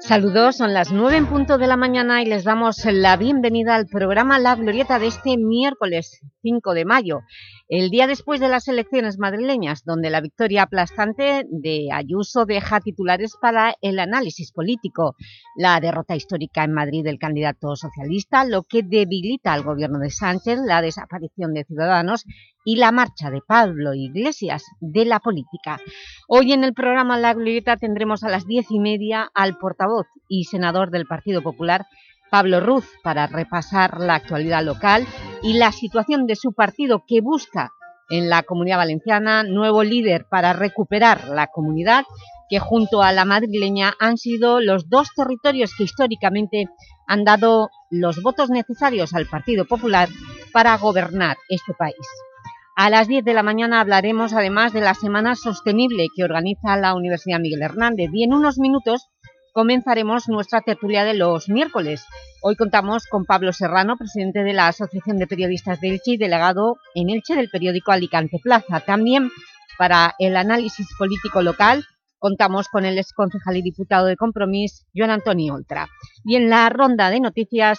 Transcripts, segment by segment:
Saludos, son las nueve en punto de la mañana y les damos la bienvenida al programa La Glorieta de este miércoles 5 de mayo, el día después de las elecciones madrileñas, donde la victoria aplastante de Ayuso deja titulares para el análisis político, la derrota histórica en Madrid del candidato socialista, lo que debilita al gobierno de Sánchez, la desaparición de Ciudadanos y la marcha de Pablo Iglesias de la política. Hoy en el programa La Glorieta tendremos a las diez y media al portavoz y senador del Partido Popular, Pablo Ruz, para repasar la actualidad local y la situación de su partido que busca en la Comunidad Valenciana nuevo líder para recuperar la comunidad que junto a la madrileña han sido los dos territorios que históricamente han dado los votos necesarios al Partido Popular para gobernar este país. A las 10 de la mañana hablaremos además de la Semana Sostenible que organiza la Universidad Miguel Hernández y en unos minutos comenzaremos nuestra tertulia de los miércoles. Hoy contamos con Pablo Serrano, presidente de la Asociación de Periodistas de Elche y delegado en Elche del periódico Alicante Plaza. También para el análisis político local contamos con el exconcejal y diputado de Compromís, Joan Antonio Oltra. Y en la ronda de noticias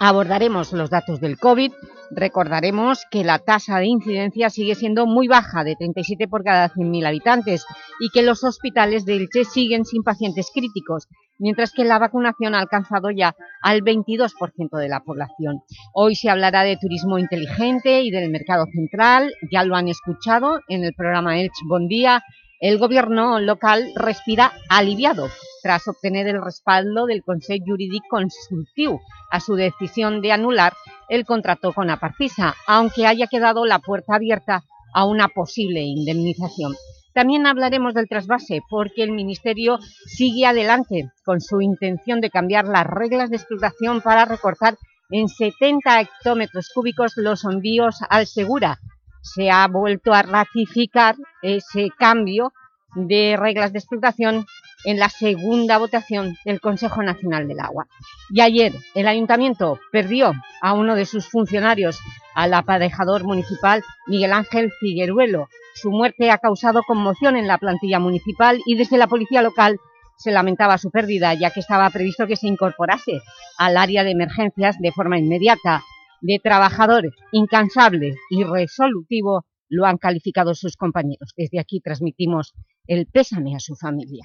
Abordaremos los datos del COVID, recordaremos que la tasa de incidencia sigue siendo muy baja, de 37 por cada 100.000 habitantes, y que los hospitales de Elche siguen sin pacientes críticos, mientras que la vacunación ha alcanzado ya al 22% de la población. Hoy se hablará de turismo inteligente y del mercado central, ya lo han escuchado en el programa Elche Bon Día, el gobierno local respira aliviado tras obtener el respaldo del Consejo Jurídico Consultivo a su decisión de anular el contrato con Aparcisa, aunque haya quedado la puerta abierta a una posible indemnización. También hablaremos del trasvase, porque el Ministerio sigue adelante con su intención de cambiar las reglas de explotación para recortar en 70 hectómetros cúbicos los envíos al Segura, se ha vuelto a ratificar ese cambio de reglas de explotación en la segunda votación del Consejo Nacional del Agua. Y ayer el Ayuntamiento perdió a uno de sus funcionarios, al aparejador municipal Miguel Ángel Figueruelo. Su muerte ha causado conmoción en la plantilla municipal y desde la policía local se lamentaba su pérdida, ya que estaba previsto que se incorporase al área de emergencias de forma inmediata de trabajador incansable y resolutivo lo han calificado sus compañeros. Desde aquí transmitimos el pésame a su familia.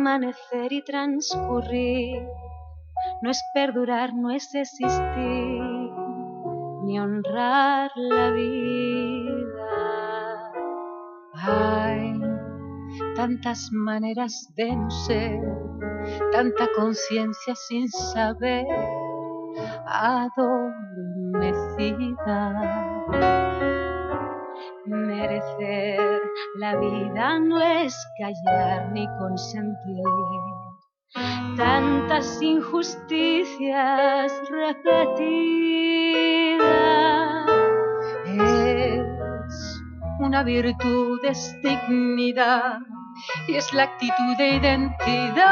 Permanecer y transcurrir, no es perdurar, no es existir, ni honrar la vida. Hay tantas maneras de no ser, tanta conciencia sin saber, adormecida. Merecer la vida no es callar ni consentir tantas injusticias repetidas. Es una virtud, es dignidad y es la actitud de identidad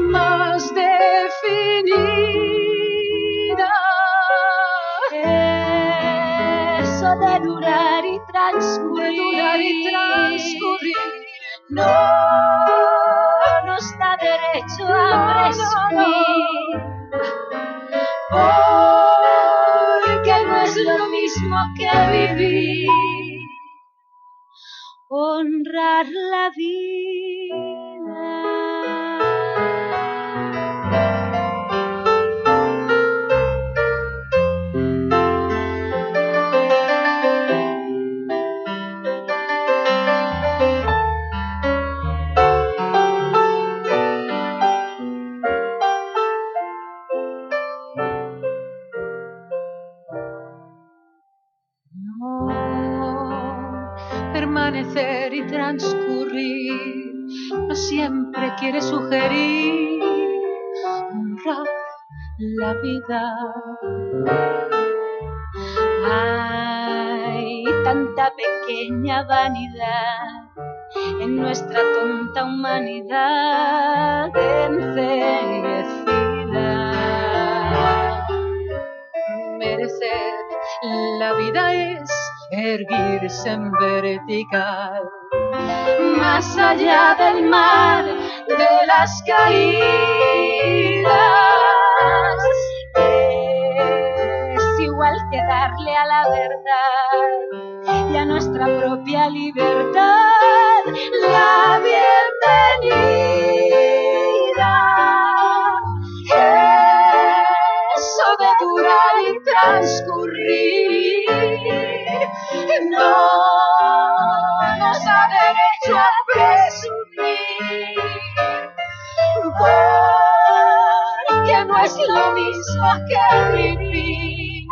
más definida. Durar y transcurrir, y transcurrir. No nos da derecho a presumir, porque no es lo mismo que vivir, honrar la vida. Siempre quiere sugerir honrar la vida. Hay tanta pequeña vanidad en nuestra tonta humanidad enceguecida. Merecer la vida es erguirse en vertical, más allá del mar de las caídas. Es igual que darle a la verdad y a nuestra propia libertad la bienvenida. Eso de durar y transcurrir no es lo mismo que vivir.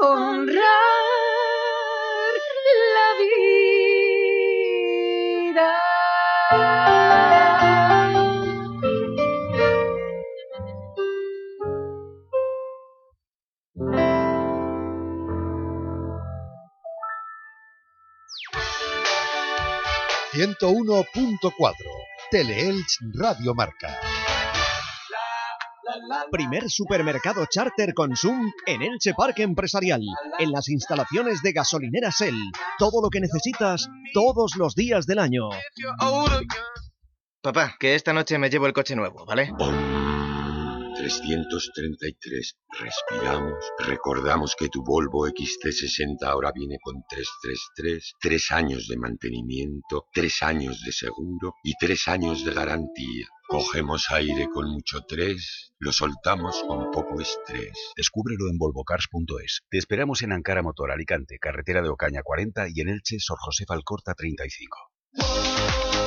Honrar la vida. ...101.4... Teleelch Radio Marca. Primer supermercado charter Consum en Elche Parque Empresarial, en las instalaciones de gasolinera Shell. Todo lo que necesitas todos los días del año. Papá, que esta noche me llevo el coche nuevo, ¿vale? 333. Respiramos. Recordamos que tu Volvo XC60 ahora viene con 333, 3 años de mantenimiento, 3 años de seguro y 3 años de garantía. Cogemos aire con mucho 3, lo soltamos con poco estrés. Descúbrelo en volvocars.es. Te esperamos en Ankara Motor Alicante, carretera de Ocaña 40 y en Elche, Sor José Alcorta 35.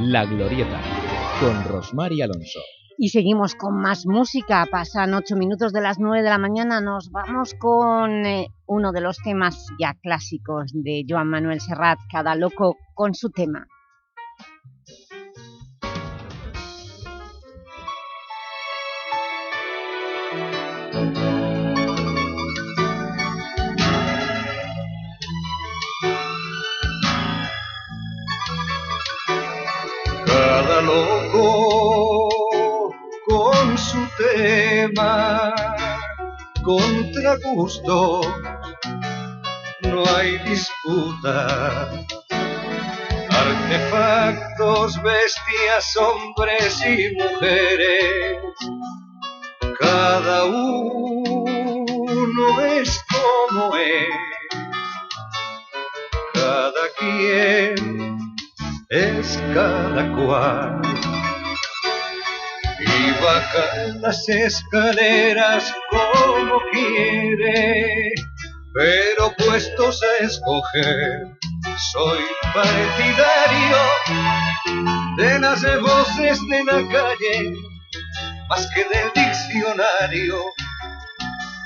La Glorieta, con Rosmar y Alonso. Y seguimos con más música, pasan ocho minutos de las nueve de la mañana, nos vamos con eh, uno de los temas ya clásicos de Joan Manuel Serrat, Cada loco con su tema. Tema, contra gusto, no hay disputa. Artefactos, bestias, hombres y mujeres, cada uno es como es, cada quien es cada cual. Y baja las escaleras como quiere, pero puestos a escoger, soy partidario de las voces de la calle, más que del diccionario.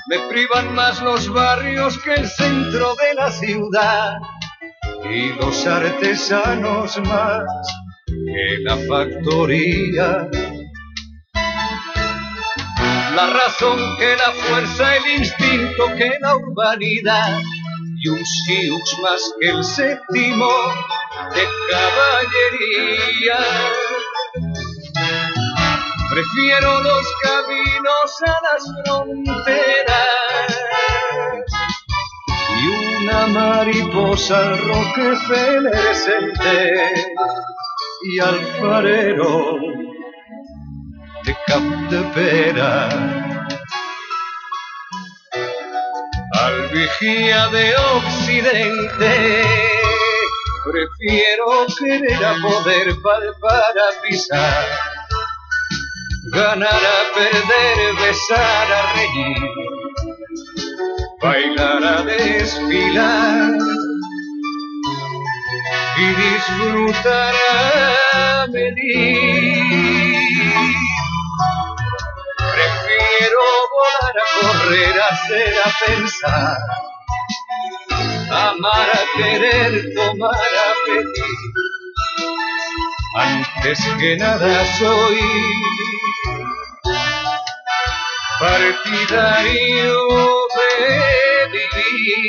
Me privan más los barrios que el centro de la ciudad y los artesanos más que la factoría. La razón que la fuerza, el instinto que la urbanidad y un siux más que el séptimo de caballería. Prefiero los caminos a las fronteras y una mariposa Rockefeller y alfarero de Capdepera al vigía de Occidente Prefiero querer a poder palpar a pisar, ganar a perder, besar a reír, bailar a desfilar y disfrutar a medir. Prefiero volar a correr, hacer, a pensar amar a querer, tomar a pedir. Antes que nada soy partidario de vivir.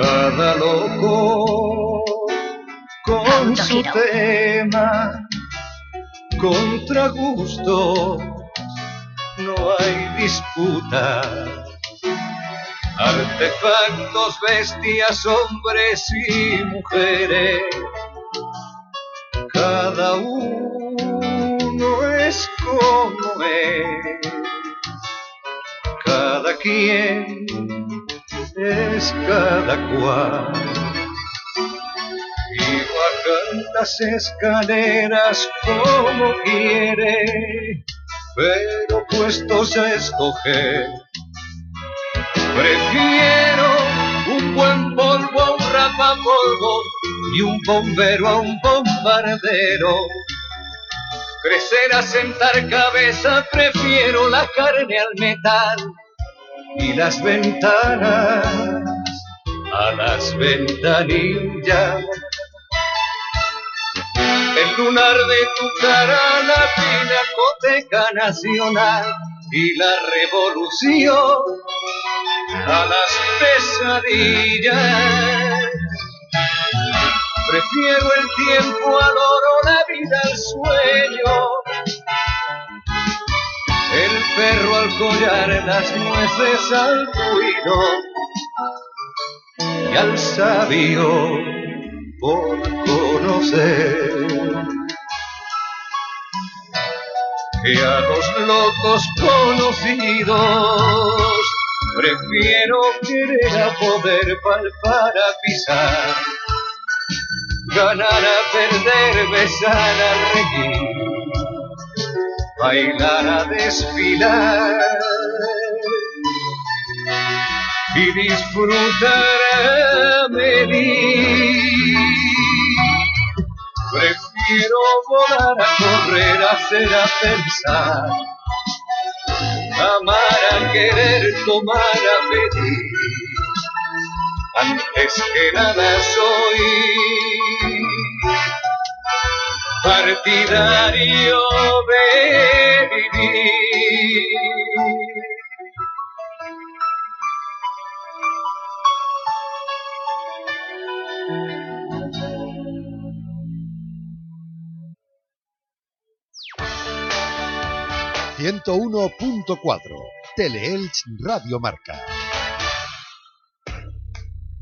Cada loco con su tema, contra gusto no hay disputa. Artefactos, bestias, hombres y mujeres, cada uno es como es, cada quien es cada cual. Y bajan las escaleras como quiere, pero puestos a escoger, prefiero un buen polvo a un rapapolvo y un bombero a un bombardero. Crecer a sentar cabeza, prefiero la carne al metal y las ventanas a las ventanillas. El lunar de tu cara, la pinacoteca nacional y la revolución a las pesadillas. Prefiero el tiempo al oro, la vida al sueño el perro al collar, las nueces al ruido y al sabio por conocer. Que a los locos conocidos prefiero querer a poder palpar a pisar, ganar a perder, besar a reír bailar a desfilar y disfrutar a medir. Prefiero volar a correr, hacer, a pensar, amar a querer, tomar a pedir. Antes que nada soy partidario de vivir. ...101.4... Teleelch Radio Marca.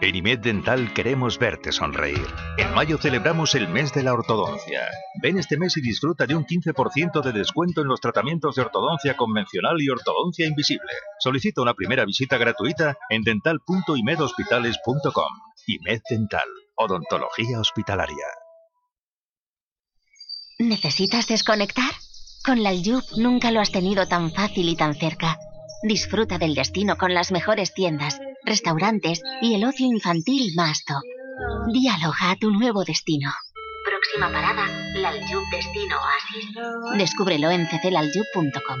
En IMED Dental queremos verte sonreír. En mayo celebramos el mes de la ortodoncia. Ven este mes y disfruta de un 15% de descuento en los tratamientos de ortodoncia convencional y ortodoncia invisible. Solicita una primera visita gratuita en dental.imedhospitales.com. IMED Dental, odontología hospitalaria. ¿Necesitas desconectar? Con la Aljub nunca lo has tenido tan fácil y tan cerca. Disfruta del destino con las mejores tiendas, restaurantes y el ocio infantil más top. Dialoga a tu nuevo destino. Próxima parada, Laljub Destino Oasis. Descúbrelo en cclaljub.com.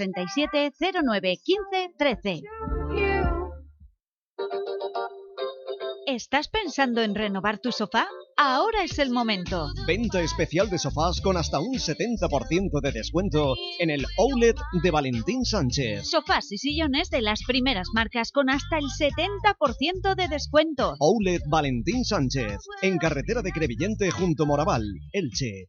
637 09 15 13. ¿Estás pensando en renovar tu sofá? Ahora es el momento. Venta especial de sofás con hasta un 70% de descuento en el Outlet de Valentín Sánchez. Sofás y sillones de las primeras marcas con hasta el 70% de descuento. Outlet Valentín Sánchez, en carretera de Crevillente junto Moraval, Elche.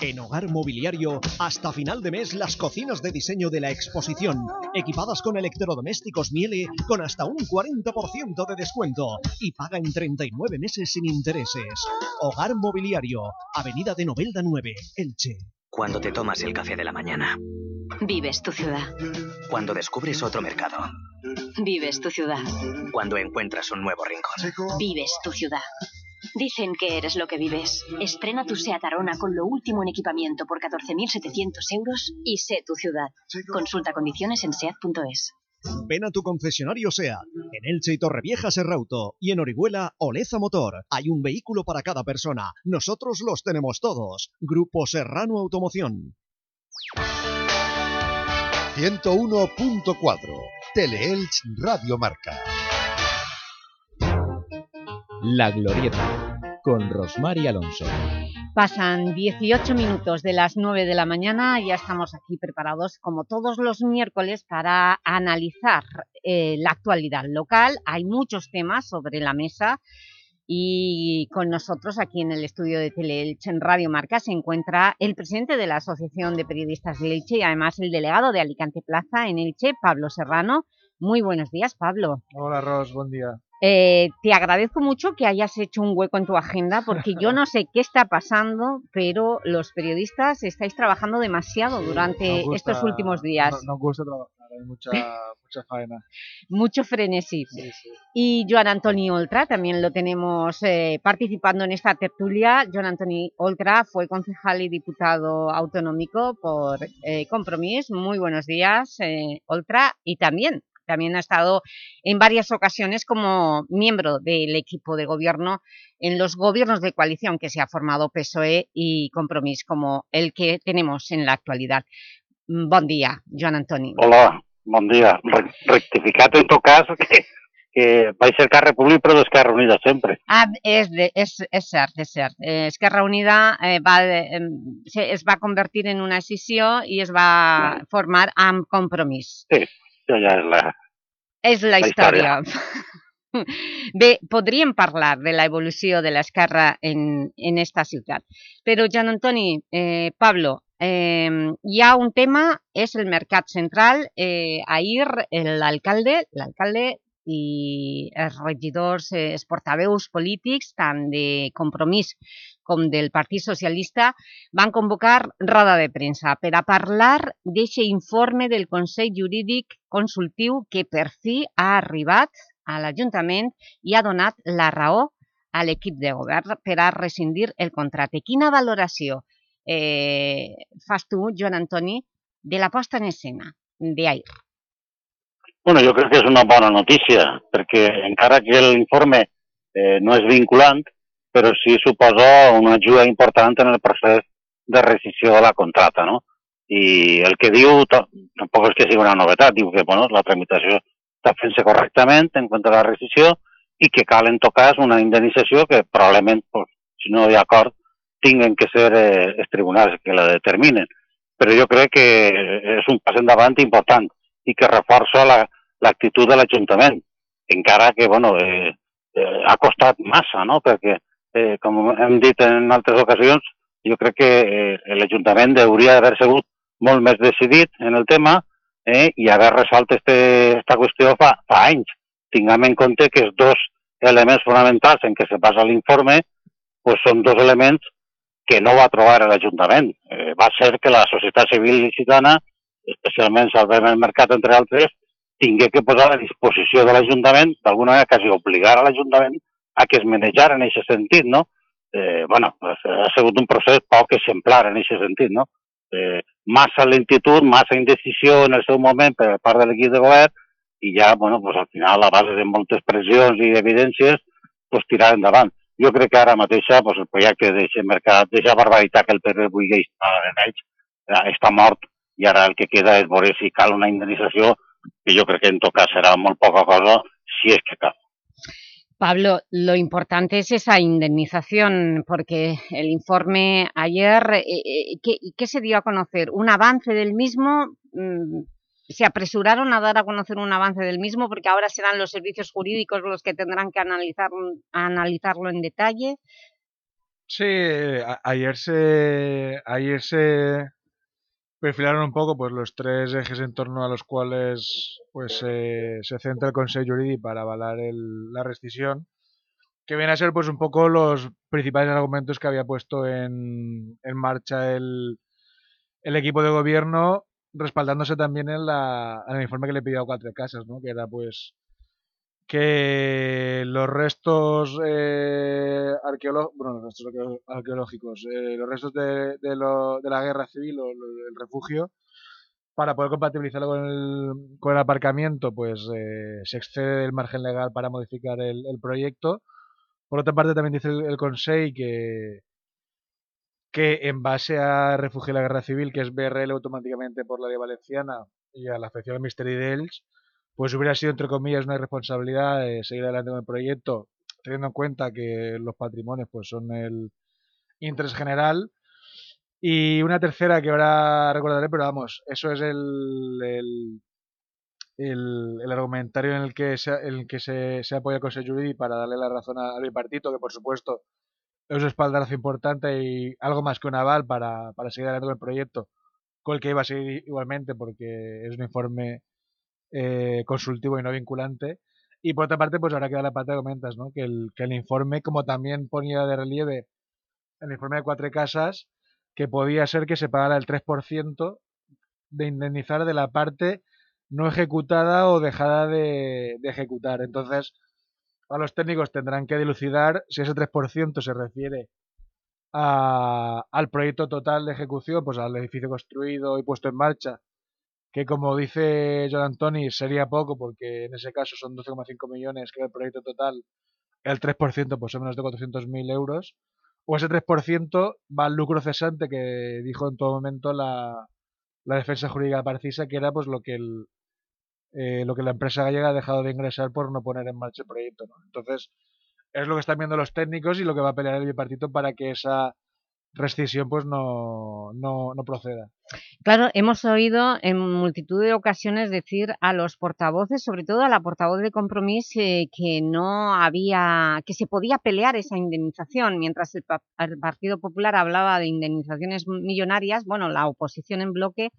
En Hogar Mobiliario, hasta final de mes, las cocinas de diseño de la exposición, equipadas con electrodomésticos Miele, con hasta un 40% de descuento y paga en 39 meses sin intereses. Hogar Mobiliario, Avenida de Novelda 9, Elche. Cuando te tomas el café de la mañana. Vives tu ciudad. Cuando descubres otro mercado. Vives tu ciudad. Cuando encuentras un nuevo rincón. Vives tu ciudad. Dicen que eres lo que vives. Estrena tu SEAT Arona con lo último en equipamiento por 14.700 euros y sé tu ciudad. Consulta condiciones en SEAT.es. Ven a tu concesionario SEAT, en Elche y Torrevieja Serrauto y en Orihuela Oleza Motor. Hay un vehículo para cada persona. Nosotros los tenemos todos. Grupo Serrano Automoción. 101.4 Teleelch Radio Marca. La Glorieta, con Rosmar y Alonso. Pasan 18 minutos de las 9 de la mañana y ya estamos aquí preparados como todos los miércoles para analizar eh, la actualidad local. Hay muchos temas sobre la mesa y con nosotros aquí en el estudio de Teleelche en Radio Marca se encuentra el presidente de la Asociación de Periodistas de Elche y además el delegado de Alicante Plaza en Elche, Pablo Serrano. Muy buenos días, Pablo. Hola, Ros, buen día. Eh, te agradezco mucho que hayas hecho un hueco en tu agenda porque yo no sé qué está pasando, pero los periodistas estáis trabajando demasiado durante Nos gusta- estos últimos días. no- Nos gusta trabajar, hay mucha, mucha faena. Mucho frenesí. Sí, sí. Y Joan Antoni Oltra también lo tenemos eh, participando en esta tertulia. Joan Antoni Oltra fue concejal y diputado autonómico por eh, Compromís. Muy buenos días, eh, Oltra. Y también, también ha estado en varias ocasiones como miembro del equipo de gobierno en los gobiernos de coalición que se ha formado PSOE y Compromís, como el que tenemos en la actualidad. Mm, Bon dia, Joan Antoni. Hola, bon dia. Re rectificat en tot cas que, que vaig ser Carre Públic però d'Esquerra Unida sempre. Ah, és, de, és, és cert, és cert. Eh, Esquerra Unida eh, va, de- se, es va convertir en una escissió i es va formar amb compromís. Sí, això ja és la... És la, La història. Bé, podríem parlar de la evolució de l'esquerra en, en esta ciutat. Però, Jan Antoni, eh, Pablo, eh, hi ha un tema, és el mercat central. Eh, ahir el- l'alcalde l'alcalde i els regidors, eh, els portaveus polítics, tant de Compromís com del Partit Socialista, van convocar roda de premsa per a parlar d'aquest informe del Consell Jurídic Consultiu que per fi ha arribat a l'Ajuntament i ha donat la raó a l'equip de govern per a rescindir el contracte. Quina valoració eh, fas tu, Joan Antoni, de la posta en escena d'ahir? Bueno, jo crec que és una bona notícia, perquè encara que l'informe eh, no és vinculant, però sí suposa una ajuda important en el procés de rescisió de la contrata, no? I el que diu ta- tampoc és que sigui una novetat, diu que bueno, la tramitació està fent-se correctament en quant a la rescisió i que cal en tot cas una indemnització que probablement, pues, si no hi ha acord, tinguen que ser eh, els tribunals que la determinen. Però jo crec que és un pas endavant important i que reforça la- l'actitud de l'Ajuntament. encara que, bueno, eh, eh, ha costat massa, no? Perquè, eh, com hem dit en altres ocasions, jo crec que eh, l'Ajuntament hauria d'haver sigut molt més decidit en el tema eh, i haver resolt aquesta qüestió fa, fa anys. Tinguem en compte que els dos elements fonamentals en què se basa l'informe pues són dos elements que no va trobar l'Ajuntament. Eh, va ser que la societat civil licitana, especialment Salvem el Mercat, entre altres, tingué que posar a disposició de l'Ajuntament, d'alguna manera quasi obligar a l'Ajuntament a que es manejar en aquest sentit, no? Eh, bueno, ha sigut un procés poc exemplar en aquest sentit, no? Eh, massa lentitud, massa indecisió en el seu moment per part de l'equip de govern i ja, bueno, pues, al final, a base de moltes pressions i evidències, pues, tirar endavant. Jo crec que ara mateixa pues, el projecte d'aquest mercat, d'aquesta barbaritat que el PP vulgui instal·lar en ells, eh, està mort i ara el que queda és veure si cal una indemnització que yo creo que en tot cas serà molt poca cosa, si es que cal. Pablo, lo importante es esa indemnización, porque el informe ayer, eh, eh, ¿qué, ¿qué, se dio a conocer? ¿Un avance del mismo? Mm, ¿Se apresuraron a dar a conocer un avance del mismo porque ahora serán los servicios jurídicos los que tendrán que analizar, analizarlo en detalle? Sí, ayer se, ayer se, perfilaron un poco pues los tres ejes en torno a los cuales pues se centra el Consejo Jurídico para avalar la rescisión, que viene a ser pues un poco los principales argumentos que había puesto en, marcha el, equipo de gobierno, respaldándose también en el informe que le pidió a Cuatro Casas, ¿no? que era pues que los restos, eh, bueno, los restos arqueológicos, eh, los restos de, de, lo, de, la guerra civil o el refugio, para poder compatibilizarlo con el, aparcamiento, pues eh, se excede el margen legal para modificar el, el, proyecto. Por otra parte, también dice el, el Consejo que, que en base a refugio de la guerra civil, que es BRL automáticamente por la ley valenciana y a la afección al Misteri d'Ells, pues hubiera sido, entre comillas, una irresponsabilidad eh, seguir adelante con el proyecto, teniendo en cuenta que los patrimonios pues son el interés general. Y una tercera que ahora recordaré, pero vamos, eso es el, el, el, el argumentario en el que se, el que se, se apoya Consejo Jurídico para darle la razón al bipartito, que por supuesto es un espaldarazo importante y algo más que un aval para, para seguir adelante con el proyecto, con el que iba a seguir igualmente porque es un informe eh, consultivo y no vinculante. Y por otra parte, pues ahora queda la parte que comentas, ¿no? Que el, informe, como también ponía de relieve el informe de Cuatro Casas, que podía ser que se pagara el 3% de indemnizar de la parte no ejecutada o dejada de, de ejecutar. Entonces, a los técnicos tendrán que dilucidar si ese 3% se refiere a, al proyecto total de ejecución, pues al edificio construido y puesto en marcha, que como dice John Antoni sería poco porque en ese caso son 12,5 millones que el proyecto total, el 3% pues son menos de 400.000 euros, o ese 3% va al lucro cesante que dijo en todo momento la, la defensa jurídica Parcisa, que era pues lo que el, eh, lo que la empresa gallega ha dejado de ingresar por no poner en marcha el proyecto. ¿no? Entonces, es lo que están viendo los técnicos y lo que va a pelear el bipartito para que esa rescisión pues no, no, no, proceda. Claro, hemos oído en multitud de ocasiones decir a los portavoces, sobre todo a la portavoz de Compromís, eh, que no había, que se podía pelear esa indemnización, mientras el, el, Partido Popular hablaba de indemnizaciones millonarias, bueno, la oposición en bloque,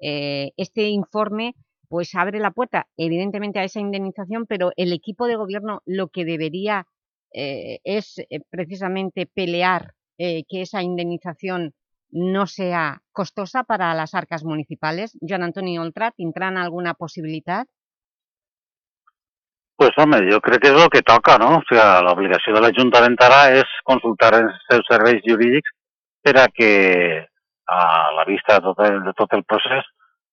eh, este informe pues abre la puerta evidentemente a esa indemnización, pero el equipo de gobierno lo que debería eh, es eh, precisamente pelear eh, que esa indemnización no sea costosa para las arcas municipales. Joan Antoni Oltra, ¿tindran alguna possibilitat? Pues home, jo crec que és el que toca, no? O sigui, l'obligació de l'Ajuntament ara és consultar els seus serveis jurídics que a la vista de tot el, de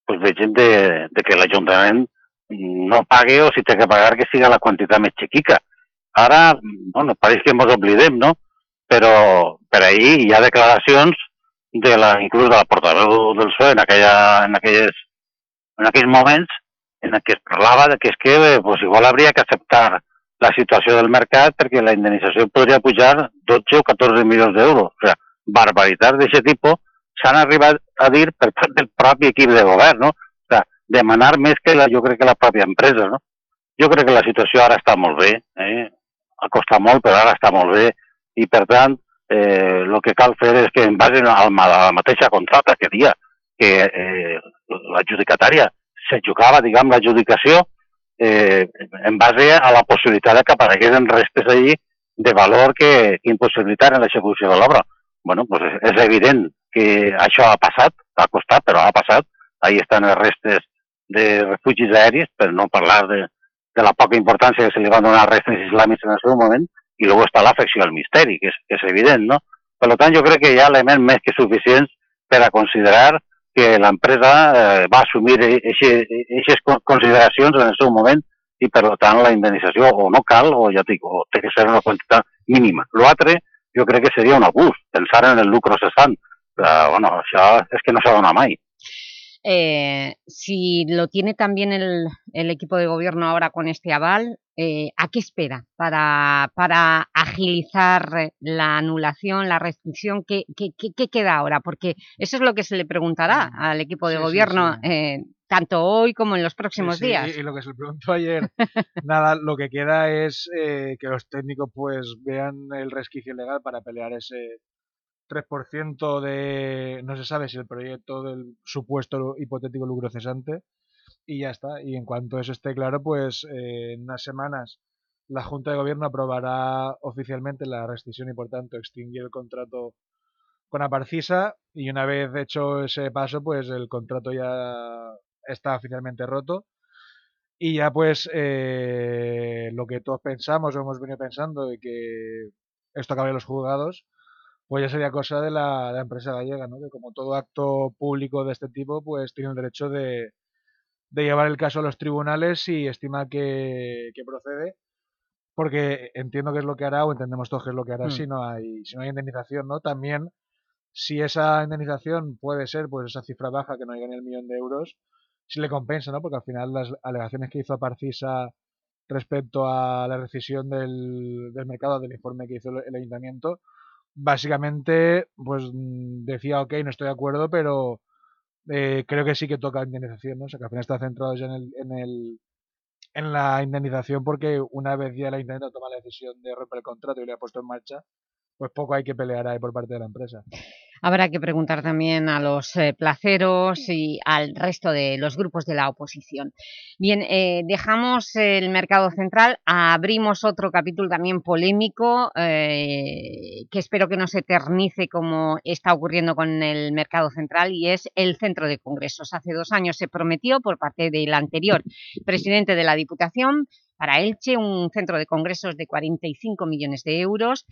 pues vegin de, de que l'Ajuntament no pague o si té que pagar que siga la quantitat més xiquica. Ara, bueno, pareix que ens oblidem, no? Però per ahir hi ha declaracions de la, inclús de la portaveu del PSOE en, aquella, en, aquelles, en aquells moments en què es parlava de que és que pues, igual hauria que acceptar la situació del mercat perquè la indemnització podria pujar 12 o 14 milions d'euros. O sigui, barbaritats d'aquest tipus s'han arribat a dir per part del propi equip de govern, no? O sigui, demanar més que la, jo crec que la pròpia empresa, no? jo crec que la situació ara està molt bé, eh? ha costat molt, però ara està molt bé, i per tant, eh, que cal fer és que en base a la mateixa contracta que dia que eh, l'adjudicatària se jugava, diguem, l'adjudicació eh, en base a la possibilitat que apareguessin restes allí de valor que, que impossibilitaren l'execució de l'obra. bueno, pues és evident que això ha passat, ha costat, però ha passat. Ahí estan els restes de refugis aèris, per no parlar de, de la poca importància que se li van donar als restes islàmics en el seu moment, i després està l'afecció al misteri, que és, que és evident, no? Per tant, jo crec que hi ha elements més que suficients per a considerar que l'empresa eh, va assumir aquestes consideracions en el seu moment i, per tant, la indemnització o no cal o, ja dic, o té que ser una quantitat mínima. L'altre, jo crec que seria un abús, pensar en el lucro cessant. Eh, bueno, això és que no s'ha donat mai. Eh, si lo tiene también el, el, equipo de gobierno ahora con este aval, eh, ¿a qué espera para, para, agilizar la anulación, la restricción? ¿Qué, qué, qué, queda ahora? Porque eso es lo que se le preguntará mm. al equipo de sí, gobierno, sí, sí. Eh, tanto hoy como en los próximos días. Y lo que se le preguntó ayer, nada, lo que queda es eh, que los técnicos pues vean el resquicio legal para pelear ese 3% de, no se sabe si el proyecto del supuesto hipotético lucro cesante y ya está. Y en cuanto eso esté claro, pues eh, en unas semanas la Junta de Gobierno aprobará oficialmente la rescisión y por tanto extinguir el contrato con Aparcisa y una vez hecho ese paso, pues el contrato ya está oficialmente roto y ya pues eh, lo que todos pensamos o hemos venido pensando de que esto acabe en los juzgados, pues ya sería cosa de la, empresa gallega, ¿no? Que como todo acto público de este tipo, pues tiene el derecho de, de llevar el caso a los tribunales si estima que, que, procede, porque entiendo que es lo que hará, o entendemos todos que es lo que hará mm. si no hay, si no hay indemnización, ¿no? También, si esa indemnización puede ser, pues esa cifra baja que no llega en el millón de euros, si le compensa, ¿no? Porque al final las alegaciones que hizo Parcisa respecto a la decisión del, del mercado, del informe que hizo el, el ayuntamiento, básicamente, pues mm, decía, ok, no estoy de acuerdo, pero eh, creo que sí que toca indemnización, ¿no? O sea, que al final está centrado ya en el, en el en la indemnización porque una vez ya la ayuntamiento toma la decisión de romper el contrato y lo ha puesto en marcha, pues poco hay que pelear ahí por parte de la empresa. Habrá que preguntar también a los eh, placeros y al resto de los grupos de la oposición. Bien, eh, dejamos el mercado central, abrimos otro capítulo también polémico, eh, que espero que no se eternice como está ocurriendo con el mercado central, y es el centro de congresos. Hace dos años se prometió por parte del anterior presidente de la Diputación para Elche un centro de congresos de 45 millones de euros,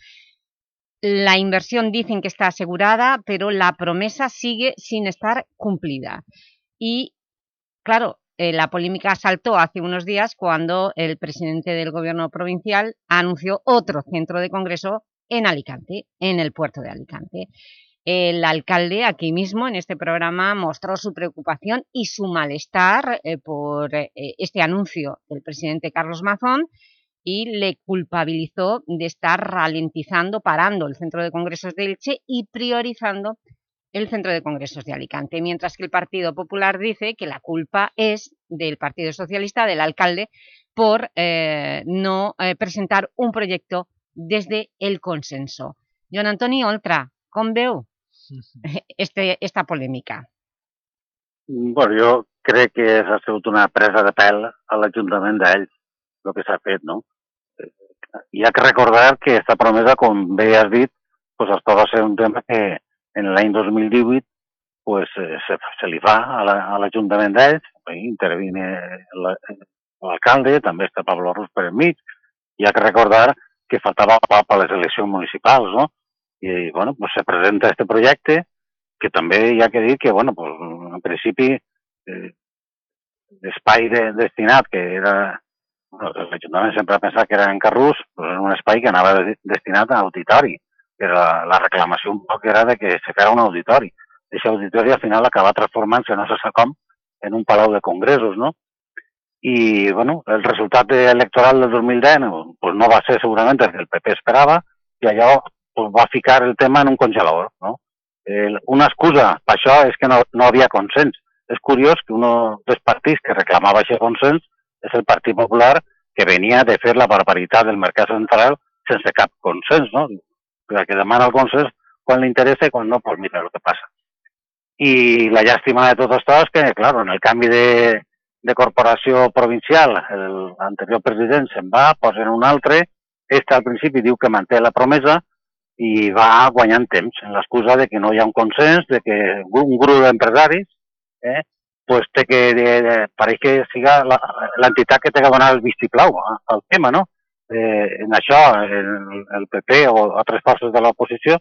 la inversión dicen que está asegurada, pero la promesa sigue sin estar cumplida. Y, claro, eh, la polémica saltó hace unos días cuando el presidente del gobierno provincial anunció otro centro de congreso en Alicante, en el puerto de Alicante. El alcalde aquí mismo en este programa mostró su preocupación y su malestar eh, por eh, este anuncio del presidente Carlos Mazón y le culpabilizó de estar ralentizando, parando el Centro de Congresos de Elche y priorizando el Centro de Congresos de Alicante, mientras que el Partido Popular dice que la culpa es del Partido Socialista, del alcalde, por eh, no eh, presentar un proyecto desde el consenso. Joan Antoni Oltra, veu este, esta polèmica? Bueno, jo crec que ha sigut una presa de pèl a l'Ajuntament d'ells el que s'ha fet, no? Eh, hi ha que recordar que aquesta promesa, com bé has dit, pues esto va ser un tema que en l'any 2018 pues, eh, se, se li fa a l'Ajuntament la, d'Ells, intervine l'alcalde, també està Pablo Rus per enmig, hi ha que recordar que faltava per a les eleccions municipals, no? I, bueno, pues se presenta este projecte, que també hi ha que dir que, bueno, pues, en principi, eh, l'espai de, destinat, que era l'Ajuntament sempre ha pensat que era en Carrús, però era un espai que anava destinat a auditori. Però la, la reclamació un poc era de que se fera un auditori. Aquest auditori al final acaba transformant-se, no se sap com, en un palau de congressos, no? I, bueno, el resultat electoral del 2010 pues, no va ser segurament el que el PP esperava i allò pues, va ficar el tema en un congelador, no? Eh, una excusa per això és que no, no havia consens. És curiós que un dels partits que reclamava aquest consens és el Partit Popular que venia de fer la barbaritat del mercat central sense cap consens, no? Que demana el consens quan li interessa i quan no, doncs mira el que passa. I la llàstima de tot això és que, clar, en el canvi de, de corporació provincial, l'anterior president se'n va, posen un altre, este al principi diu que manté la promesa i va guanyant temps en l'excusa de que no hi ha un consens, de que un grup d'empresaris eh, pues té que, de, pareix que siga l'entitat que té que donar el vistiplau al tema, no? Eh, en això, el, el PP o altres forces de l'oposició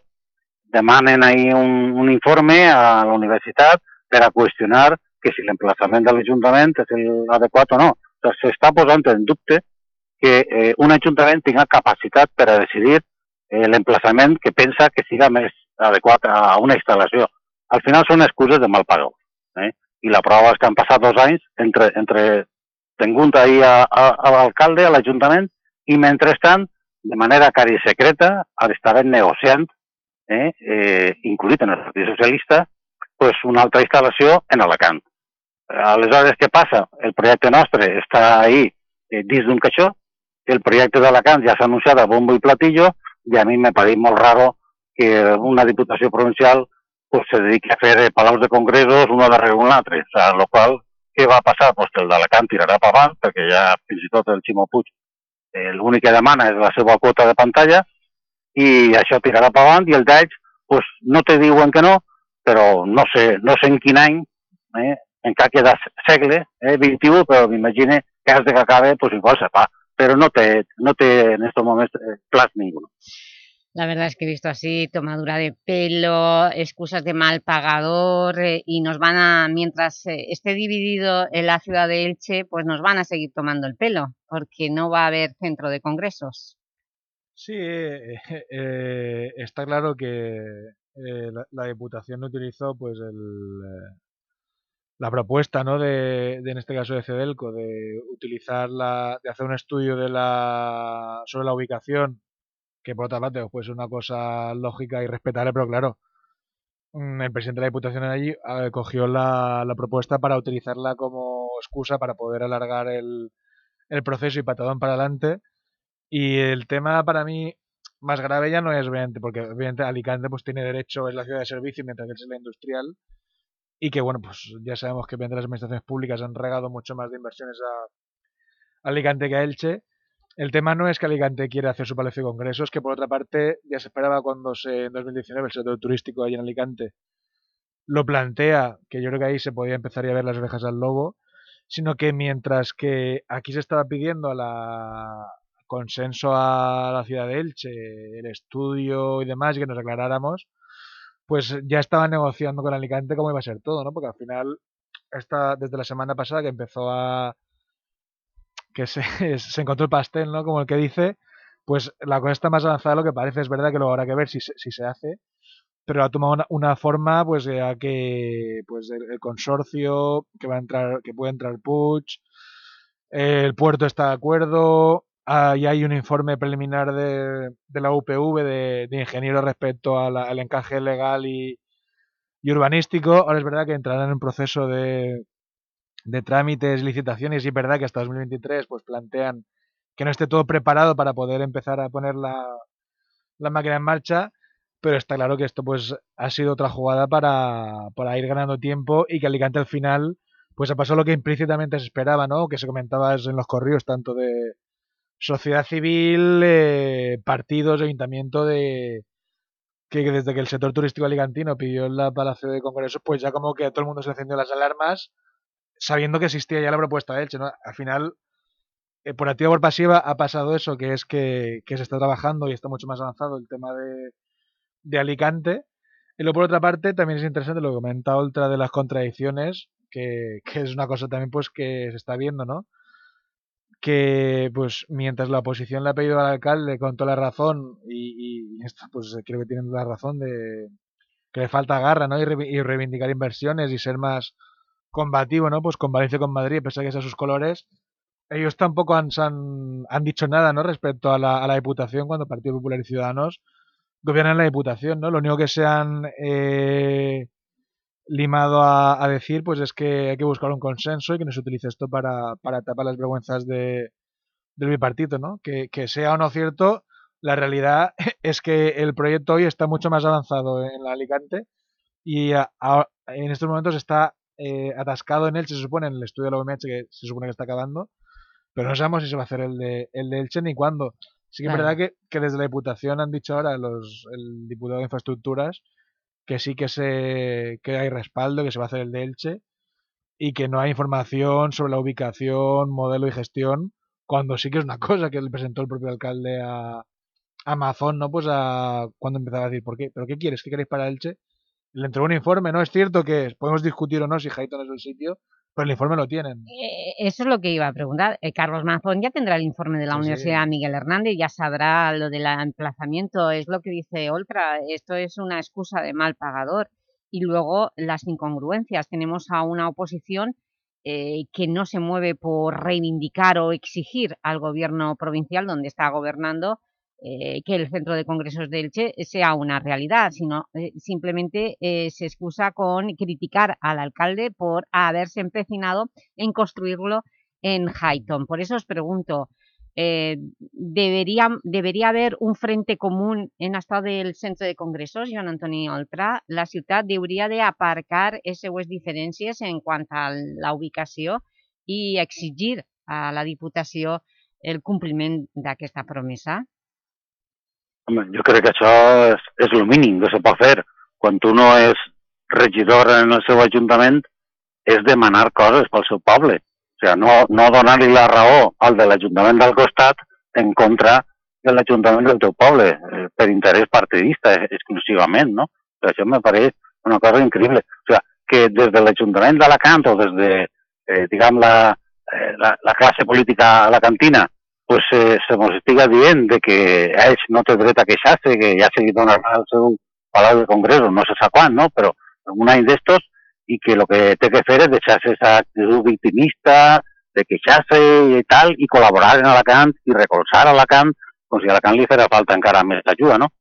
demanen ahir un, un informe a la universitat per a qüestionar que si l'emplaçament de l'Ajuntament és l'adequat o no. S'està posant en dubte que eh, un Ajuntament tinga capacitat per a decidir eh, l'emplaçament que pensa que siga més adequat a una instal·lació. Al final són excuses de mal pagador. Eh? I la prova és que han passat dos anys entre, entre tengut ahir a, a, a l'alcalde, a l'Ajuntament, i mentrestant, de manera quasi secreta, estaven negociant, eh, eh, incluït en el Partit Socialista, pues una altra instal·lació en Alacant. Aleshores, què passa? El projecte nostre està ahí eh, dins d'un caixó, el projecte d'Alacant ja s'ha anunciat a bombo i platillo, i a mi me pareix molt raro que una diputació provincial pues, se dediqui a fer palaus de congressos uno darrere un altre. O sea, lo qual, què va passar? Pues que el d'Alacant tirarà per avant, perquè ja fins i tot el Ximo Puig eh, l'únic que demana és la seva quota de pantalla, i això tirarà per avant, i el d'ells pues, no te diuen que no, però no sé, no sé en quin any, eh, encara queda segle, eh, 21, però m'imagine que has de que acabe, pues igual se fa pero no te, no te en estos momentos eh, plus ninguno. La verdad es que he visto así tomadura de pelo, excusas de mal pagador eh, y nos van a, mientras eh, esté dividido en la ciudad de Elche, pues nos van a seguir tomando el pelo, porque no va a haber centro de congresos. Sí, eh, está claro que la, Diputación utilizó pues el, la propuesta, ¿no? De, en este caso de Cedelco, de utilizar la, de hacer un estudio de la, sobre la ubicación, que por otra parte pues es una cosa lógica y respetable, pero claro, mm, el presidente de la Diputación allí eh, cogió la, propuesta para utilizarla como excusa para poder alargar el, proceso y patadón para adelante. Y el tema para mí más grave ya no es obviamente, porque obviamente Alicante pues tiene derecho, es la ciudad de servicio, mientras que es la industrial y que bueno, pues ya sabemos que las administraciones públicas han regado mucho más de inversiones a Alicante que a Elche. El tema no es que Alicante quiera hacer su palacio de congresos, que por otra parte ya se esperaba cuando se, en 2019 el sector turístico ahí en Alicante lo plantea, que yo creo que ahí se podía empezar a ver las orejas al lobo, sino que mientras que aquí se estaba pidiendo la consenso a la ciudad de Elche, el estudio y demás, y que nos aclaráramos, pues ya estaba negociando con Alicante cómo iba a ser todo, ¿no? Porque al final, esta, desde la semana pasada que empezó a... que se, se encontró el pastel, ¿no? Como el que dice, pues la cosa está más avanzada de lo que parece. Es verdad que luego habrá que ver si, si se hace, pero ha tomado una, forma, pues ya que pues el, consorcio, que va a entrar, que puede entrar Puig, el puerto está de acuerdo, y hay un informe preliminar de, de la UPV de, de ingeniero respecto al encaje legal y, y, urbanístico. Ahora es verdad que entrarán en un proceso de, de trámites, licitaciones y es verdad que hasta 2023 pues plantean que no esté todo preparado para poder empezar a poner la, la máquina en marcha, pero está claro que esto pues ha sido otra jugada para, para ir ganando tiempo y que Alicante al final pues ha pasado lo que implícitamente se esperaba, ¿no? Que se comentaba en los correos tanto de, sociedad civil, eh, partidos, ayuntamiento de que desde que el sector turístico alicantino pidió el Palacio de Congresos, pues ya como que a todo el mundo se encendió las alarmas, sabiendo que existía ya la propuesta de Elche, ¿no? Al final, eh, por activa o por pasiva ha pasado eso, que es que, que, se está trabajando y está mucho más avanzado el tema de, de Alicante. Y luego por otra parte también es interesante lo que comenta otra de las contradicciones, que, es una cosa también pues que se está viendo, ¿no? que pues mientras la oposición le ha pedido al alcalde con toda la razón y, y esto pues creo que tienen la razón de que le falta garra ¿no? y, reivindicar inversiones y ser más combativo ¿no? pues con Valencia con Madrid pese a que sean sus colores ellos tampoco han, han, han dicho nada ¿no? respecto a la, a la Diputación cuando Partido Popular y Ciudadanos gobiernan la Diputación ¿no? lo único que se han eh, limado a, decir pues es que hay que buscar un consenso y que no se utilice esto para, para tapar las vergüenzas de, del bipartito, ¿no? Que, que sea o no cierto, la realidad es que el proyecto hoy está mucho más avanzado en la Alicante y a- en estos momentos está eh, atascado en Elche, se supone, en el estudio de la UMH que se supone que está acabando, pero no sabemos si se va a hacer el de, el de Elche ni cuándo. Sí que Claro. es verdad que, que desde la Diputación han dicho ahora los, el diputado de Infraestructuras que sí que, se, que hay respaldo, que se va a hacer el de Elche y que no hay información sobre la ubicación, modelo y gestión, cuando sí que es una cosa que le presentó el propio alcalde a, a Amazon, ¿no? Pues a cuando empezaba a decir, ¿por qué? ¿Pero qué quieres? ¿Qué queréis para Elche? Le entregó un informe, ¿no? Es cierto que podemos discutir o no si Highton es el sitio, pero el informe lo tienen. Eh, Eso es lo que iba a preguntar. Eh, Carlos Mazón ya tendrá el informe de la Sí, sí. Universidad Miguel Hernández, ya sabrá lo del emplazamiento, es lo que dice Oltra, esto es una excusa de mal pagador. Y luego las incongruencias, tenemos a una oposición eh, que no se mueve por reivindicar o exigir al gobierno provincial donde está gobernando eh, que el centro de congresos de Elche sea una realidad, sino eh, simplemente eh, se excusa con criticar al alcalde por haberse empecinado en construirlo en Highton. Por eso os pregunto, ¿debería, ¿debería haver un frente común en estat del centre de congressos, Joan Antoni Oltra? La ciutat hauria d'aparcar seues diferències en quant a la ubicació i exigir a la Diputació el compliment d'aquesta promesa? Home, jo crec que això és, és el mínim que se pot fer. Quan tu no és regidor en el seu ajuntament, és demanar coses pel seu poble. O sigui, no, no donar-li la raó al de l'Ajuntament del costat en contra de l'Ajuntament del teu poble, eh, per interès partidista eh, exclusivament, no? O sigui, això me pareix una cosa increïble. O sigui, que des de l'Ajuntament d'Alacant o des de, eh, diguem, la, eh, la, la classe política alacantina pues, eh, se mos estiga dient de que ells no té dret a queixar-se, que ja se li donarà el seu palau de congreso, no se sap quan, no? però un any d'estos, i que el que té que fer és deixar-se aquesta actitud victimista, de queixar-se i tal, i col·laborar en Alacant i recolzar Alacant, com si a Alacant li farà falta encara més ajuda, no?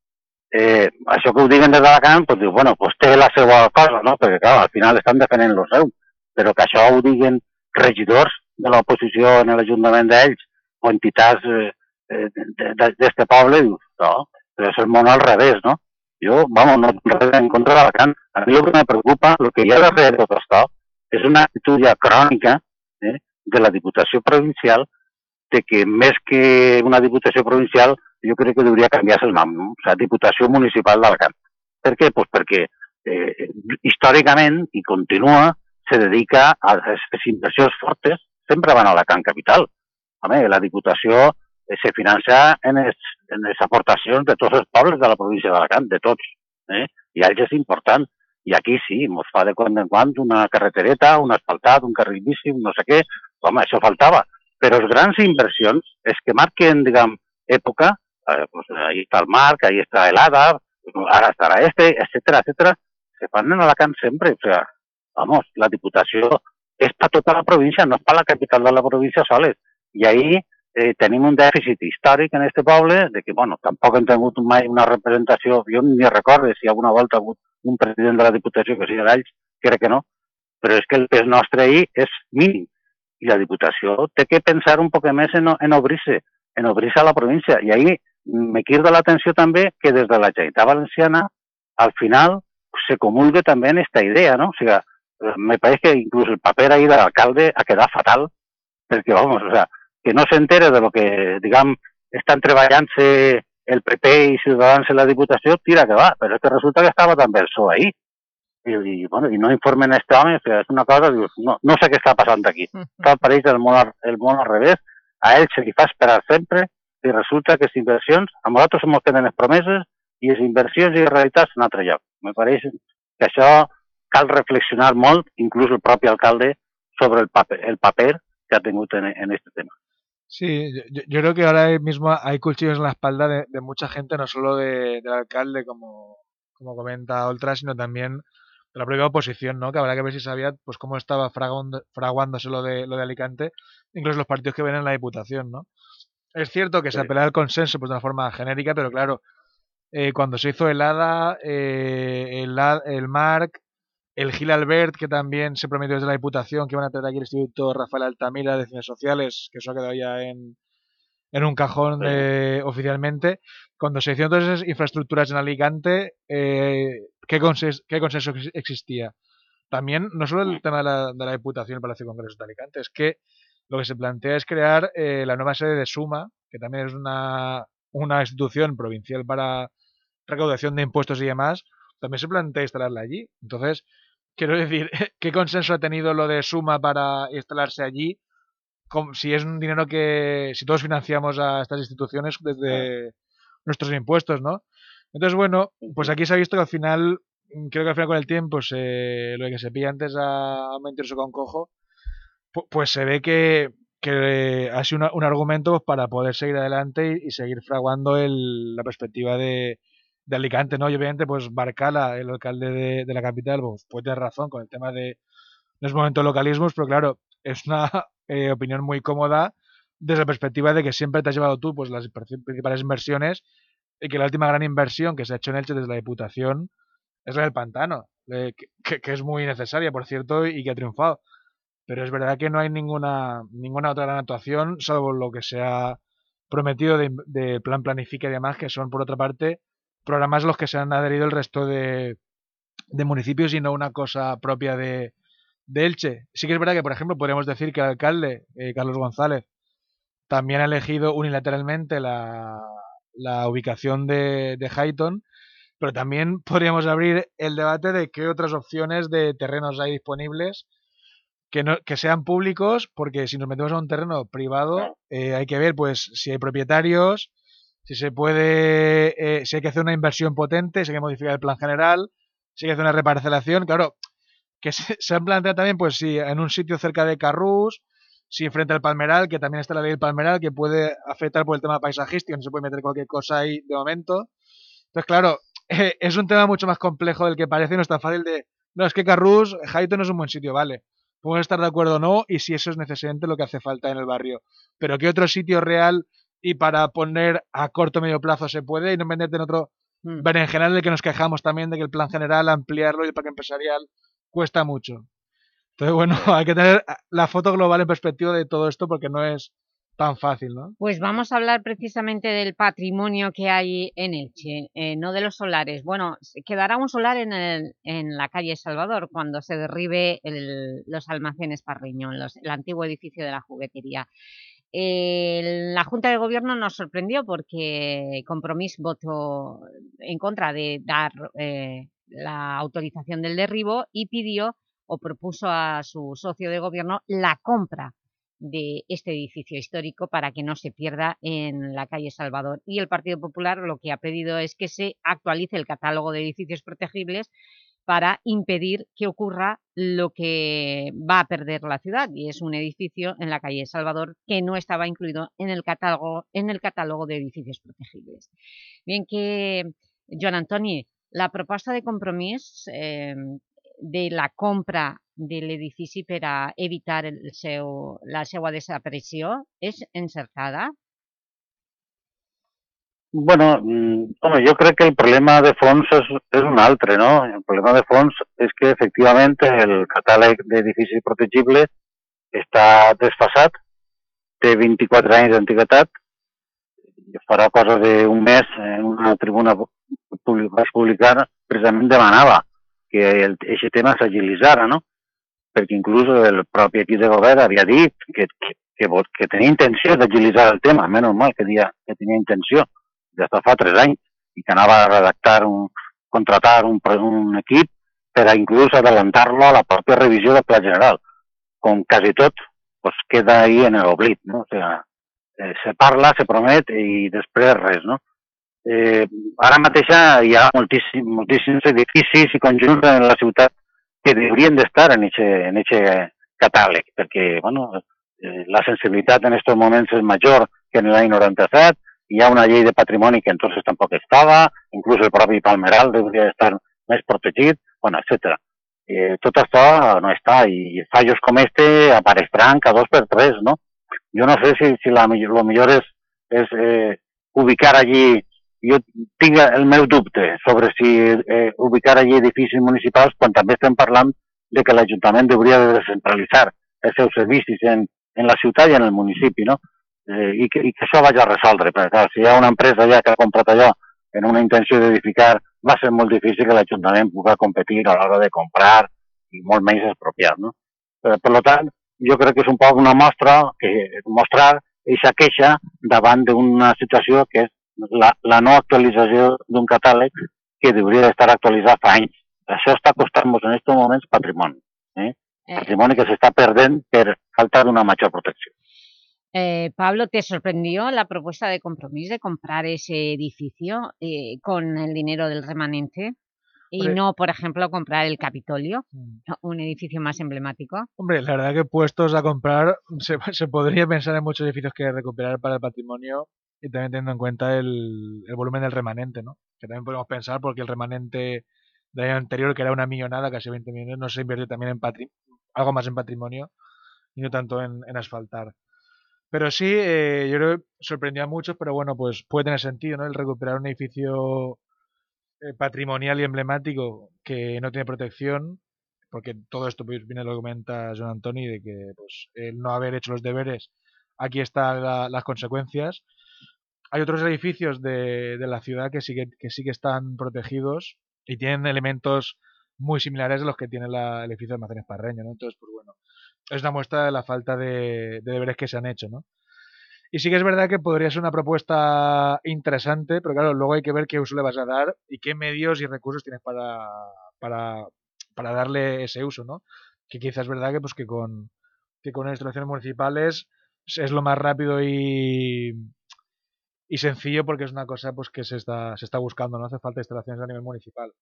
Eh, això que ho diguen des d'Alacant, pues, diu, bueno, pues té la seva cosa, no? Perquè, clar, al final estan defendent el seu, però que això ho diguen regidors de l'oposició en l'Ajuntament d'ells o entitats eh, eh, de- de- d'este poble, dius, no, però és el món al revés, no? Jo, vamos, no tinc res en contra d'Alacant. A mi el que me preocupa, el que hi ha darrere de tot això, és una actitud ja crònica eh, de la Diputació Provincial de que més que una Diputació Provincial jo crec que hauria canviar-se el nom, no? o sigui, Diputació Municipal d'Alacant. Per què? Pues perquè eh, històricament, i continua, se dedica a les inversions fortes, sempre van a Alacant Capital. Home, la Diputació eh, se financia en les, en les aportacions de tots els pobles de la província d'Alacant, de tots. Eh? I ells és important. I aquí sí, ens fa de quan en quan una carretereta, un asfaltat, un carril bici, un no sé què. Home, això faltava. Però les grans inversions, és que marquen, diguem, època, eh, pues, ahí està el Marc, ahí està el Ada, ara estarà este, etcètera, etcètera, se fan en Alacant sempre. O sea, vamos, la Diputació és per tota la província, no és per la capital de la província soles. I ahí eh, tenim un dèficit històric en este poble, de que, bueno, tampoc hem tingut mai una representació, jo ni recordo si alguna volta ha hagut un president de la Diputació que sigui d'ells, crec que no, però és que el pes nostre ahí és mínim. I la Diputació té que pensar un poc més en, en obrir-se, en obrir-se a la província. I ahí me crida l'atenció també que des de la Generalitat Valenciana, al final, se comulgue també en esta idea, no? O sigui, eh, me pareix que inclús el paper ahí de l'alcalde ha quedat fatal, perquè, vamos, o sea, que no s'entere de lo que, diguem, estan treballant-se el PP i Ciutadans en la Diputació, tira que va, però és que resulta que estava també el PSOE ahí. I, i, bueno, i no informen a este home, o sea, és una cosa, dius, no, no sé què està passant aquí. Tal pareix el món, al- el món al revés, a ell se li fa esperar sempre i resulta que les inversions, a nosaltres ens queden les promeses i les inversions i les realitats en altre lloc. Me pareix que això cal reflexionar molt, inclús el propi alcalde, sobre el paper, el paper que ha tingut en, en este tema. Sí, yo, yo- creo que ahora mismo hay cuchillos en la espalda de, de mucha gente, no solo de- del alcalde, como, como comenta Oltra, sino también de la propia oposición, ¿no? Que habrá que ver si sabía pues cómo estaba fraguándose lo de, lo de Alicante, incluso los partidos que ven en la Diputación, ¿no? Es cierto que se apela al consenso pues, de una forma genérica, pero claro, eh, cuando se hizo el ADA, eh, el, el MARC, el Gil Albert, que también se prometió desde la Diputación que iban a traer aquí el Instituto Rafael Altamira de Ciencias Sociales, que eso ha quedado ya en, en un cajón eh, oficialmente. Cuando se hicieron todas esas infraestructuras en Alicante, eh, ¿qué, consenso, ¿qué consenso existía? También, no solo el tema de la, de la Diputación del Palacio de Congresos de Alicante, es que lo que se plantea es crear eh, la nueva sede de Suma, que también es una, una institución provincial para recaudación de impuestos y demás, también se plantea instalarla allí. Entonces, quiero decir, ¿qué consenso ha tenido lo de Suma para instalarse allí? si es un dinero que, si todos financiamos a estas instituciones desde nuestros impuestos, ¿no? Entonces, bueno, pues aquí se ha visto que al final, creo que al final con el tiempo, se, lo que se pilla antes a, a mentiroso con cojo, pues se ve que, que ha sido un argumento pues, para poder seguir adelante y, seguir fraguando el, la perspectiva de, de, Alicante, ¿no? Y obviamente, pues Barcala, el alcalde de, la capital, pues puede tener razón con el tema de los momentos localismos, pero claro, es una eh, opinión muy cómoda desde la perspectiva de que siempre te has llevado tú pues las principales inversiones y que la última gran inversión que se ha hecho en Elche desde la Diputación es la del pantano, que, es muy necesaria, por cierto, y que ha triunfado. Pero es verdad que no hay ninguna, ninguna otra gran actuación, salvo lo que se ha prometido de, de plan planifica y demás, que son, por otra parte, programas los que se han adherido el resto de, de municipios y no una cosa propia de, de Elche. Sí que es verdad que, por ejemplo, podríamos decir que el alcalde, eh, Carlos González, también ha elegido unilateralmente la, la ubicación de, de Highton, pero también podríamos abrir el debate de qué otras opciones de terrenos hay disponibles que, no, que sean públicos, porque si nos metemos a un terreno privado, eh, hay que ver pues si hay propietarios, si se puede, eh, si hay que hacer una inversión potente, si hay que modificar el plan general, si hay que hacer una reparcelación, claro, que se, han planteado también, pues si en un sitio cerca de Carrús, si frente al Palmeral, que también está la ley del Palmeral, que puede afectar por el tema paisajístico, no se puede meter cualquier cosa ahí de momento. Entonces, claro, es un tema mucho más complejo del que parece, no es tan fácil de, no, es que Carrús, Jaito no es un buen sitio, vale. Podemos estar de acuerdo o no, y si eso es necesariamente lo que hace falta en el barrio. Pero ¿qué otro sitio real y para poner a corto o medio plazo se puede y no venderte en otro mm. general del que nos quejamos también de que el plan general, ampliarlo y el parque empresarial cuesta mucho. Entonces, bueno, hay que tener la foto global en perspectiva de todo esto porque no es tan fácil, ¿no? Pues vamos a hablar precisamente del patrimonio que hay en Elche, eh, no de los solares. Bueno, quedará un solar en, el, en la calle Salvador cuando se derribe el, los almacenes Parriñón, los, el antiguo edificio de la juguetería. La Junta de Gobierno nos sorprendió porque Compromís votó en contra de dar eh, la autorización del derribo y pidió o propuso a su socio de gobierno la compra de este edificio histórico para que no se pierda en la calle Salvador. Y el Partido Popular lo que ha pedido es que se actualice el catálogo de edificios protegibles para impedir que ocurra lo que va a perder la ciudad, y es un edificio en la calle Salvador que no estaba incluido en el catálogo, en el catálogo de edificios protegibles. Bien que, Joan Antoni, la proposta de compromís eh, de la compra de l'edifici per a evitar el seu, la seva desaparició és encertada? Bueno, mm, home, jo crec que el problema de fons és, és un altre, no? El problema de fons és que efectivament el catàleg d'edificis protegibles està desfasat, té 24 anys d'antiguitat, farà cosa d'un mes en una tribuna vaig publicar precisament demanava que aquest tema s'agilitzara, no? perquè inclús el propi equip de govern havia dit que, que, que, que tenia intenció d'agilitzar el tema, menys mal que, dia, que tenia intenció, des de fa tres anys, i que anava a redactar un, contratar un, un equip per a inclús adelantar-lo a la pròpia revisió del Pla General. Com quasi tot, pues queda ahí en l'oblit, no? O sea, eh, se parla, se promet i després res, no? Eh, ara mateix hi ha moltíssim, moltíssims edificis i conjunts en la ciutat que haurien d'estar en aquest catàleg, perquè bueno, eh, la sensibilitat en aquests moments és major que en l'any 97, hi ha una llei de patrimoni que entonces tampoc estava, inclús el propi Palmeral hauria estar més protegit, bueno, etc. Eh, tot això no està i fallos com este apareixeran cada dos per tres, no? Jo no sé si, si la, lo millor és, és eh, ubicar allí jo tinc el meu dubte sobre si eh, ubicar allí edificis municipals quan també estem parlant de que l'Ajuntament hauria de descentralitzar els seus servicis en, en la ciutat i en el municipi, no? Eh, i, que, i que això vagi a resoldre, perquè clar, si hi ha una empresa ja que ha comprat allò en una intenció d'edificar, va ser molt difícil que l'Ajuntament pugui competir a l'hora de comprar i molt menys expropiar. No? Per, per tant, jo crec que és un poc una mostra que mostrar aquesta queixa davant d'una situació que és la, la no actualització d'un catàleg que hauria d'estar actualitzat fa anys. Això està costant-nos en aquests moments patrimoni. Eh? eh. Patrimoni que s'està perdent per falta d'una major protecció. Eh, Pablo, ¿te sorprendió la propuesta de compromiso de comprar ese edificio eh, con el dinero del remanente? Y Hombre. no, por ejemplo, comprar el Capitolio, Mm. un edificio más emblemático. Hombre, la verdad que puestos a comprar, se, se podría pensar en muchos edificios que recuperar para el patrimonio y también teniendo en cuenta el, el volumen del remanente, ¿no? Que también podemos pensar porque el remanente del año anterior, que era una millonada, casi 20 millones, no se invirtió también en patri algo más en patrimonio y no tanto en, en asfaltar. Pero sí, eh, yo creo que sorprendió a muchos, pero bueno, pues puede tener sentido, ¿no? El recuperar un edificio eh, patrimonial y emblemático que no tiene protección, porque todo esto pues, viene lo que comenta John Antoni, de que pues, el no haber hecho los deberes, aquí están la- las consecuencias. Hay otros edificios de, de la ciudad que sí que, que sí que están protegidos y tienen elementos muy similares a los que tiene la- el edificio de Almacenes Parreño, ¿no? Entonces, pues bueno, es una muestra de la falta de, de deberes que se han hecho, ¿no? Y sí que es verdad que podría ser una propuesta interesante, pero claro, luego hay que ver qué uso le vas a dar y qué medios y recursos tienes para, para, para darle ese uso, ¿no? Que quizás es verdad que pues que con, que con instalaciones municipales es lo más rápido y, y sencillo porque es una cosa pues que se está, se está buscando, no hace falta instalaciones a nivel municipal.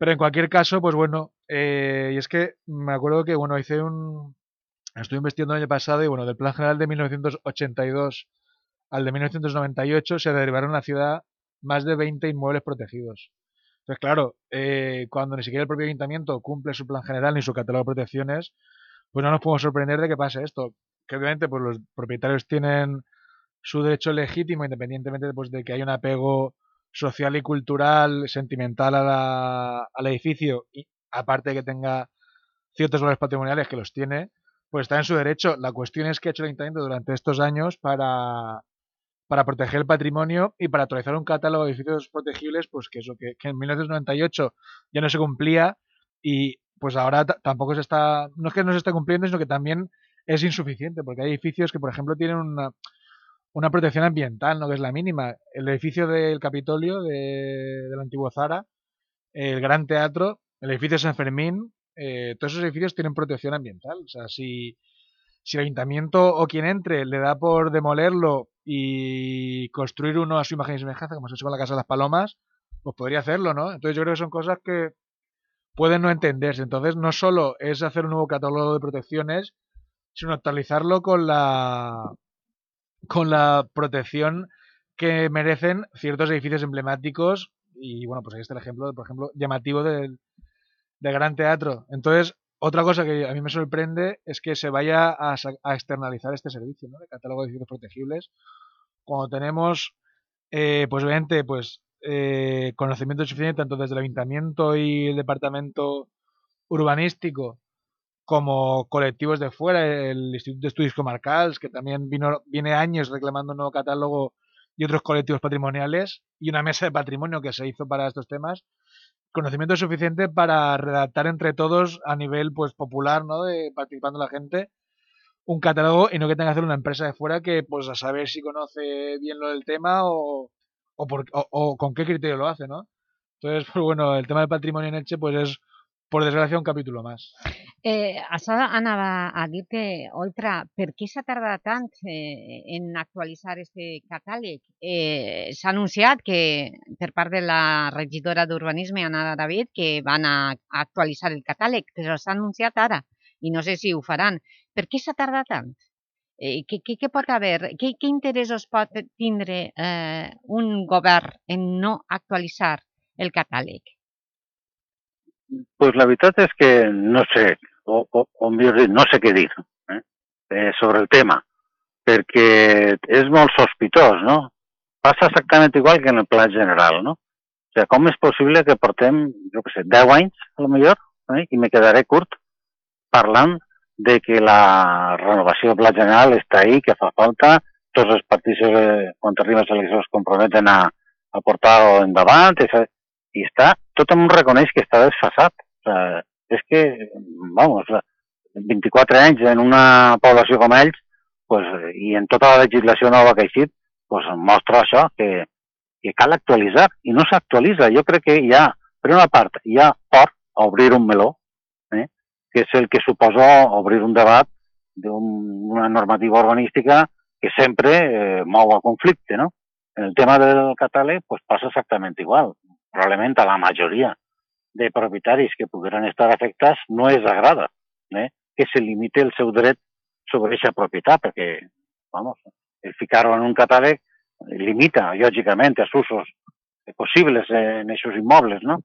Pero en cualquier caso, pues bueno, eh, y es que me acuerdo que bueno, hice un, Estuve investigando el año pasado y bueno, del Plan General de 1982 al de 1998 se derivaron en la ciudad más de 20 inmuebles protegidos. Entonces, claro, eh, cuando ni siquiera el propio ayuntamiento cumple su plan general ni su catálogo de protecciones, pues no nos podemos sorprender de que pase esto. Que obviamente pues los propietarios tienen su derecho legítimo, independientemente pues, de que haya un apego social y cultural, sentimental a la- al edificio, y aparte de que tenga ciertos valores patrimoniales que los tiene, pues está en su derecho. La cuestión es que ha hecho el ayuntamiento durante estos años para, para proteger el patrimonio y para actualizar un catálogo de edificios protegibles, pues que eso, que, que en 1998 ya no se cumplía y pues ahora ta- tampoco se está, no es que no se esté cumpliendo, sino que también es insuficiente, porque hay edificios que, por ejemplo, tienen una, una protección ambiental, ¿no? que es la mínima. El edificio del Capitolio, de, del antiguo Zara, el Gran Teatro, el edificio de San Fermín, eh, todos esos edificios tienen protección ambiental. O sea, si, si el ayuntamiento o quien entre le da por demolerlo y construir uno a su imagen y semejanza, como se ha hecho con la Casa de las Palomas, pues podría hacerlo, ¿no? Entonces yo creo que son cosas que pueden no entenderse. Entonces no solo es hacer un nuevo catálogo de protecciones, sino actualizarlo con la con la protección que merecen ciertos edificios emblemáticos y bueno, pues ahí está el ejemplo, por ejemplo, llamativo del, del Gran Teatro. Entonces, otra cosa que a mí me sorprende es que se vaya a, a externalizar este servicio, ¿no? De catálogo de edificios protegibles, cuando tenemos, eh, pues obviamente, pues eh, conocimiento suficiente tanto desde el ayuntamiento y el departamento urbanístico como colectivos de fuera, el Instituto de Estudios Comarcals, que también vino, viene años reclamando un nuevo catálogo y otros colectivos patrimoniales, y una mesa de patrimonio que se hizo para estos temas, conocimiento suficiente para redactar entre todos a nivel pues popular, ¿no? De participando la gente, un catálogo y no que tenga que hacer una empresa de fuera que pues a saber si conoce bien lo del tema o, o, por- o con qué criterio lo hace, ¿no? Entonces, pues bueno, el tema del patrimonio en Elche pues es, por desgracia, un capítulo más. Eh, això anava a dir-te, Oltra, per què s'ha tardat tant eh, en actualitzar este catàleg? Eh, s'ha anunciat que per part de la regidora d'Urbanisme, Ana David, que van a actualitzar el catàleg, però s'ha anunciat ara i no sé si ho faran. Per què s'ha tardat tant? Eh, què, què, què pot haver? Què, què interessos pot tindre eh, un govern en no actualitzar el catàleg? pues la veritat és que no sé, o, o, o millor dit, no sé què dir eh? Eh, sobre el tema, perquè és molt sospitós, no? Passa exactament igual que en el pla general, no? O sigui, com és possible que portem, jo què sé, 10 anys, a lo millor, eh? i me quedaré curt, parlant de que la renovació del pla general està ahí, que fa falta, tots els partits eh, quan arriben les eleccions es comprometen a, a portar-ho endavant i, està, tothom reconeix que està desfasat. O sea, és que, vamos, 24 anys en una població com ells pues, i en tota la legislació nova que ha eixit, pues, mostra això, que, que cal actualitzar i no s'actualitza. Jo crec que hi ha, per una part, hi ha por a obrir un meló, eh? que és el que suposa obrir un debat d'una normativa urbanística que sempre eh, mou a conflicte, ¿no? En el tema del catàleg pues, passa exactament igual. Probablement a la majoria de propietaris que pudieran estar afectats no els agrada eh? que se limite el seu dret sobre aquesta propietat, perquè, vamos, el ficar-ho en un catàleg limita, lògicament, els usos possibles en aquests immobles, no?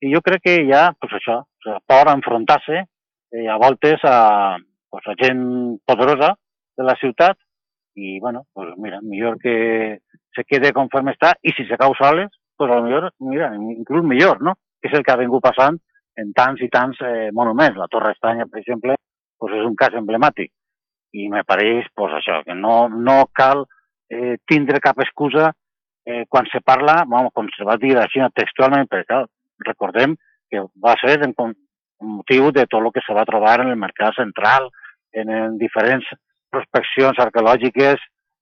I jo crec que ha, pues això, o por enfrontar-se eh, a voltes a, pues, a gent poderosa de la ciutat i, bueno, pues mira, millor que se quede conforme està i si se cau soles, pues a lo millor, mira, inclús millor, no? És el que ha vingut passant en tants i tants eh, monuments. La Torre Estanya, per exemple, pues és un cas emblemàtic. I me pareix, pues això, que no, no cal eh, tindre cap excusa eh, quan se parla, bueno, com se va dir així textualment, perquè recordem que va ser en motiu de tot el que se va trobar en el mercat central, en, en diferents prospeccions arqueològiques,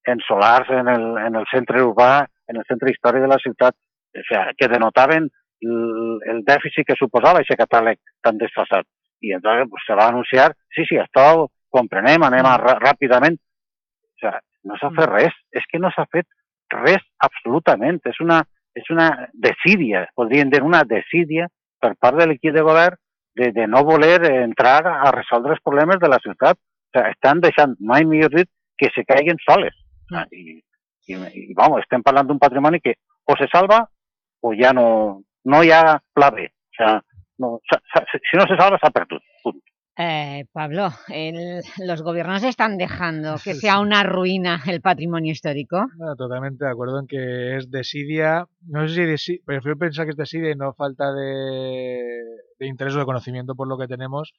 en solars, en el, en el centre urbà, en el centre històric de la ciutat, o sigui, que denotaven el, dèficit que suposava aquest catàleg tan desfasat. I entonces pues, se va anunciar, sí, sí, esto comprenem, anem a, ràpidament. O sigui, no s'ha fet res, és que no s'ha fet res absolutament. És una, és una desídia, podríem dir una desídia per part de l'equip de govern de, de no voler entrar a resoldre els problemes de la ciutat. O sigui, estan deixant, mai millor dit, que se caiguen soles. Mm. I, i, i vamos, estem parlant d'un patrimoni que o se salva o ja no, no hi ha pla B. O sigui, no, si no se salva s'ha perdut. Punt. Eh, Pablo, el, los gobiernos están dejando que sea una ruina el patrimonio histórico. No, totalmente de acuerdo en que es desidia, no sé si desidia, prefiero pensar que es desidia y no falta de, de, interés o de conocimiento por lo que tenemos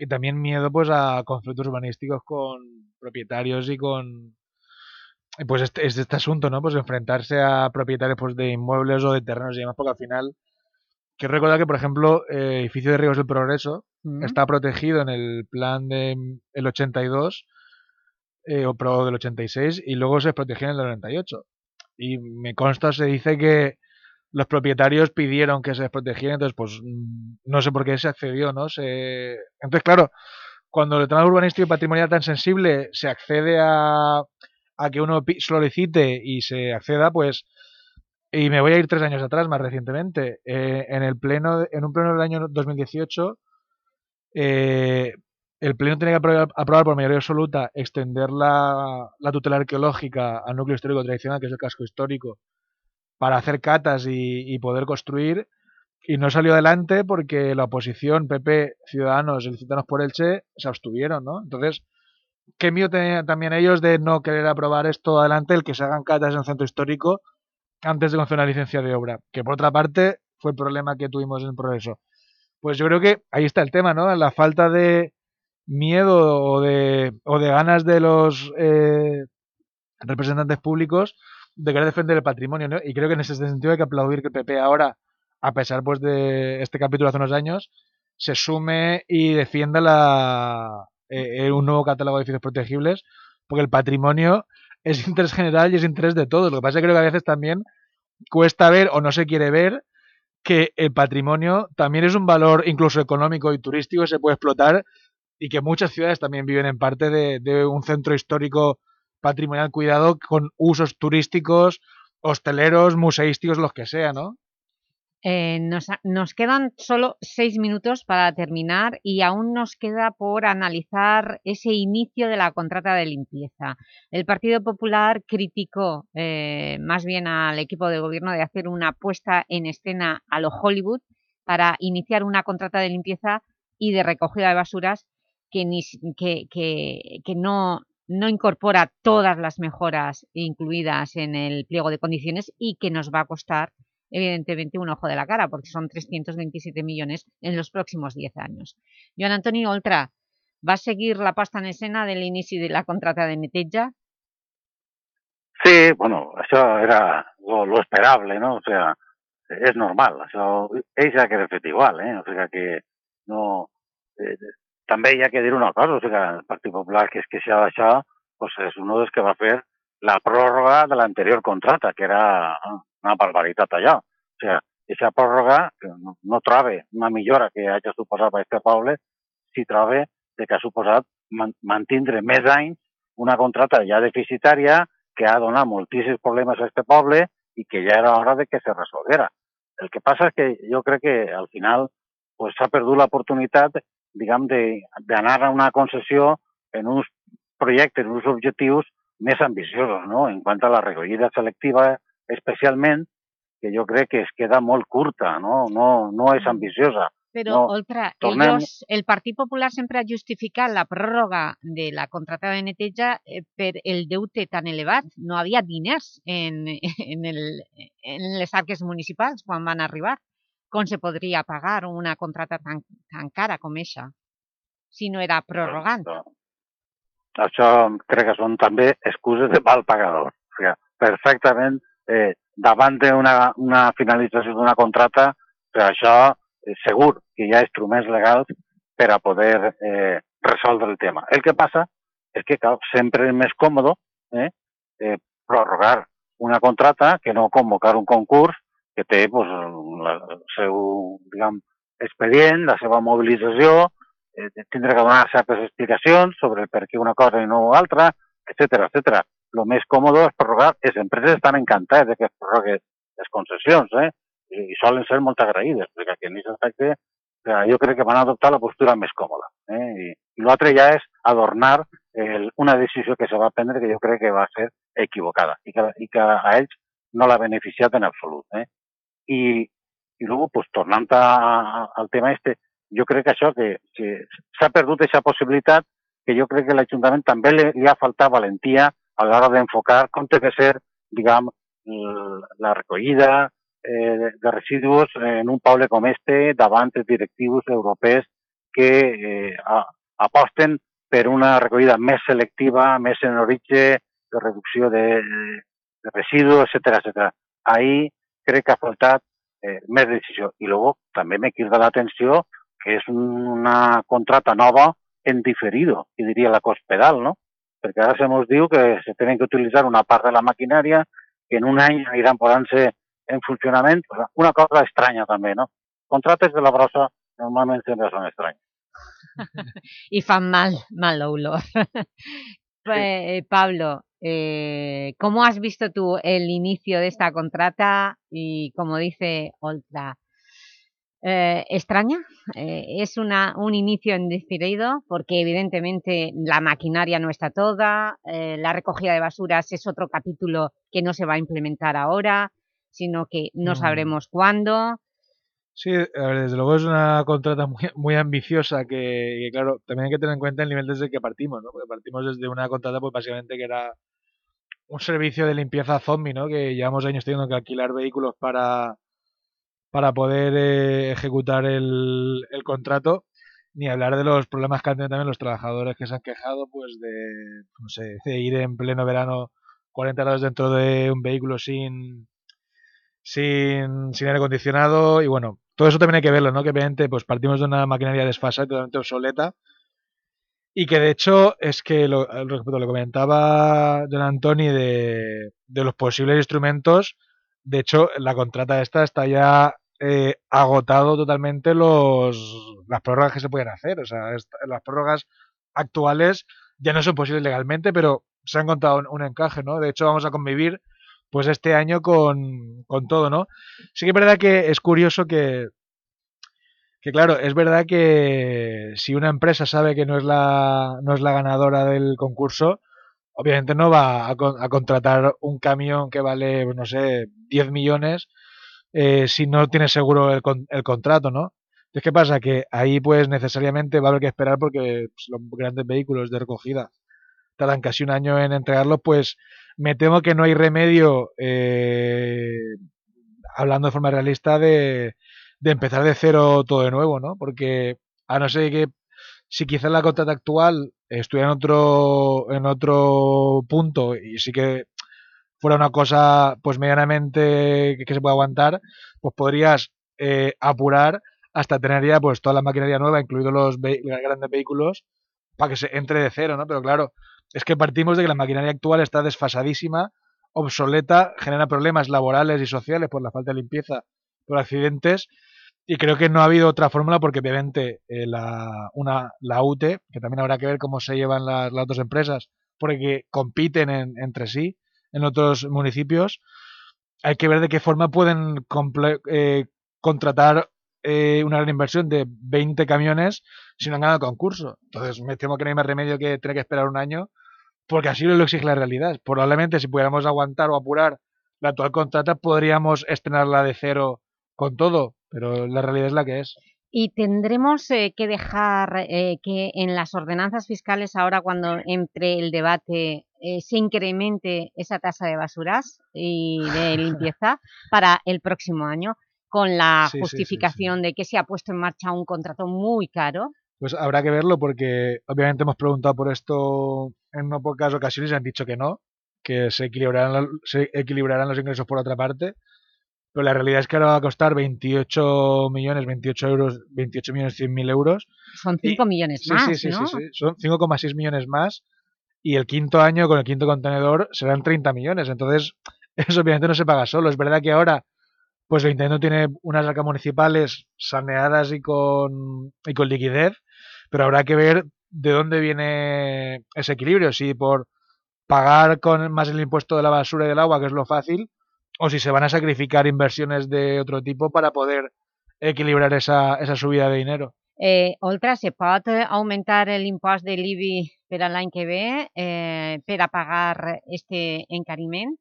y también miedo pues a conflictos urbanísticos con propietarios y con pues este, este, este asunto, ¿no? Pues enfrentarse a propietarios pues, de inmuebles o de terrenos y demás, porque al final Quiero recordar que, por ejemplo, el eh, edificio de Ríos del Progreso está protegido en el plan del el 82 eh, o pro del 86 y luego se protegió en el 98. Y me consta, se dice que los propietarios pidieron que se desprotegiera, entonces pues mm, no sé por qué se accedió, ¿no? Se... Entonces, claro, cuando el tema urbanístico y patrimonial tan sensible se accede a, a que uno solicite y se acceda, pues y me voy a ir tres años atrás, más recientemente. Eh, en el pleno, en un pleno del año 2018, eh, el pleno tenía que aprobar, por mayoría absoluta extender la, tutela arqueológica al núcleo histórico tradicional, que es el casco histórico, para hacer catas y, poder construir. Y no salió adelante porque la oposición, PP, Ciudadanos Ciudadanos por el Che, se abstuvieron, ¿no? Entonces, qué miedo tenían también ellos de no querer aprobar esto adelante, el que se hagan catas en el centro histórico antes de conceder una licencia de obra, que por otra parte fue el problema que tuvimos en progreso. Pues yo creo que ahí está el tema, ¿no? La falta de miedo o de, ganas de los eh, representantes públicos de querer defender el patrimonio, ¿no? Y creo que en ese sentido hay que aplaudir que el PP ahora, a pesar pues de este capítulo hace unos años, se sume y defienda la, eh, un nuevo catálogo de edificios protegibles, porque el patrimonio es interés general y es interés de todos. Lo que pasa es que creo que a veces también cuesta ver o no se quiere ver que el patrimonio también es un valor incluso económico y turístico que se puede explotar y que muchas ciudades también viven en parte de, de un centro histórico patrimonial cuidado con usos turísticos, hosteleros, museísticos, los que sea, ¿no? Eh, nos, quedan solo seis minutos para terminar y aún nos queda por analizar ese inicio de la contrata de limpieza. El Partido Popular criticó eh, más bien al equipo de gobierno de hacer una puesta en escena a lo Hollywood para iniciar una contrata de limpieza y de recogida de basuras que, que, que no incorpora todas las mejoras incluidas en el pliego de condiciones y que nos va a costar evidentemente un ojo de la cara, porque son 327 millones en los próximos 10 años. Joan Antonio Oltra, ¿va a seguir la pasta en escena del inicio de la contrata de Neteja? Sí, bueno, això era lo, lo esperable, no? O sea, és normal, això, ells quedat fet igual, eh? O sigui que no... Eh, també hi ha que dir una cosa, o sigui, el Partit Popular que es queixa d'això, pues és un dels que va fer la pròrroga de l'anterior contrata, que era una barbaritat allò. O sigui, aquesta pròrroga no, no troba una millora que hagi suposat per aquest poble, si troba de que ha suposat man mantindre més anys una contrata ja deficitària que ha donat moltíssims problemes a aquest poble i que ja era hora de que se resolguera. El que passa és que jo crec que al final s'ha pues, perdut l'oportunitat diguem, d'anar a una concessió en uns projectes, en uns objectius més ambiciosos, no? En quant a la recollida selectiva, especialment, que jo crec que es queda molt curta, no, no, no és ambiciosa. Però, no, Oltra, tornem... el Partit Popular sempre ha justificat la pròrroga de la contrata de neteja eh, per el deute tan elevat. No havia diners en, en, el, en les arques municipals quan van arribar. Com se podria pagar una contrata tan, tan cara com aquesta si no era prorrogant? Això crec que són també excuses de mal pagador. O sigui, perfectament, eh, davant d'una una finalització d'una contrata, per això eh, segur que hi ha instruments legals per a poder eh, resoldre el tema. El que passa és que clar, sempre és més còmode eh, eh, prorrogar una contrata que no convocar un concurs que té pues, el seu diguem, expedient, la seva mobilització, eh, tindre que donar certes explicacions sobre per què una cosa i no altra, etc etc. El més còmode és prorrogar. Les empreses estan encantades de que es prorroguen les concessions, eh? i, i solen ser molt agraïdes, perquè en aquest aspecte eh, jo crec que van adoptar la postura més còmoda. Eh? I, i l'altre ja és adornar el, una decisió que se va prendre que jo crec que va ser equivocada i que, i que a ells no l'ha beneficiat en absolut. Eh? I, i després, pues, tornant a, a, al tema este, jo crec que això, que, que s'ha perdut aquesta possibilitat, que jo crec que l'Ajuntament també li, li ha faltat valentia a l'hora d'enfocar com té que ser, diguem, la recollida eh, de, de residus en un poble com este davant els directius europeus que eh, a, aposten per una recollida més selectiva, més en origen, de reducció de, de residus, etc etc. Ahí crec que ha faltat eh, més decisió. I luego també me crida l'atenció que és una contrata nova en diferido, que diria la Cospedal, no? Perquè ara se ens diu que se tenen que utilitzar una part de la maquinària que en un any aniran posant-se en funcionament. Una cosa estranya també, no? Contrates de la brossa normalment sempre són estranyes. y fan mal, mal olor. pues, Pablo, eh, ¿cómo has visto tú el inicio de esta contrata? Y como dice Oltra, eh, ¿extraña? Eh, ¿Es una, un inicio indefinido? Porque evidentemente la maquinaria no está toda, eh, la recogida de basuras es otro capítulo que no se va a implementar ahora, sino que no Mm. sabremos cuándo. Sí, desde luego es una contrata muy, muy ambiciosa que, que, claro, también hay que tener en cuenta el nivel desde el que partimos, ¿no? Porque partimos desde una contrata, pues básicamente que era un servicio de limpieza zombie, ¿no? Que llevamos años teniendo que alquilar vehículos para, para poder eh, ejecutar el, contrato, ni hablar de los problemas que han tenido también los trabajadores que se han quejado, pues de, no sé, de ir en pleno verano 40 grados dentro de un vehículo sin, sin, aire acondicionado. Y bueno, todo eso también hay que verlo, ¿no? Que obviamente pues partimos de una maquinaria desfasada, totalmente obsoleta. Y que de hecho es que lo, respecto lo comentaba Don Antoni de, de los posibles instrumentos, de hecho la contrata esta está ya eh, agotado totalmente los las prórrogas que se pueden hacer, o sea, las prórrogas actuales ya no son posibles legalmente, pero se ha encontrado un, un encaje, ¿no? De hecho vamos a convivir pues este año con, con todo, ¿no? Sí que es verdad que es curioso que, que claro, es verdad que si una empresa sabe que no es la, no es la ganadora del concurso, obviamente no va a, a contratar un camión que vale, no sé, 10 millones eh, si no tiene seguro el, el contrato, ¿no? Entonces, ¿qué pasa? Que ahí pues necesariamente va a haber que esperar porque pues, los grandes vehículos de recogida tardan casi un año en entregarlos, pues me temo que no hay remedio, eh, hablando de forma realista, de, de empezar de cero todo de nuevo, ¿no? Porque a no ser que si quizás la contrata actual estuviera en otro, en otro punto y sí que fuera una cosa pues medianamente que, se pueda aguantar, pues podrías eh, apurar hasta tener ya pues toda la maquinaria nueva, incluidos los, grandes vehículos, para que se entre de cero, ¿no? Pero claro, es que partimos de que la maquinaria actual está desfasadísima, obsoleta, genera problemas laborales y sociales por la falta de limpieza, por accidentes, y creo que no ha habido otra fórmula porque obviamente eh, la, una, la UTE, que también habrá que ver cómo se llevan las, las otras empresas, porque compiten entre sí en otros municipios, hay que ver de qué forma pueden eh, contratar eh, una gran inversión de 20 camiones si no han ganado concurso. Entonces me temo que no hay más remedio que tener que esperar un año porque así lo exige la realidad. Probablemente si pudiéramos aguantar o apurar la actual contrata podríamos estrenarla de cero con todo, pero la realidad es la que es. Y tendremos eh, que dejar eh, que en las ordenanzas fiscales ahora cuando entre el debate eh, se incremente esa tasa de basuras y de limpieza para el próximo año con la justificación de que se ha puesto en marcha un contrato muy caro. Pues habrá que verlo porque obviamente hemos preguntado por esto en no pocas ocasiones y han dicho que no, que se equilibrarán, se equilibrarán los ingresos por otra parte pero la realidad es que ahora va a costar 28 millones, 28 euros, 28 millones 100 mil euros. Son 5 millones más, sí, sí, sí, sí, son 5,6 millones más y el quinto año con el quinto contenedor serán 30 millones. Entonces, eso obviamente no se paga solo. Es verdad que ahora, pues el Nintendo tiene unas arcas municipales saneadas y con, y con liquidez, pero habrá que ver de dónde viene ese equilibrio. Si por pagar con más el impuesto de la basura y del agua, que es lo fácil, o si se van a sacrificar inversiones de otro tipo para poder equilibrar esa, esa subida de dinero. Eh, Oltra, se pot aumentar l'impost de l'IBI per a l'any que ve eh, per a pagar este encariment?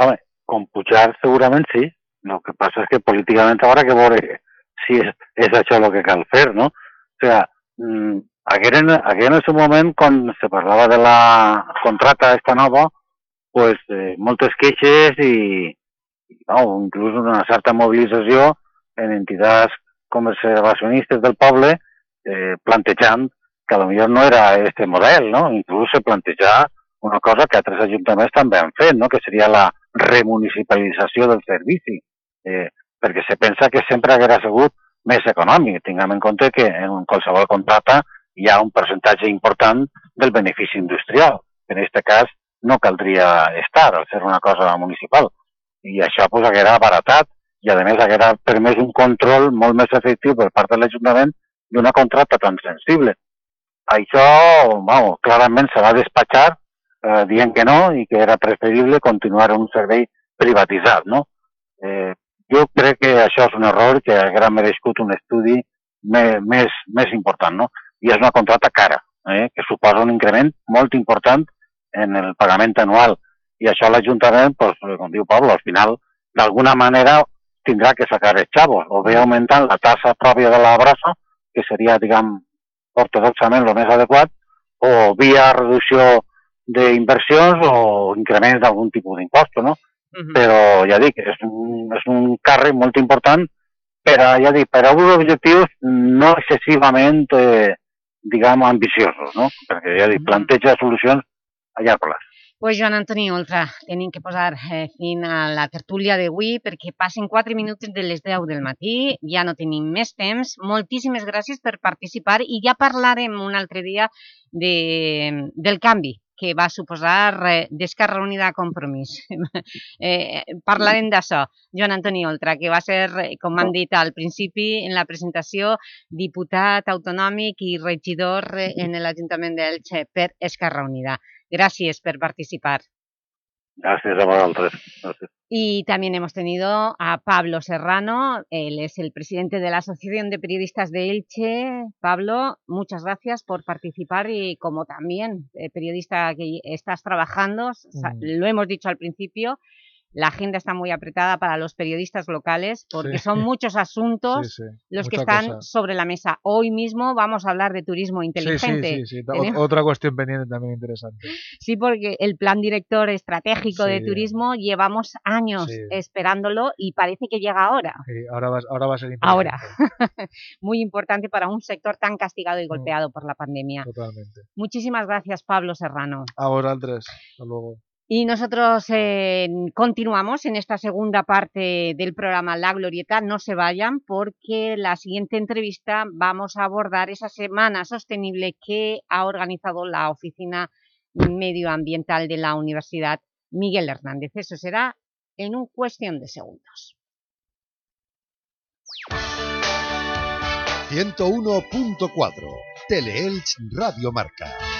Home, com pujar segurament sí. El que passa és que políticament haurà que veure si és, és això el que cal fer, no? O sigui, mm, haguera, en el seu moment, quan se parlava de la contrata esta nova, pues, eh, moltes queixes i, i no, inclús una certa mobilització en entitats conservacionistes del poble eh, plantejant que potser no era este model, no? Inclús se plantejar una cosa que altres ajuntaments també han fet, no? que seria la remunicipalització del servici, eh, perquè se pensa que sempre haguera sigut més econòmic. Tinguem en compte que en qualsevol contracte hi ha un percentatge important del benefici industrial. En aquest cas, no caldria estar al ser una cosa municipal. I això pues, haguera baratat i, a més, haguera permès un control molt més efectiu per part de l'Ajuntament d'una contracta tan sensible. Això, vamos, clarament se va despatxar eh, dient que no i que era preferible continuar un servei privatitzat, no? Eh, jo crec que això és un error que haguera merescut un estudi més, més, més important, no? I és una contracta cara, eh, que suposa un increment molt important en el pagament anual. I això l'Ajuntament, pues, com diu Pablo, al final, d'alguna manera tindrà que sacar els xavos, o bé augmentant la tassa pròpia de la brossa, que seria, diguem, ortodoxament el més adequat, o via reducció d'inversions o increments d'algun tipus d'impost, no? Uh -huh. Però, ja dic, és un, és un càrrec molt important per a, ja dic, per a uns objectius no excessivament, eh, diguem, ambiciosos, no? Perquè, ja dic, planteja solucions a llarg plaç. Pues Joan Antoni Oltra, tenim que posar eh, fin a la tertúlia d'avui perquè passen 4 minuts de les 10 del matí, ja no tenim més temps. Moltíssimes gràcies per participar i ja parlarem un altre dia de, del canvi que va suposar eh, d'Esquerra Unida a Compromís. eh, parlarem d'això. Joan Antoni Oltra, que va ser, eh, com han dit al principi, en la presentació, diputat autonòmic i regidor en l'Ajuntament d'Elche per Esquerra Unida. Gracias por participar. Gracias a vosotros. Y también hemos tenido a Pablo Serrano, él es el presidente de la Asociación de Periodistas de Elche. Pablo, muchas gracias por participar y como también eh, periodista que estás trabajando, mm. lo hemos dicho al principio, la agenda está muy apretada para los periodistas locales porque son muchos asuntos los que están sobre la mesa. Hoy mismo vamos a hablar de turismo inteligente. Sí, sí, Otra cuestión pendiente también interesante. Sí, porque el plan director estratégico de turismo llevamos años esperándolo y parece que llega ahora. ahora va, ahora va a ser importante. Ahora. muy importante para un sector tan castigado y mm. golpeado por la pandemia. Totalmente. Muchísimas gracias, Pablo Serrano. A vos, Andrés. Hasta luego. Y nosotros eh, continuamos en esta segunda parte del programa La Glorieta. No se vayan porque la siguiente entrevista vamos a abordar esa semana sostenible que ha organizado la Oficina Medioambiental de la Universidad Miguel Hernández. Eso será en un cuestión de segundos. 101.4 Teleelch Radio Marca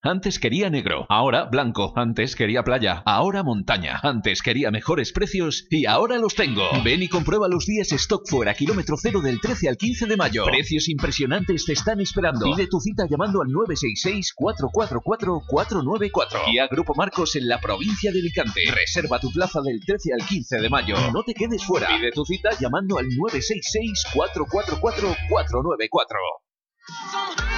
Antes quería negro, ahora blanco. Antes quería playa, ahora montaña. Antes quería mejores precios y ahora los tengo. Ven y comprueba los días stock fuera kilómetro cero del 13 al 15 de mayo. Precios impresionantes te están esperando. Pide tu cita llamando al 966-444-494. Y a Grupo Marcos en la provincia de Alicante. Reserva tu plaza del 13 al 15 de mayo. No te quedes fuera. Pide tu cita llamando al 966-444-494.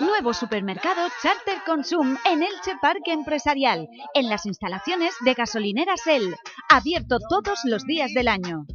Nuevo supermercado Charter Consum en Elche Parque Empresarial, en las instalaciones de gasolineras El, abierto todos los días del año.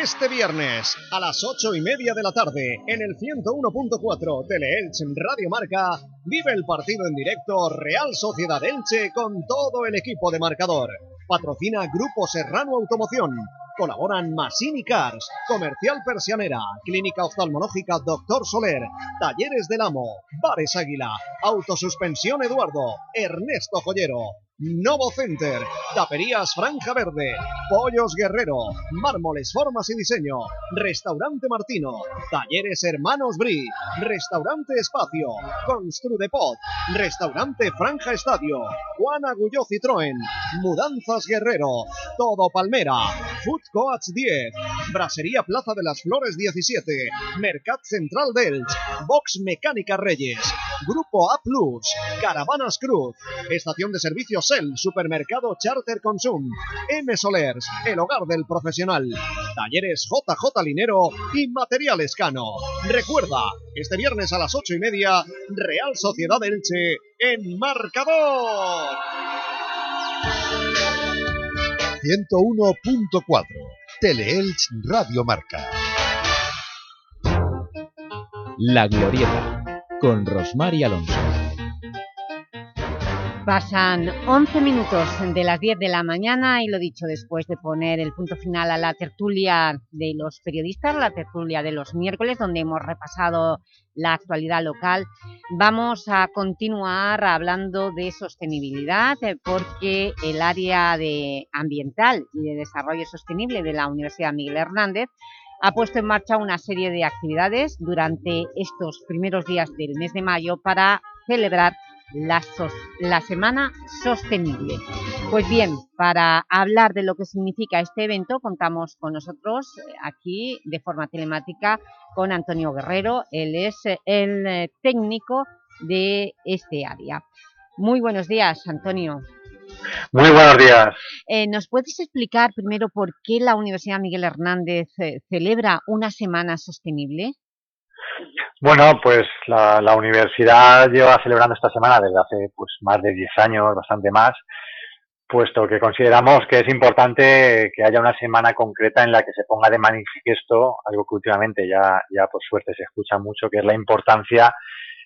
Este viernes a las ocho y media de la tarde en el 101.4 Tele-Elche Radio Marca vive el partido en directo Real Sociedad Elche con todo el equipo de marcador. Patrocina Grupo Serrano Automoción. Colaboran Masini Cars, Comercial Persianera, Clínica Oftalmológica Doctor Soler, Talleres del Amo, Bares Águila, Autosuspensión Eduardo, Ernesto Joyero, Novo Center, Taperías Franja Verde, Pollos Guerrero, Mármoles Formas y Diseño, Restaurante Martino, Talleres Hermanos Bri, Restaurante Espacio, Construdepot, Restaurante Franja Estadio, Juan Agulló Citroën, Mudanzas Guerrero, Todo Palmera, Food Coach 10, Brasería Plaza de las Flores 17, Mercat Central Delch, Box Mecánica Reyes, Grupo A Plus, Caravanas Cruz, Estación de Servicios El, Supermercado Charter Consum, M Solers, El Hogar del Profesional, Talleres JJ Linero y Materiales Cano. Recuerda, este viernes a las ocho y media, Real Sociedad Elche en Marcador. 101.4 Teleelch Radio Marca. La Glorieta, con Rosmar y Alonso. Pasan 11 minutos de las 10 de la mañana y lo dicho, después de poner el punto final a la tertulia de los periodistas, la tertulia de los miércoles, donde hemos repasado la actualidad local, vamos a continuar hablando de sostenibilidad eh, porque el área de ambiental y de desarrollo sostenible de la Universidad Miguel Hernández ha puesto en marcha una serie de actividades durante estos primeros días del mes de mayo para celebrar la, Semana Sostenible. Pues bien, para hablar de lo que significa este evento, contamos con nosotros eh, aquí de forma telemática con Antonio Guerrero, él es eh, el eh, técnico de este área. Muy buenos días, Antonio. Muy buenos días. ¿Nos puedes explicar primero por qué la Universidad Miguel Hernández celebra una semana sostenible? Bueno, pues la, la, universidad lleva celebrando esta semana desde hace pues más de 10 años, bastante más, puesto que consideramos que es importante que haya una semana concreta en la que se ponga de manifiesto algo que últimamente ya, ya por suerte se escucha mucho, que es la importancia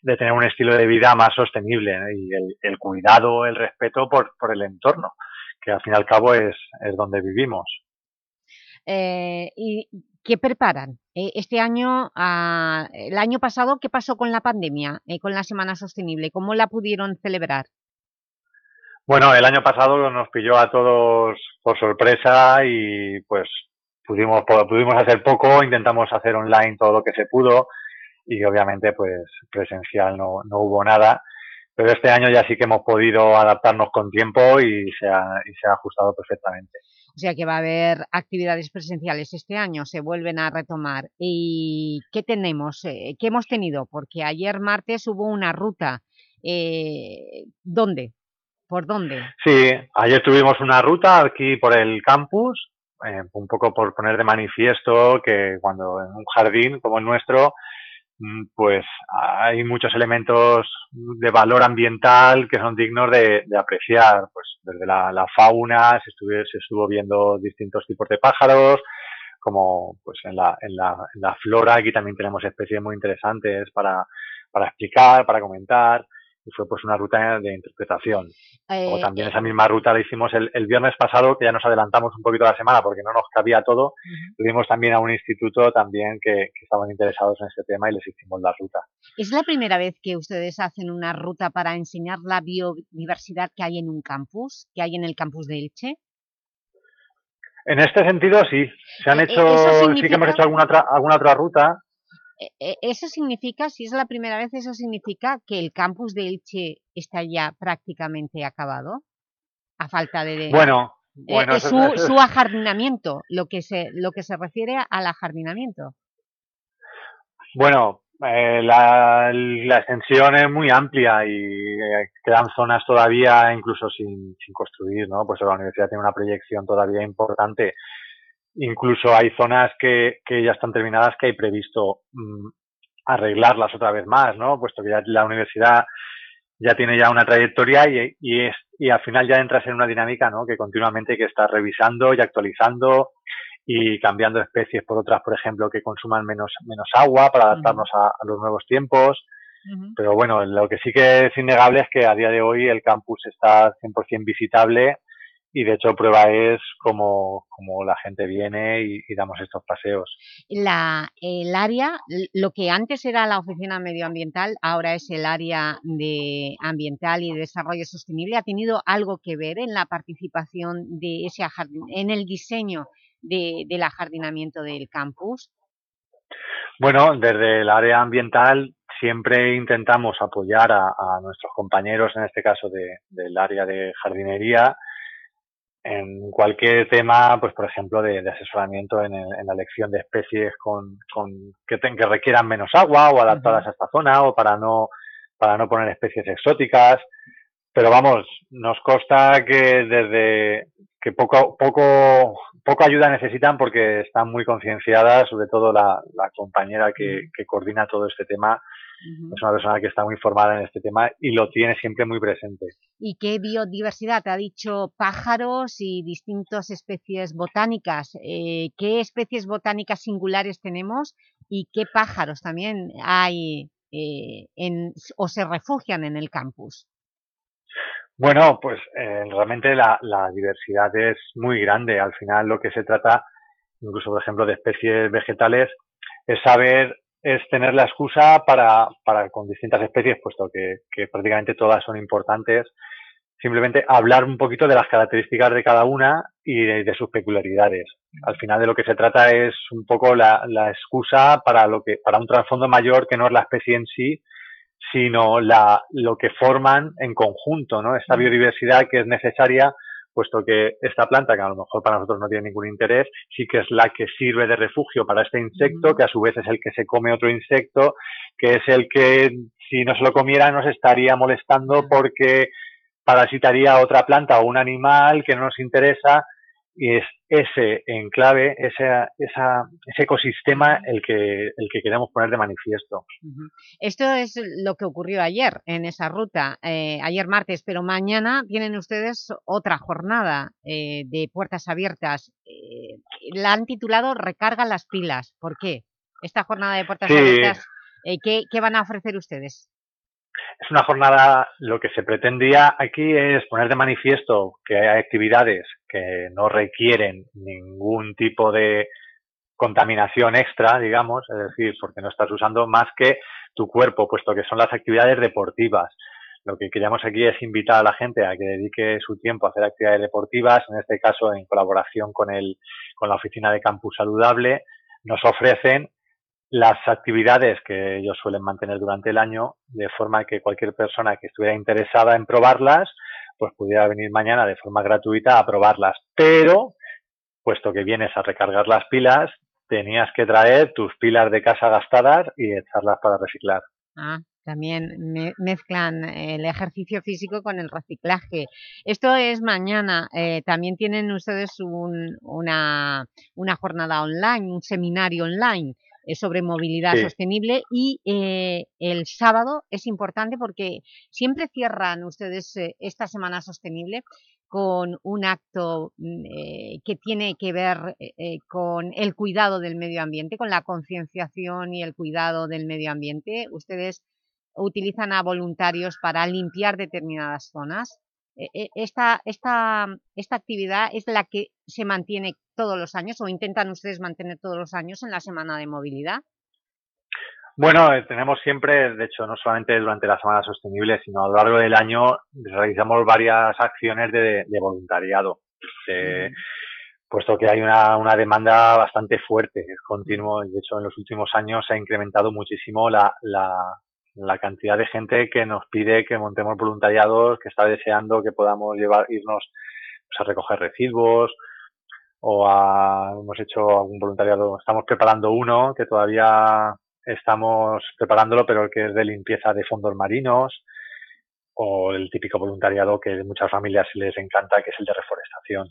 de tener un estilo de vida más sostenible y el, el cuidado, el respeto por, por, el entorno, que al fin y al cabo es, es donde vivimos. Eh, ¿Y qué preparan? Eh, este año, ah, el año pasado, ¿qué pasó con la pandemia, eh, con la Semana Sostenible? ¿Cómo la pudieron celebrar? Bueno, el año pasado nos pilló a todos por sorpresa y pues pudimos, pudimos hacer poco, intentamos hacer online todo lo que se pudo y obviamente pues presencial no, no hubo nada. Pero este año ya sí que hemos podido adaptarnos con tiempo y se ha, y se ha ajustado perfectamente. O sea que va a haber actividades presenciales este año, se vuelven a retomar. ¿Y qué tenemos? Eh, ¿Qué hemos tenido? Porque ayer martes hubo una ruta. Eh, ¿Dónde? ¿Por dónde? Sí, ayer tuvimos una ruta aquí por el campus, eh, un poco por poner de manifiesto que cuando en un jardín como el nuestro pues hay muchos elementos de valor ambiental que son dignos de, apreciar. Pues desde la, fauna se estuvo, se estuvo viendo distintos tipos de pájaros, como pues en la, en la, flora aquí también tenemos especies muy interesantes para explicar, para comentar y fue pues una ruta de interpretación. o eh, también esa misma ruta la hicimos el, el, viernes pasado, que ya nos adelantamos un poquito a la semana porque no nos cabía todo. Tuvimos también a un instituto también que, que, estaban interesados en ese tema y les hicimos la ruta. ¿Es la primera vez que ustedes hacen una ruta para enseñar la biodiversidad que hay en un campus, que hay en el campus de Elche? En este sentido, sí. Se han eh, hecho, sí que hemos hecho alguna, alguna otra ruta, ¿Eso significa, si es la primera vez, eso significa que el campus de Elche está ya prácticamente acabado? A falta de... Bueno, eh, bueno su, su, ajardinamiento, lo que, se, lo que se refiere al ajardinamiento. Bueno, eh, la, la, extensión es muy amplia y eh, quedan zonas todavía incluso sin, sin construir, ¿no? Pues la universidad tiene una proyección todavía importante Incluso hay zonas que, que ya están terminadas que hay previsto mm, arreglarlas otra vez más, ¿no? Puesto que ya la universidad ya tiene ya una trayectoria y, y, es, y al final ya entras en una dinámica, ¿no? Que continuamente hay que estar revisando y actualizando y cambiando especies por otras, por ejemplo, que consuman menos, menos agua para adaptarnos a, a los nuevos tiempos. Pero bueno, lo que sí que es innegable es que a día de hoy el campus está 100% visitable y de hecho prueba es como, como la gente viene y, damos estos paseos. La, el área, lo que antes era la oficina medioambiental, ahora es el área de ambiental y desarrollo sostenible, ¿ha tenido algo que ver en la participación de ese en el diseño de, del ajardinamiento del campus? Bueno, desde el área ambiental siempre intentamos apoyar a, a nuestros compañeros, en este caso de, del área de jardinería, en cualquier tema, pues por ejemplo, de, de asesoramiento en, en, la elección de especies con, con que, ten, que, requieran menos agua o adaptadas a esta zona o para no para no poner especies exóticas, pero vamos, nos consta que desde que poco, poco, poco ayuda necesitan porque están muy concienciadas, sobre todo la, la compañera que, que, coordina todo este tema, es una persona que está muy formada en este tema y lo tiene siempre muy presente. ¿Y qué biodiversidad? Te ha dicho pájaros y distintas especies botánicas. Eh, ¿Qué especies botánicas singulares tenemos y qué pájaros también hay eh, en, o se refugian en el campus? Bueno, pues eh, realmente la, la, diversidad es muy grande. Al final lo que se trata, incluso por ejemplo de especies vegetales, es saber, es tener la excusa para, para con distintas especies, puesto que, que prácticamente todas son importantes, simplemente hablar un poquito de las características de cada una y de, de, sus peculiaridades. Al final de lo que se trata es un poco la, la excusa para lo que, para un trasfondo mayor que no es la especie en sí, sino la, lo que forman en conjunto, ¿no? Esta biodiversidad que es necesaria, puesto que esta planta, que a lo mejor para nosotros no tiene ningún interés, sí que es la que sirve de refugio para este insecto, que a su vez es el que se come otro insecto, que es el que si no se lo comiera nos estaría molestando porque parasitaría a otra planta o un animal que no nos interesa y es ese enclave, ese, esa, ese ecosistema el que, el que queremos poner de manifiesto. Esto es lo que ocurrió ayer en esa ruta, eh, ayer martes, pero mañana tienen ustedes otra jornada eh, de puertas abiertas. Eh, la han titulado Recarga las pilas. ¿Por qué? Esta jornada de puertas sí. abiertas, eh, ¿qué, ¿qué van a ofrecer ustedes? Es una jornada, lo que se pretendía aquí es poner de manifiesto que hay actividades que no requieren ningún tipo de contaminación extra, digamos, es decir, porque no estás usando más que tu cuerpo, puesto que son las actividades deportivas. Lo que queríamos aquí es invitar a la gente a que dedique su tiempo a hacer actividades deportivas, en este caso en colaboración con, el, con la oficina de Campus Saludable, nos ofrecen las actividades que ellos suelen mantener durante el año, de forma que cualquier persona que estuviera interesada en probarlas, pues pudiera venir mañana de forma gratuita a probarlas. Pero, puesto que vienes a recargar las pilas, tenías que traer tus pilas de casa gastadas y echarlas para reciclar. Ah, también me mezclan el ejercicio físico con el reciclaje. Esto es mañana. Eh, también tienen ustedes un, una, una jornada online, un seminario online sobre movilidad Sí. sostenible y eh, el sábado es importante porque siempre cierran ustedes eh, esta Semana Sostenible con un acto mm, eh, que tiene que ver eh, eh, con el cuidado del medio ambiente, con la concienciación y el cuidado del medio ambiente. Ustedes utilizan a voluntarios para limpiar determinadas zonas. Eh, eh, Esta, esta, esta actividad es la que se mantiene todos los años o intentan ustedes mantener todos los años en la Semana de Movilidad. Bueno, eh, tenemos siempre, de hecho, no solamente durante la Semana Sostenible, sino a lo largo del año realizamos varias acciones de, de voluntariado, eh, puesto que hay una, una demanda bastante fuerte, es continuo, y de hecho en los últimos años se ha incrementado muchísimo la, la, la cantidad de gente que nos pide que montemos voluntariados, que está deseando que podamos llevar, irnos pues, a recoger residuos, o a, hemos hecho algún voluntariado, estamos preparando uno que todavía estamos preparándolo, pero que es de limpieza de fondos marinos, o el típico voluntariado que a muchas familias les encanta, que es el de reforestación.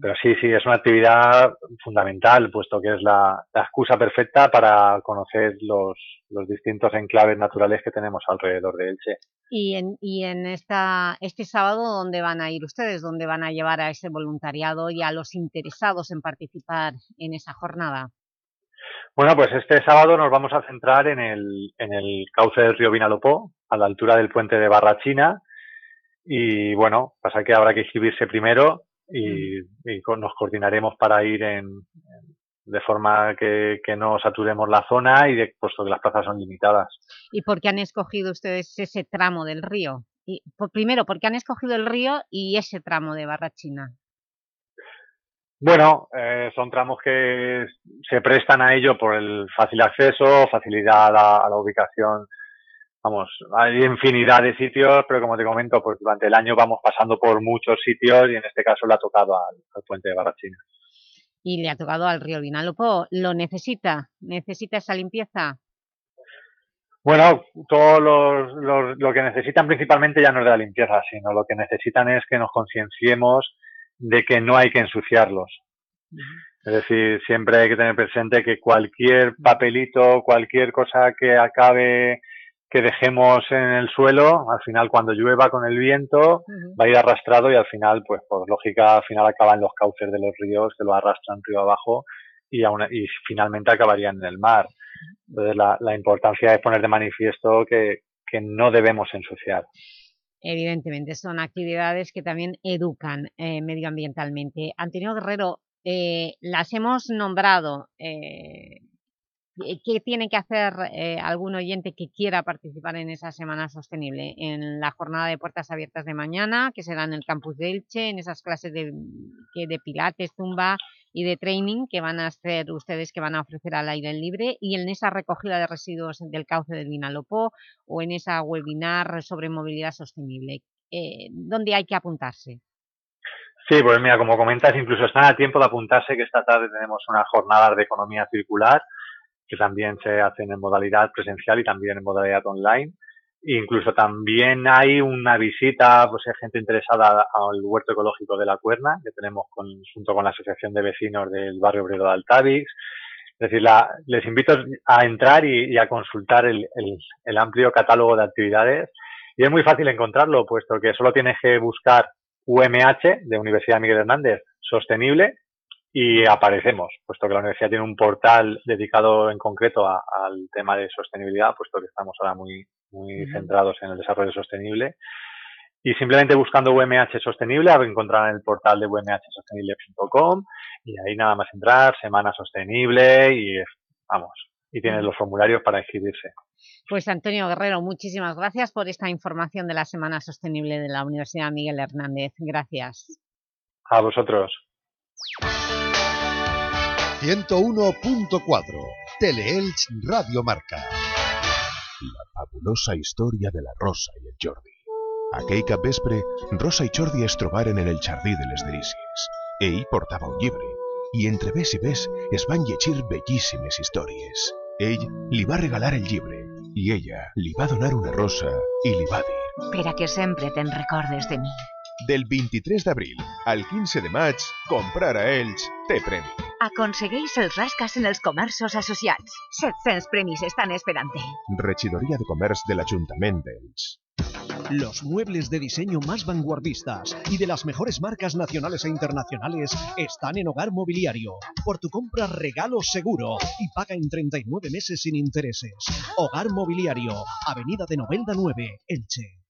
Pero sí, sí, es una actividad fundamental, puesto que es la, la excusa perfecta para conocer los, los distintos enclaves naturales que tenemos alrededor de Elche. Y en, y en esta, este sábado, ¿dónde van a ir ustedes? ¿Dónde van a llevar a ese voluntariado y a los interesados en participar en esa jornada? Bueno, pues este sábado nos vamos a centrar en el, en el cauce del río Vinalopó, a la altura del puente de Barrachina. Y bueno, pasa que habrá que inscribirse primero y, y con- nos coordinaremos para ir en, en- de forma que, que no saturemos la zona y de, puesto que las plazas son limitadas. ¿Y por qué han escogido ustedes ese tramo del río? Y, por, primero, ¿por qué han escogido el río y ese tramo de Barrachina? Bueno, eh, son tramos que se prestan a ello por el fácil acceso, facilidad a la, a la ubicación. Vamos, hay infinidad de sitios, pero como te comento, pues durante el año vamos pasando por muchos sitios y en este caso le ha tocado al, al puente de Barrachina. Y le ha tocado al río Vinalopó. ¿Lo necesita? ¿Necesita esa limpieza? Bueno, todo los, los- lo que necesitan principalmente ya no es de la limpieza, sino lo que necesitan es que nos concienciemos de que no hay que ensuciarlos. Es decir, siempre hay que tener presente que cualquier papelito, cualquier cosa que acabe, que dejemos en el suelo, al final cuando llueva con el viento, va a ir arrastrado y al final, pues por lógica, al final acaba en los cauces de los ríos que lo arrastran río abajo y, aún- y finalmente acabarían en el mar. Entonces la, la importancia es poner de manifiesto que, que no debemos ensuciar. Evidentemente, son actividades que también educan eh, medioambientalmente. Antonio Guerrero, eh, las hemos nombrado. eh, ¿qué- ¿Qué tiene que hacer eh, algún oyente que quiera participar en esa Semana Sostenible? En la jornada de puertas abiertas de mañana, que será en el campus de Elche, en esas clases de, que de pilates, zumba y de training que van a hacer ustedes, que van a ofrecer al aire libre, y en esa recogida de residuos del cauce del Vinalopó o en esa webinar sobre movilidad sostenible. Eh, ¿Dónde hay que apuntarse? Sí, pues mira, como comentas, incluso están a tiempo de apuntarse que esta tarde tenemos unas jornadas de economía circular que también se hacen en modalidad presencial y también en modalidad online. Incluso también hay una visita, pues hay gente interesada al huerto ecológico de la Cuerna, que tenemos con- junto con la Asociación de Vecinos del Barrio Obrero de Altavix. Es decir, les invito a entrar y, a consultar el, el- el amplio catálogo de actividades. Y es muy fácil encontrarlo, puesto que solo tienes que buscar UMH de Universidad Miguel Hernández Sostenible y aparecemos, puesto que la universidad tiene un portal dedicado en concreto a- al tema de sostenibilidad, puesto que estamos ahora muy, muy centrados en el desarrollo sostenible. Y simplemente buscando UMH Sostenible encontrarán el portal de umhsostenible.com y ahí nada más entrar, Semana Sostenible y vamos, y tienes los formularios para inscribirse. Pues Antonio Guerrero, muchísimas gracias por esta información de la Semana Sostenible de la Universidad Miguel Hernández. Gracias. A vosotros. 101.4 Teleelch Radio Marca. La fabulosa història de la Rosa i el Jordi. Aquell cap vespre, Rosa i Jordi es trobaren en el jardí de les delícies. Ell portava un llibre, i entre ves i ves es van llegir bellíssimes històries. Ell li va regalar el llibre, i ella li va donar una rosa i li va dir Per a que sempre te'n recordes de mi. Del 23 d'abril al 15 de maig, comprar a ells té premi. Aconsegueix els rascas en els comerços associats. 700 premis estan esperant-te. Regidoria de Comerç de l'Ajuntament d'Elx. Los muebles de diseño más vanguardistas y de las mejores marcas nacionales e internacionales están en Hogar Mobiliario. Por tu compra regalo seguro y paga en 39 meses sin intereses. Hogar Mobiliario, Avenida de Novelda 9, Elche.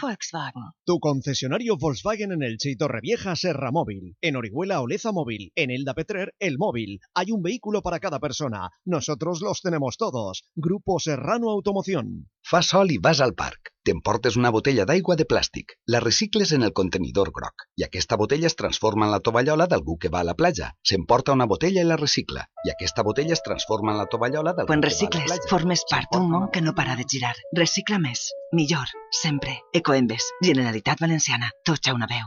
Volkswagen. Tu concesionario Volkswagen en el y Torrevieja Serra Móvil. En Orihuela Oleza Móvil. En Elda Petrer El Móvil. Hay un vehículo para cada persona. Nosotros los tenemos todos. Grupo Serrano Automoción. Fas sol i vas al parc. T'emportes una botella d'aigua de plàstic, la recicles en el contenidor groc i aquesta botella es transforma en la tovallola d'algú que va a la platja. S'emporta una botella i la recicla i aquesta botella es transforma en la tovallola d'algú Quan que va a la recicles, platja. formes part d'un món que no para de girar. Recicla més. Millor. Sempre. Ecoembes. Generalitat Valenciana. Tots a una veu.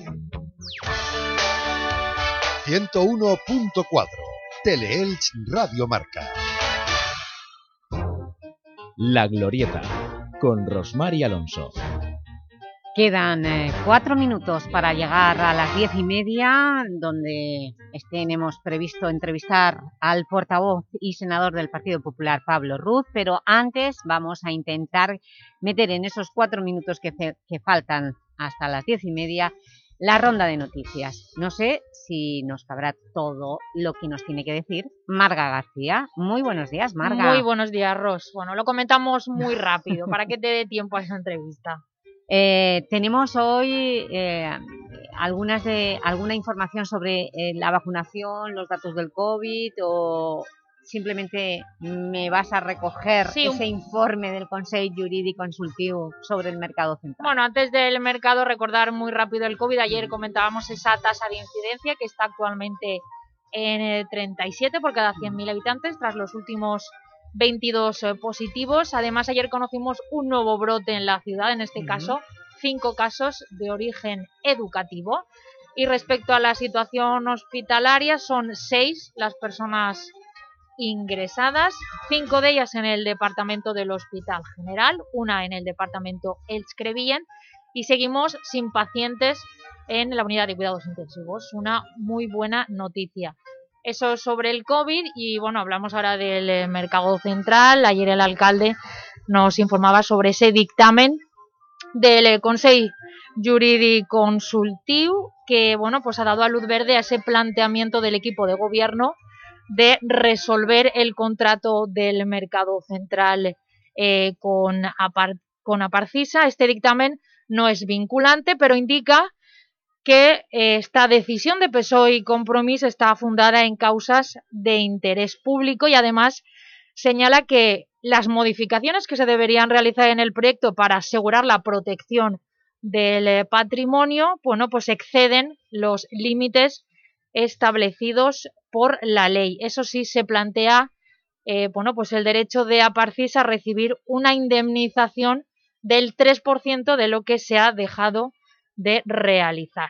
101.4 Teleelch Radio Marca. La Glorieta con Rosmar y Alonso. Quedan eh, cuatro minutos para llegar a las diez y media, donde tenemos previsto entrevistar al portavoz y senador del Partido Popular, Pablo Ruz, pero antes vamos a intentar meter en esos cuatro minutos que, que faltan hasta las diez y media la ronda de noticias. No sé si nos cabrá todo lo que nos tiene que decir Marga García. Muy buenos días, Marga. Muy buenos días, Ros. Bueno, lo comentamos muy rápido para que te dé tiempo a esa entrevista. Eh, tenemos hoy eh, algunas de, alguna información sobre eh, la vacunación, los datos del COVID o, simplemente me vas a recoger ese informe del Consejo Jurídico Consultivo sobre el mercado central. Bueno, antes del mercado, recordar muy rápido el COVID. Ayer comentábamos esa tasa de incidencia que está actualmente en el 37 por cada 100.000 habitantes tras los últimos 22 eh, positivos. Además, ayer conocimos un nuevo brote en la ciudad, en este caso, cinco casos de origen educativo. Y respecto a la situación hospitalaria, son seis las personas ingresadas, cinco de ellas en el departamento del Hospital General, una en el departamento Elche y seguimos sin pacientes en la unidad de cuidados intensivos. Una muy buena noticia. Eso sobre el COVID y bueno, hablamos ahora del eh, mercado central. Ayer el alcalde nos informaba sobre ese dictamen del eh, Consejo Jurídico Consultivo que bueno, pues ha dado a luz verde a ese planteamiento del equipo de gobierno de resolver el contrato del mercado central eh, con, con Aparcisa. Este dictamen no es vinculante, pero indica que eh, esta decisión de PSOE y Compromís está fundada en causas de interés público y además señala que las modificaciones que se deberían realizar en el proyecto para asegurar la protección del eh, patrimonio, bueno, pues exceden los límites establecidos por la ley. Eso sí se plantea eh, bueno, pues el derecho de Aparcis a recibir una indemnización del 3% de lo que se ha dejado de realizar.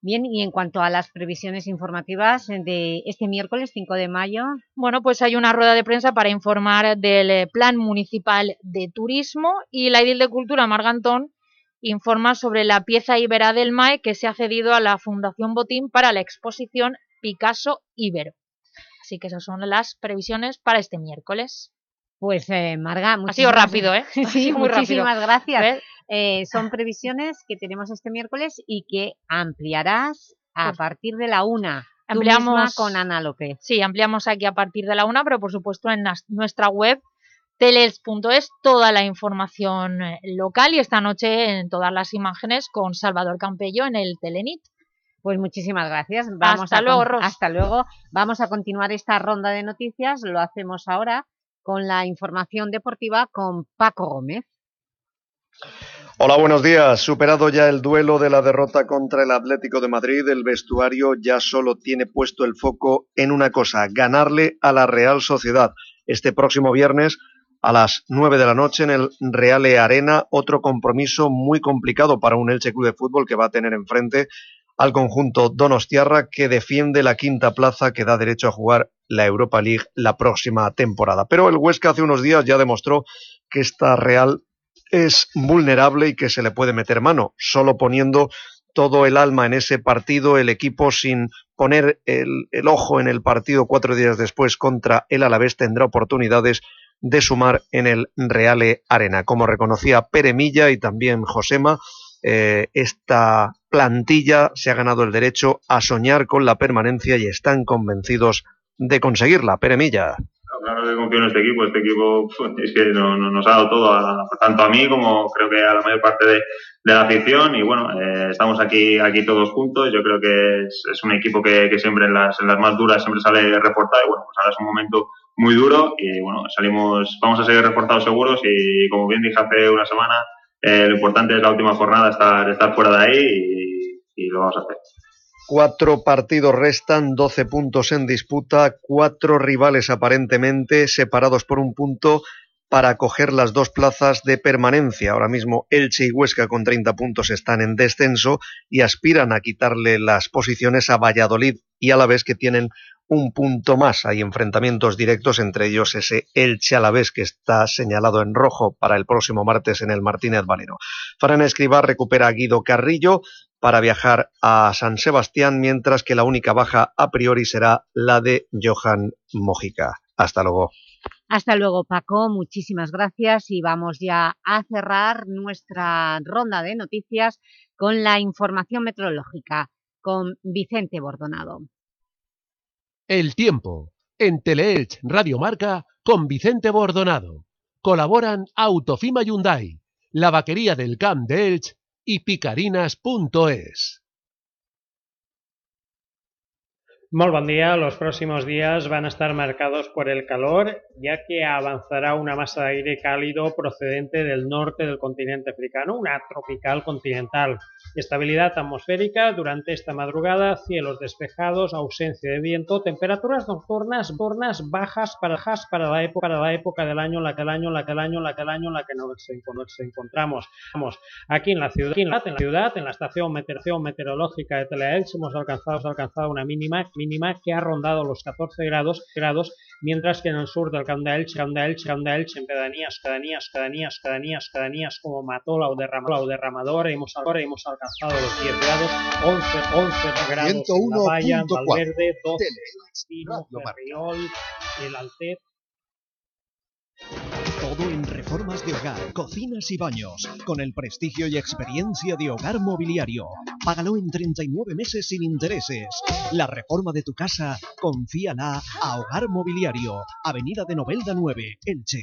Bien, y en cuanto a las previsiones informativas de este miércoles 5 de mayo... Bueno, pues hay una rueda de prensa para informar del Plan Municipal de Turismo y la Edil de Cultura Margantón informa sobre la pieza Ibera del MAE que se ha cedido a la Fundación Botín para la exposición Picasso Ibero. Así que esas son las previsiones para este miércoles. Pues eh, Marga, ha sido rápido, ¿eh? sí, muy muchísimas gracias. Eh, son previsiones que tenemos este miércoles y que ampliarás a pues partir de la una. Ampliamos con Ana López. Sí, ampliamos aquí a partir de la una, pero por supuesto en nuestra web teles.es toda la información eh, local y esta noche en todas las imágenes con Salvador Campello en el Telenit. Pues muchísimas gracias. Vamos hasta luego, Hasta luego. Vamos a continuar esta ronda de noticias. Lo hacemos ahora con la información deportiva con Paco Gómez. Hola, buenos días. Superado ya el duelo de la derrota contra el Atlético de Madrid, el vestuario ya solo tiene puesto el foco en una cosa, ganarle a la Real Sociedad. Este próximo viernes a las 9 de la noche en el Reale Arena, otro compromiso muy complicado para un Elche Club de Fútbol que va a tener enfrente al conjunto Donostiarra que defiende la quinta plaza que da derecho a jugar la Europa League la próxima temporada. Pero el Huesca hace unos días ya demostró que esta Real es vulnerable y que se le puede meter mano, solo poniendo todo el alma en ese partido, el equipo sin poner el, el ojo en el partido cuatro días después contra el Alavés tendrá oportunidades de sumar en el Reale Arena. Como reconocía Pere Milla y también Josema, eh, esta plantilla se ha ganado el derecho a soñar con la permanencia y están convencidos de conseguirla. Peremilla. Claro que confío en este equipo. Este equipo es que no, no, nos ha dado todo, a, tanto a mí como creo que a la mayor parte de, la afición. Y bueno, eh, estamos aquí, todos juntos. Yo creo que es, un equipo que, que, siempre en las, en las más duras siempre sale reforzado. Y bueno, pues ahora es un momento muy duro y bueno, salimos, vamos a seguir reforzados seguros y como bien dije hace una semana, eh, lo importante es la última jornada, estar, estar fuera de ahí y, lo vamos a hacer. Cuatro partidos restan, 12 puntos en disputa, cuatro rivales aparentemente separados por un punto para coger las dos plazas de permanencia. Ahora mismo Elche y Huesca con 30 puntos están en descenso y aspiran a quitarle las posiciones a Valladolid y a la vez que tienen un punto más. Hay enfrentamientos directos, entre ellos ese Elche a la vez que está señalado en rojo para el próximo martes en el Martínez Valero. Fran Escribá recupera a Guido Carrillo para viajar a San Sebastián, mientras que la única baja a priori será la de Johan Mojica. Hasta luego. Hasta luego, Paco. Muchísimas gracias y vamos ya a cerrar nuestra ronda de noticias con la información meteorológica con Vicente Bordonado. El tiempo en Teleelch Radio Marca con Vicente Bordonado. Colaboran Autofima Hyundai, la vaquería del Camp de Elch y picarinas.es. Muy buen día. Los próximos días van a estar marcados por el calor, ya que avanzará una masa de aire cálido procedente del norte del continente africano, una tropical continental. Estabilidad atmosférica durante esta madrugada, cielos despejados, ausencia de viento, temperaturas nocturnas bornas bajas para, para, la época, para la época del año, la que el año, la que el año, la que el año, la que nos, encontramos. Vamos, aquí en la ciudad, en la ciudad, en la estación meteorológica de Teleelch hemos alcanzado, hemos alcanzado una mínima mínima que ha rondado los 14 grados, grados mientras que en el sur del Camp de Elche, Camp de Elche, Camp de Elche, en pedanías, pedanías, pedanías, pedanías, pedanías como Matola o Derramador, o Derramador hemos, ahora hemos alcanzado los 10 grados, 11, 11 grados en la Valla, Valverde, 12, Pino, Ferriol, el Altet, todo en reformas de hogar, cocinas y baños, con el prestigio y experiencia de Hogar Mobiliario. Págalo en 39 meses sin intereses. La reforma de tu casa, confíala a Hogar Mobiliario, Avenida de Novelda 9, Elche.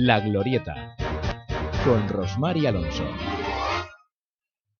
La Glorieta, con Rosmar y Alonso.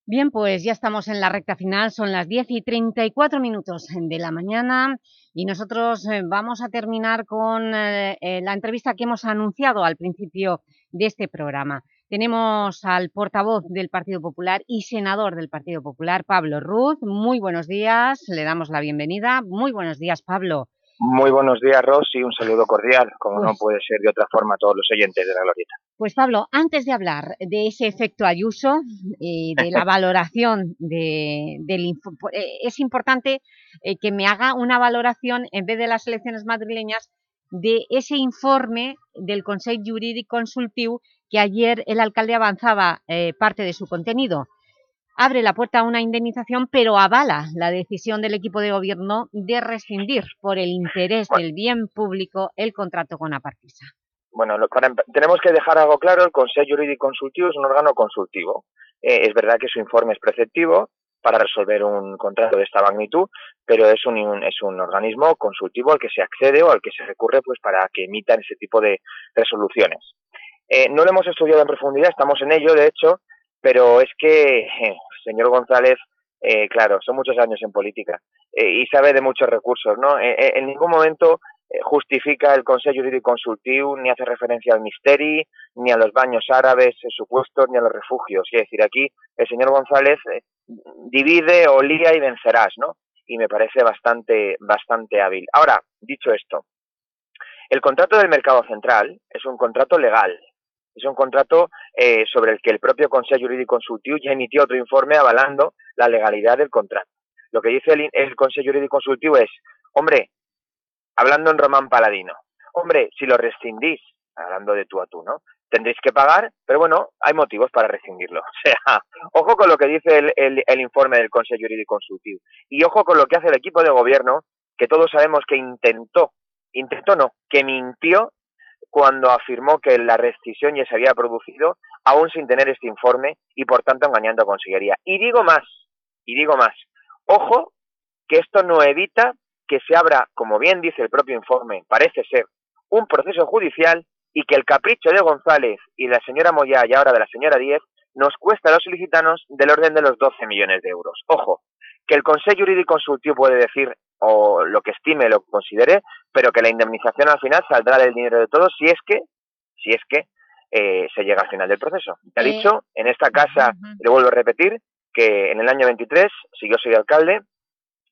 Bien, pues ya estamos en la recta final, son las 10 y 34 minutos de la mañana y nosotros eh, vamos a terminar con eh, eh, la entrevista que hemos anunciado al principio de este programa. Tenemos al portavoz del Partido Popular y senador del Partido Popular, Pablo Ruz. Muy buenos días, le damos la bienvenida. Muy buenos días, Pablo. Muy buenos días, Ros, y un saludo cordial, como no puede ser de otra forma a todos los oyentes de la Glorieta. Pues Pablo, antes de hablar de ese efecto Ayuso y de la valoración de, del... Eh, es importante eh, que me haga una valoración, en vez de las elecciones madrileñas, de ese informe del Consejo Jurídico Consultivo que ayer el alcalde avanzaba eh, parte de su contenido. Abre la puerta a una indemnización, pero avala la decisión del equipo de gobierno de rescindir por el interés del bien público el contrato con Apartisa. Bueno, tenemos que dejar algo claro, el Consejo Jurídico Consultivo es un órgano consultivo. Eh, es verdad que su informe es preceptivo, para resolver un contrato de esta magnitud, pero es un, es un organismo consultivo al que se accede o al que se recurre pues para que emitan ese tipo de resoluciones. Eh, no lo hemos estudiado en profundidad, estamos en ello, de hecho, pero es que, eh, señor González, eh, claro, son muchos años en política y sabe de muchos recursos, ¿no? en ningún momento justifica el Consejo Jurídico Consultivo, ni hace referencia al Misteri, ni a los baños árabes supuestos, ni a los refugios. Es decir, aquí el señor González divide o lía y vencerás, ¿no? Y me parece bastante, bastante hábil. Ahora, dicho esto, el contrato del mercado central es un contrato legal, es un contrato eh, sobre el que el propio Consejo Jurídico Consultivo ya emitió otro informe avalando la legalidad del contrato. Lo que dice el, Consejo Jurídico Consultivo es, hombre, hablando en román paladino, hombre, si lo rescindís, hablando de tú a tú, ¿no? Tendréis que pagar, pero bueno, hay motivos para rescindirlo. O sea, ojo con lo que dice el informe del Consejo Jurídico Consultivo. Y ojo con lo que hace el equipo de gobierno, que todos sabemos que intentó, intentó no, que mintió cuando afirmó que la rescisión ya se había producido, aún sin tener este informe y por tanto engañando a Consellería. Y digo más, y digo más, ojo que esto no evita que se abra, como bien dice el propio informe, parece ser, un proceso judicial y que el capricho de González y la señora Moya y ahora de la señora Díez nos cuesta a los solicitanos del orden de los 12 millones de euros. Ojo, que el Consejo Jurídico Consultivo puede decir o lo que estime, lo que considere, pero que la indemnización al final saldrá del dinero de todos si es que, si es que eh, se llega al final del proceso. Te ha eh, dicho, en esta casa, le vuelvo a repetir, que en el año 23, si yo soy alcalde,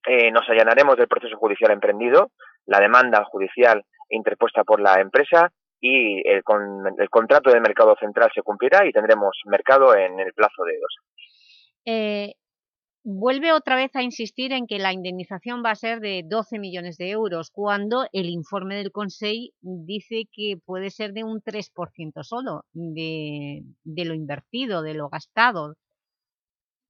eh, nos allanaremos del proceso judicial emprendido, la demanda judicial interpuesta por la empresa y el, con, el contrato de mercado central se cumplirá y tendremos mercado en el plazo de dos años vuelve otra vez a insistir en que la indemnización va a ser de 12 millones de euros, cuando el informe del Consejo dice que puede ser de un 3% solo de, de, lo invertido, de lo gastado.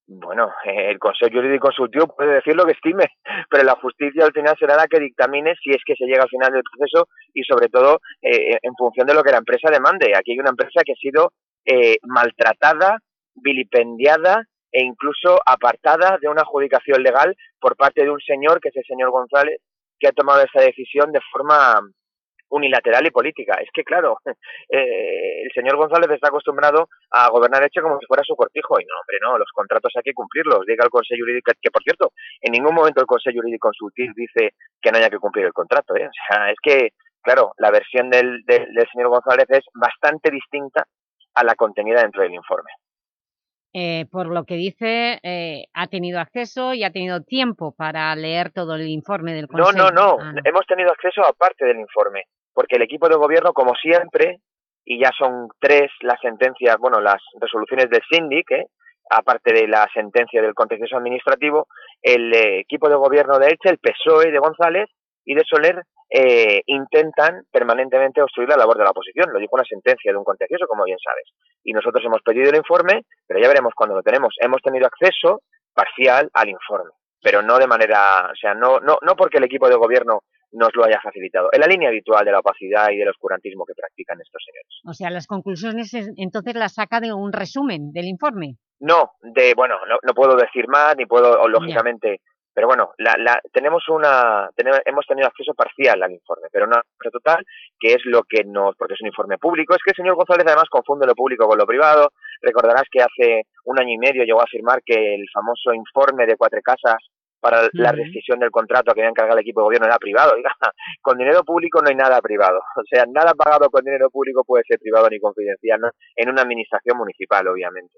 Bueno, el Consejo Jurídico Consultivo puede decir lo que estime, pero la justicia al final será la que dictamine si es que se llega al final del proceso y sobre todo eh, en función de lo que la empresa demande. Aquí hay una empresa que ha sido eh, maltratada, vilipendiada e incluso apartada de una adjudicación legal por parte de un señor, que es el señor González, que ha tomado esa decisión de forma unilateral y política. Es que, claro, eh, el señor González está acostumbrado a gobernar hecho como si fuera su cortijo. Y no, hombre, no, los contratos hay que cumplirlos. Diga el Consejo Jurídico, que por cierto, en ningún momento el Consejo Jurídico Consultivo dice que no haya que cumplir el contrato. ¿eh? O sea, es que, claro, la versión del, del señor González es bastante distinta a la contenida dentro del informe. Eh, por lo que dice, eh, ha tenido acceso y ha tenido tiempo para leer todo el informe del Consejo. No, no, ah, no. Hemos tenido acceso a parte del informe, porque el equipo de gobierno, como siempre, y ya son tres las sentencias, bueno, las resoluciones del síndic, ¿eh? aparte de la sentencia del contencioso administrativo, el equipo de gobierno de Elche, el PSOE de González y de Soler, eh, intentan permanentemente obstruir la labor de la oposición. Lo dijo una sentencia de un contencioso, como bien sabes. Y nosotros hemos pedido el informe, pero ya veremos cuando lo tenemos. Hemos tenido acceso parcial al informe, pero no de manera, o sea, no, no, no porque el equipo de gobierno nos lo haya facilitado. En la línea habitual de la opacidad y del oscurantismo que practican estos señores. O sea, las conclusiones entonces las saca de un resumen del informe. No, de bueno, no, puedo decir más, ni puedo, lógicamente, pero bueno, la, la, tenemos una, tenemos, hemos tenido acceso parcial al informe, pero no total, que es lo que nos, porque es un informe público. Es que el señor González además confunde lo público con lo privado. Recordarás que hace un año y medio llegó a afirmar que el famoso informe de Cuatro Casas para la rescisión del contrato que había encargado el equipo de gobierno era privado. Con dinero público no hay nada privado. O sea, nada pagado con dinero público puede ser privado ni confidencial en una administración municipal, obviamente.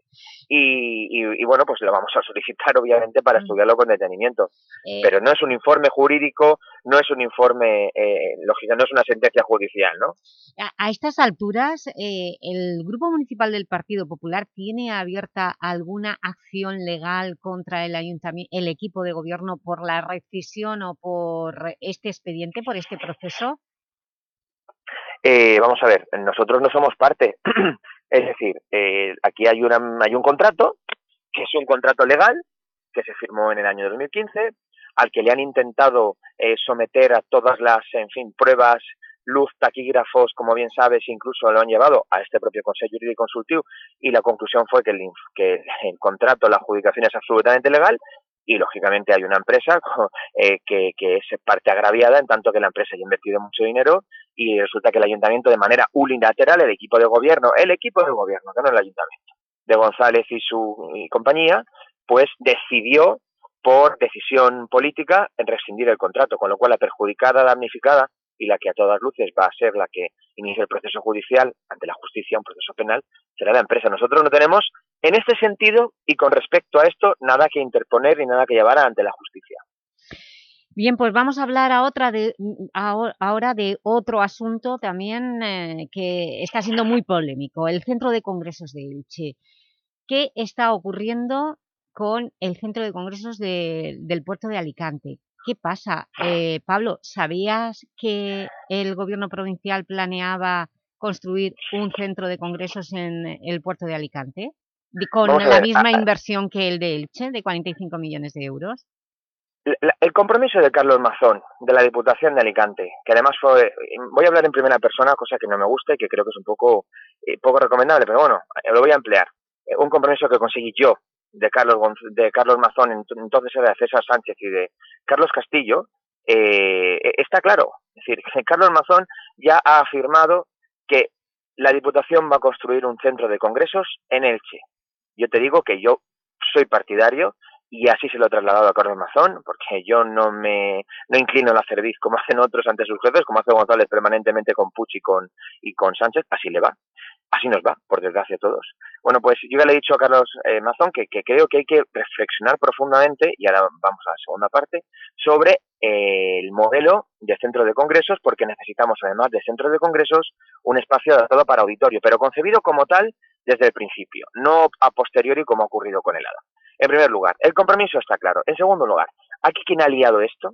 Y, y, bueno, pues lo vamos a solicitar, obviamente, para estudiarlo con detenimiento. Eh. Pero no es un informe jurídico, no es un informe, eh, lógico, no es una sentencia judicial, ¿no? A, estas alturas, eh, ¿el Grupo Municipal del Partido Popular tiene abierta alguna acción legal contra el, ayuntamiento, el equipo de gobierno por la rescisión o por este expediente, por este proceso? Eh, vamos a ver, nosotros no somos parte. es decir, eh, aquí hay, una, hay un contrato, que es un contrato legal, que se firmó en el año 2015, al que le han intentado eh, someter a todas las, en fin, pruebas luz, taquígrafos, como bien sabes, incluso lo han llevado a este propio Consejo Jurídico Consultivo y la conclusión fue que el, que el contrato, la adjudicación es absolutamente legal y lógicamente hay una empresa eh, que, que, es parte agraviada en tanto que la empresa ha invertido mucho dinero y resulta que el ayuntamiento de manera unilateral, el equipo de gobierno, el equipo de gobierno, que no el ayuntamiento, de González y su compañía, pues decidió por decisión política en rescindir el contrato, con lo cual la perjudicada, damnificada y la que a todas luces va a ser la que inicie el proceso judicial ante la justicia, un proceso penal, será la empresa. Nosotros no tenemos, en este sentido y con respecto a esto, nada que interponer ni nada que llevar ante la justicia. Bien, pues vamos a hablar a otra de, ahora de otro asunto también eh, que está siendo muy polémico, el Centro de Congresos de Elche. ¿Qué está ocurriendo con el Centro de Congresos del puerto de Alicante? ¿Qué pasa? Eh, Pablo, ¿sabías que el gobierno provincial planeaba construir un centro de congresos en el puerto de Alicante? ¿Con la misma inversión que el de Elche, de 45 millones de euros? El compromiso de Carlos Mazón, de la Diputación de Alicante, que además fue, voy a hablar en primera persona, cosa que no me gusta y que creo que es un poco, eh, poco recomendable, pero bueno, lo voy a emplear. Eh, un compromiso que conseguí yo de Carlos, de Carlos Mazón, entonces era de César Sánchez y de Carlos Castillo, eh, e-, está claro. Es decir, Carlos Mazón ya ha afirmado que la Diputación va a construir un centro de congresos en Elche. Yo te digo que yo soy partidario y así se lo he trasladado a Carlos Mazón, porque yo no me no inclino la cerviz como hacen otros ante sus jefes, como hace González permanentemente con Puch y con, y con Sánchez, así le va así nos va, por desgracia a todos. Bueno, pues yo ya le he dicho a Carlos eh, Mazón que, creo que hay que reflexionar profundamente, y ahora vamos a la segunda parte, sobre eh, el modelo de centro de congresos, porque necesitamos, además de centro de congresos, un espacio adaptado para auditorio, pero concebido como tal desde el principio, no a posteriori como ha ocurrido con el ADA. En primer lugar, el compromiso está claro. En segundo lugar, aquí quien ha liado esto,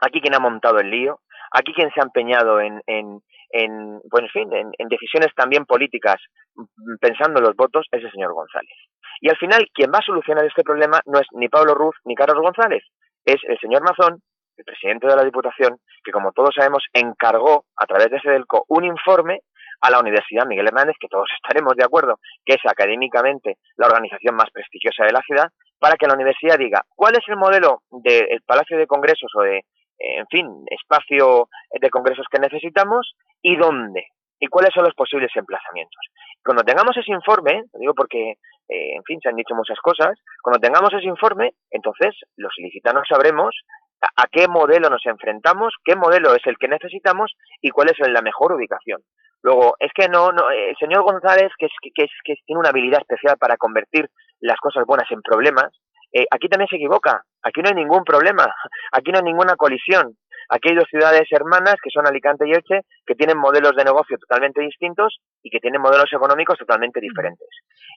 aquí quien ha montado el lío, aquí quien se ha empeñado en, en, pues, en, fin, en, decisiones también políticas mm, pensando en los votos es el señor González. Y al final, quien va a solucionar este problema no es ni Pablo Ruz ni Carlos González, es el señor Mazón, el presidente de la Diputación, que como todos sabemos encargó a través de SEDELCO un informe a la Universidad Miguel Hernández, que todos estaremos de acuerdo, que es académicamente la organización más prestigiosa de la ciudad, para que la universidad diga cuál es el modelo del Palacio de Congresos o de en fin, espacio de congresos que necesitamos y dónde y cuáles son los posibles emplazamientos. Cuando tengamos ese informe, lo digo porque, eh, en fin, se han dicho muchas cosas, cuando tengamos ese informe, entonces los ilicitanos sabremos a, qué modelo nos enfrentamos, qué modelo es el que necesitamos y cuál es la mejor ubicación. Luego, es que no, no el señor González, que, es, que, es, que tiene una habilidad especial para convertir las cosas buenas en problemas, eh, aquí también se equivoca. Aquí no hay ningún problema. Aquí no hay ninguna colisión. Aquí hay dos ciudades hermanas, que son Alicante y Elche, que tienen modelos de negocio totalmente distintos y que tienen modelos económicos totalmente diferentes.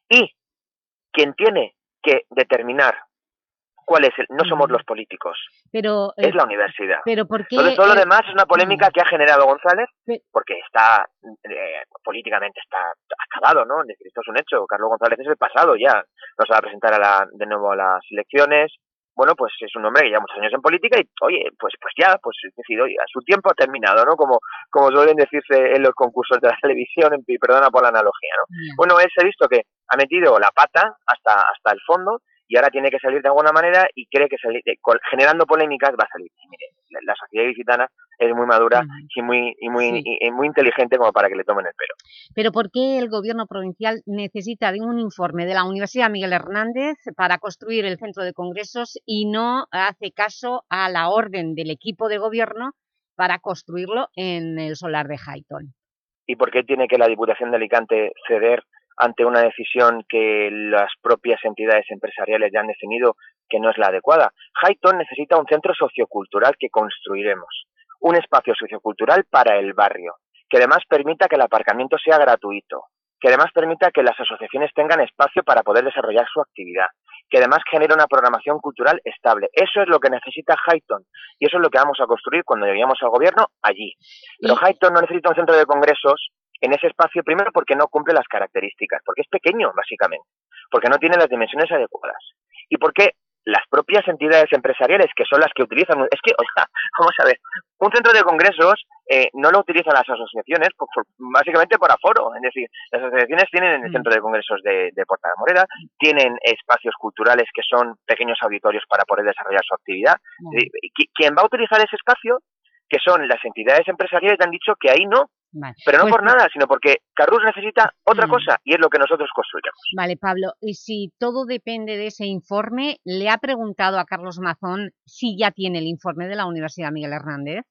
Y quien tiene que determinar cuál es el, no somos los políticos, pero, es la universidad. Pero ¿por qué, Entonces todo lo demás es una polémica que ha generado González, porque está eh, políticamente está acabado, ¿no? Esto es un hecho. Carlos González es el pasado ya. Nos va a presentar a la, de nuevo a las elecciones. Bueno, pues es un hombre que lleva muchos años en política y, oye, pues pues ya, pues es decir, oye, su tiempo ha terminado, ¿no? Como, como suelen decirse en los concursos de la televisión, y perdona por la analogía, ¿no? Bueno, él se ha visto que ha metido la pata hasta, hasta el fondo y ahora tiene que salir de alguna manera y cree que salir, generando polémicas va a salir. mire, la, sociedad visitana es muy madura y muy y muy muy inteligente como para que le tomen el pelo. Pero ¿por qué el gobierno provincial necesita de un informe de la Universidad Miguel Hernández para construir el centro de congresos y no hace caso a la orden del equipo de gobierno para construirlo en el solar de Highton? ¿Y por qué tiene que la Diputación de Alicante ceder ante una decisión que las propias entidades empresariales ya han definido que no es la adecuada. Highton necesita un centro sociocultural que construiremos, un espacio sociocultural para el barrio, que además permita que el aparcamiento sea gratuito, que además permita que las asociaciones tengan espacio para poder desarrollar su actividad, que además genere una programación cultural estable. Eso es lo que necesita Highton y eso es lo que vamos a construir cuando lleguemos al gobierno allí. Pero Highton no necesita un centro de congresos en ese espacio, primero porque no cumple las características, porque es pequeño, básicamente, porque no tiene las dimensiones adecuadas, y porque las propias entidades empresariales, que son las que utilizan... Es que, o sea, vamos a ver, un centro de congresos eh, no lo utilizan las asociaciones, básicamente por aforo. Es decir, las asociaciones tienen el centro de congresos de, de Porta de Morera, tienen espacios culturales que son pequeños auditorios para poder desarrollar su actividad. ¿Quién va a utilizar ese espacio? Que son las entidades empresariales que han dicho que ahí no, pero no Pues por nada, sino porque Carrus necesita otra cosa y es lo que nosotros construyamos. Vale, Pablo, y si todo depende de ese informe, ¿le ha preguntado a Carlos Mazón si ya tiene el informe de la Universidad Miguel Hernández?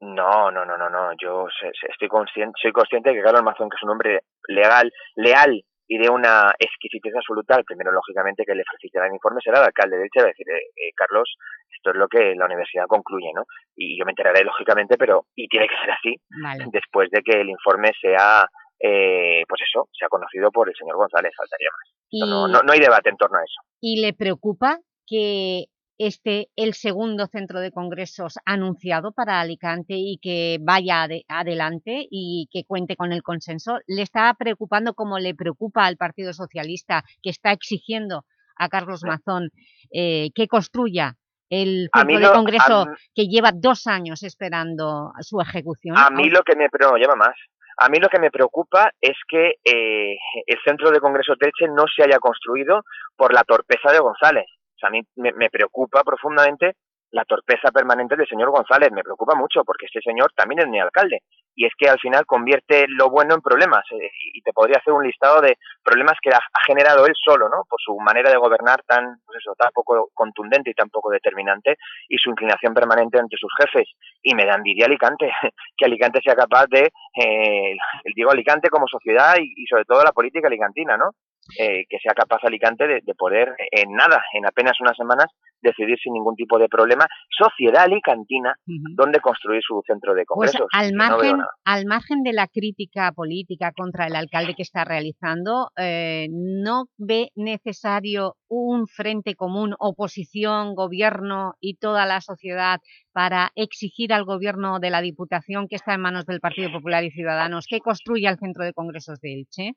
No, no, no, no, no. Yo estoy consciente, soy consciente de que Carlos Mazón, que es un hombre legal, leal y de una exquisitez absoluta, el primero, lógicamente, que le facilitará el informe será el alcalde de Elche, va a decir, eh, eh, Carlos, esto es lo que la universidad concluye, ¿no? Y yo me enteraré, lógicamente, pero, y tiene que ser así, Vale. después de que el informe sea, eh, pues eso, sea conocido por el señor González, faltaría más. No, no, no hay debate en torno a eso. ¿Y le preocupa que esté el segundo centro de congresos anunciado para Alicante y que vaya ade- adelante y que cuente con el consenso? ¿Le está preocupando como le preocupa al Partido Socialista que está exigiendo a Carlos Mazón eh, que construya el centro de congreso mí- que lleva dos años esperando su ejecución? A mí lo que me pero lleva más. A mí lo que me preocupa es que eh, el centro de congreso Telche no se haya construido por la torpeza de González. O sea, a mí me, preocupa profundamente la torpeza permanente del señor González. Me preocupa mucho porque este señor también es mi alcalde. Y es que al final convierte lo bueno en problemas. eh, y te podría hacer un listado de problemas que ha, generado él solo, ¿no? Por su manera de gobernar tan, pues eso, tan poco contundente y tan poco determinante y su inclinación permanente ante sus jefes. Y me da envidia Alicante, que Alicante sea capaz de, eh, digo Alicante como sociedad y sobre todo la política alicantina, ¿no? Eh, que sea capaz Alicante de, de poder en nada, en apenas unas semanas, decidir sin ningún tipo de problema, sociedad alicantina, dónde construir su centro de Pues congresos. al no margen, al margen de la crítica política contra el alcalde que está realizando, eh, ¿no ve necesario un frente común, oposición, gobierno y toda la sociedad para exigir al gobierno de la Diputación, que está en manos del Partido Popular y Ciudadanos, que construya el centro de congresos de Elche?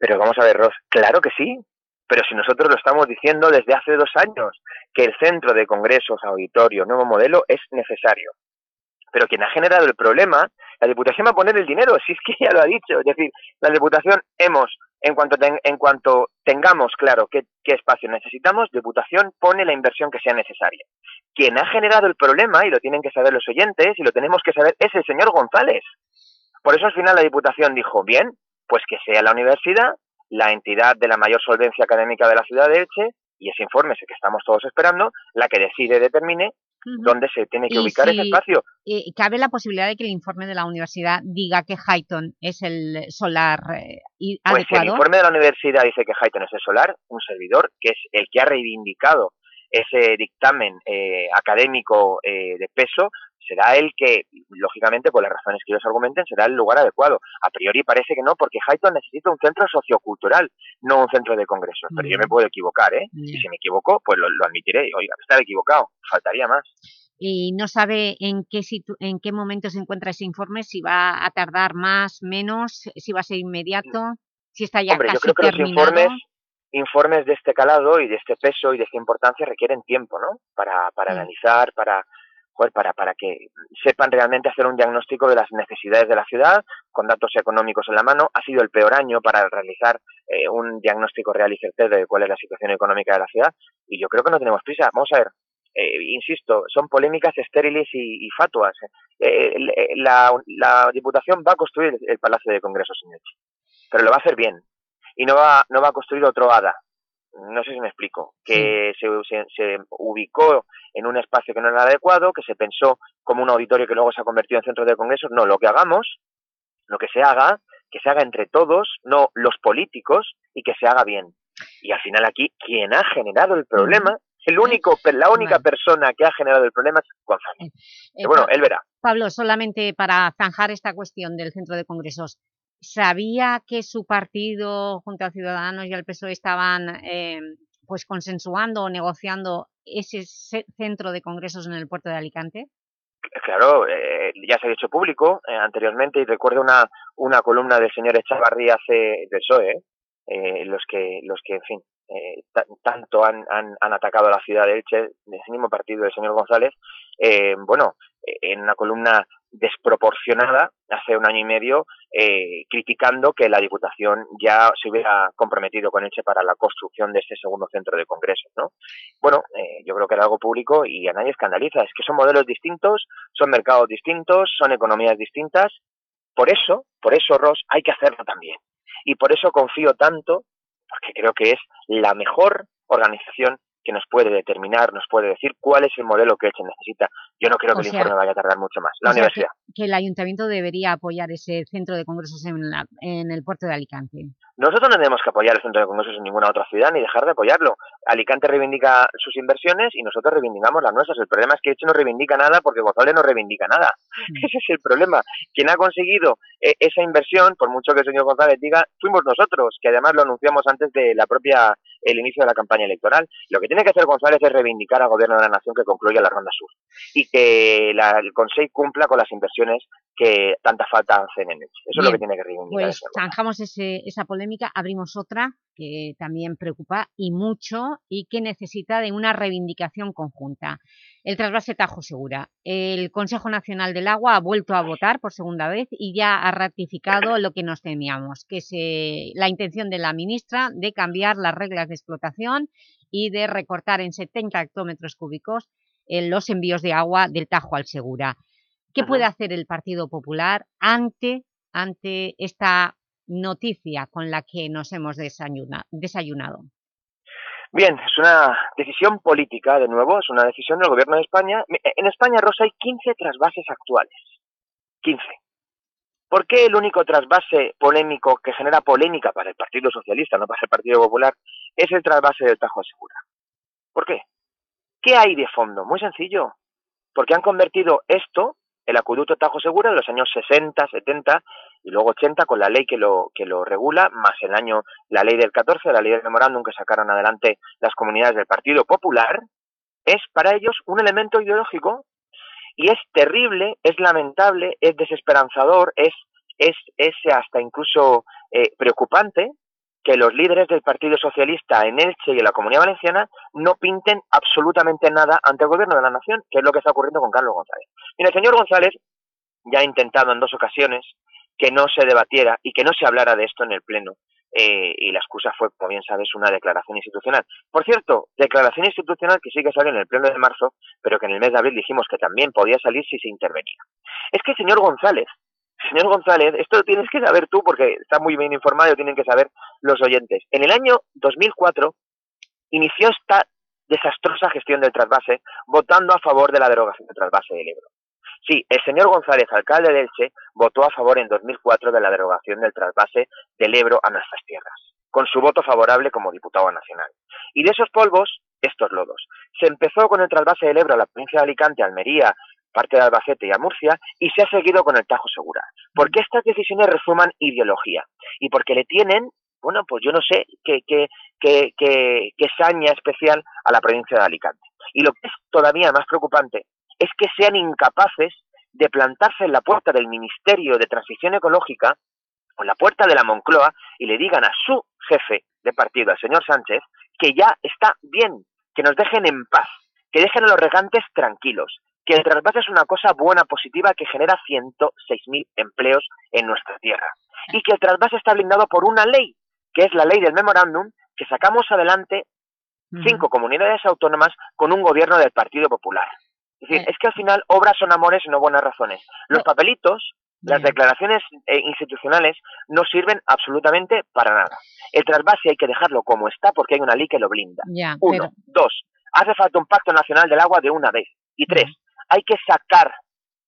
Pero vamos a ver, Ros, claro que sí. Pero si nosotros lo estamos diciendo desde hace dos años, que el centro de congresos, auditorio, nuevo modelo es necesario. Pero quien ha generado el problema, la Diputación va a poner el dinero, si es que ya lo ha dicho. Es decir, la Diputación hemos, en cuanto, en cuanto tengamos claro qué, qué espacio necesitamos, Diputación pone la inversión que sea necesaria. Quien ha generado el problema, y lo tienen que saber los oyentes, y lo tenemos que saber, es el señor González. Por eso al final la Diputación dijo, bien, pues que sea la universidad la entidad de la mayor solvencia académica de la ciudad de Elche, y ese informe es el que estamos todos esperando, la que decide y determine dónde se tiene que Y ubicar ese si- espacio. eh, ¿Cabe la posibilidad de que el informe de la universidad diga que Highton es el solar eh, y- Pues el adecuado? informe de la universidad dice que Highton es el solar, un servidor que es el que ha reivindicado ese dictamen eh, académico eh, de peso, será el que, lógicamente, por las razones que ellos argumenten, será el lugar adecuado. A priori parece que no, porque Highton necesita un centro sociocultural, no un centro de congresos. Pero yo me puedo equivocar, ¿eh? Y si me equivoco, pues lo, lo admitiré. Oiga, estar equivocado, faltaría más. y no sabe en qué, situ- en qué momento se encuentra ese informe, si va a tardar más, menos, si va a ser inmediato, si está ya Hombre, yo casi creo que los informes, informes de este calado y de este peso y de esta importancia requieren tiempo, ¿no? Para, para analizar, para, joder, para, para que sepan realmente hacer un diagnóstico de las necesidades de la ciudad, con datos económicos en la mano. Ha sido el peor año para realizar eh, un diagnóstico real y certero de cuál es la situación económica de la ciudad. Y yo creo que no tenemos prisa. Vamos a ver, eh, insisto, son polémicas estériles y, y fatuas. Eh, eh, la, la Diputación va a construir el Palacio de Congresos Elche, pero lo va a hacer bien. Y no va, no va a construir otro ADA. No sé si me explico. Que se, se, se ubicó en un espacio que no era adecuado, que se pensó como un auditorio que luego se ha convertido en centro de congresos. No, lo que hagamos, lo que se haga, que se haga entre todos, no los políticos, y que se haga bien. Y al final aquí, quien ha generado el problema, el único, la única persona que ha generado el problema es González. Eh, bueno, Pa- él verá. Pablo, solamente para zanjar esta cuestión del centro de congresos, ¿sabía que su partido, junto a Ciudadanos y al PSOE, E, estaban eh, pues consensuando o negociando ese se- centro de congresos en el puerto de Alicante? Claro, eh, ya se ha hecho público eh, anteriormente y recuerdo una, una columna del señor Echavarri hace del PSOE, eh, los que, los que, en fin, tanto han, han, atacado a la ciudad de Elche, ese mismo partido del señor González, bueno, en una columna desproporcionada hace un año y medio, eh, criticando que la Diputación ya se hubiera comprometido con Elche para la construcción de ese segundo centro de congresos, ¿no? Bueno, eh, yo creo que era algo público y a nadie escandaliza, es que son modelos distintos, son mercados distintos, son economías distintas, por eso, por eso, Ross, hay que hacerlo también. Y por eso confío tanto, porque creo que es la mejor organización que nos puede determinar, nos puede decir cuál es el modelo que Elche necesita. Yo no creo que el informe vaya a tardar mucho más. La universidad. que, el ayuntamiento debería apoyar ese centro de congresos en, en el puerto de Alicante. Nosotros no tenemos que apoyar el centro de congresos en ninguna otra ciudad ni dejar de apoyarlo. Alicante reivindica sus inversiones y nosotros reivindicamos las nuestras. El problema es que Elche no reivindica nada porque González no reivindica nada. Mm. Ese es el problema. Quien ha conseguido eh, esa inversión, por mucho que el señor González diga, fuimos nosotros, que además lo anunciamos antes de la propia el inicio de la campaña electoral. Lo que tiene que hacer González es reivindicar al Gobierno de la Nación que concluya la Ronda Sur y que la, el Consejo cumpla con las inversiones que tanta falta hacen en Elche. Eso es lo que tiene que reivindicar. Pues zanjamos esa polémica, abrimos otra que también preocupa y mucho y que necesita de una reivindicación conjunta. El trasvase Tajo Segura. El Consejo Nacional del Agua ha vuelto a votar por segunda vez y ya ha ratificado lo que nos temíamos, que es la intención de la ministra de cambiar las reglas de explotación y de recortar en 70 hectómetros cúbicos eh, los envíos de agua del Tajo al Segura. ¿Qué puede hacer el Partido Popular ante, ante esta noticia con la que nos hemos desayunado? Bien, es una decisión política, de nuevo, es una decisión del Gobierno de España. En España, Rosa, hay 15 trasvases actuales. 15. ¿Por qué el único trasvase polémico que genera polémica para el Partido Socialista, no para el Partido Popular, es el trasvase del Tajo Segura? ¿Por qué? ¿Qué hay de fondo? Muy sencillo. Porque han convertido esto el acueducto Tajo Segura de los años 60, 70 y luego 80 con la ley que lo, que lo regula, más el año, la ley del 14, la ley del memorándum que sacaron adelante las comunidades del Partido Popular, es para ellos un elemento ideológico y es terrible, es lamentable, es desesperanzador, es, es, es hasta incluso eh, preocupante que los líderes del Partido Socialista en Elche y en la Comunidad Valenciana no pinten absolutamente nada ante el Gobierno de la Nación, que es lo que está ocurriendo con Carlos González. Y el señor González ya ha intentado en dos ocasiones que no se debatiera y que no se hablara de esto en el Pleno. Eh, y la excusa fue, como bien sabes, una declaración institucional. Por cierto, declaración institucional que sí que sale en el Pleno de marzo, pero que en el mes de abril dijimos que también podía salir si se intervenía. Es que el señor González Señor González, esto lo tienes que saber tú porque está muy bien informado y tienen que saber los oyentes. En el año 2004 inició esta desastrosa gestión del trasvase votando a favor de la derogación del trasvase del Ebro. Sí, el señor González, alcalde de Elche, votó a favor en 2004 de la derogación del trasvase del Ebro a nuestras tierras, con su voto favorable como diputado nacional. Y de esos polvos, estos lodos. Se empezó con el trasvase del Ebro a la provincia de Alicante, Almería, parte de Albacete y a Murcia, y se ha seguido con el Tajo Segura. Porque estas decisiones resuman ideología y porque le tienen, bueno, pues yo no sé qué, qué, qué, qué, saña especial a la provincia de Alicante. Y lo que es todavía más preocupante es que sean incapaces de plantarse en la puerta del Ministerio de Transición Ecológica o en la puerta de la Moncloa y le digan a su jefe de partido, al señor Sánchez, que ya está bien, que nos dejen en paz, que dejen a los regantes tranquilos, que el trasvase es una cosa buena, positiva, que genera 106.000 empleos en nuestra tierra. Y que el trasvase está blindado por una ley, que es la ley del memorándum, que sacamos adelante cinco comunidades autónomas con un gobierno del Partido Popular. Es decir, es que al final obras son amores y no buenas razones. Los papelitos, las declaraciones eh, institucionales no sirven absolutamente para nada. El trasvase hay que dejarlo como está porque hay una ley que lo blinda. Uno. Dos. Hace falta un pacto nacional del agua de una vez. Y tres hay que sacar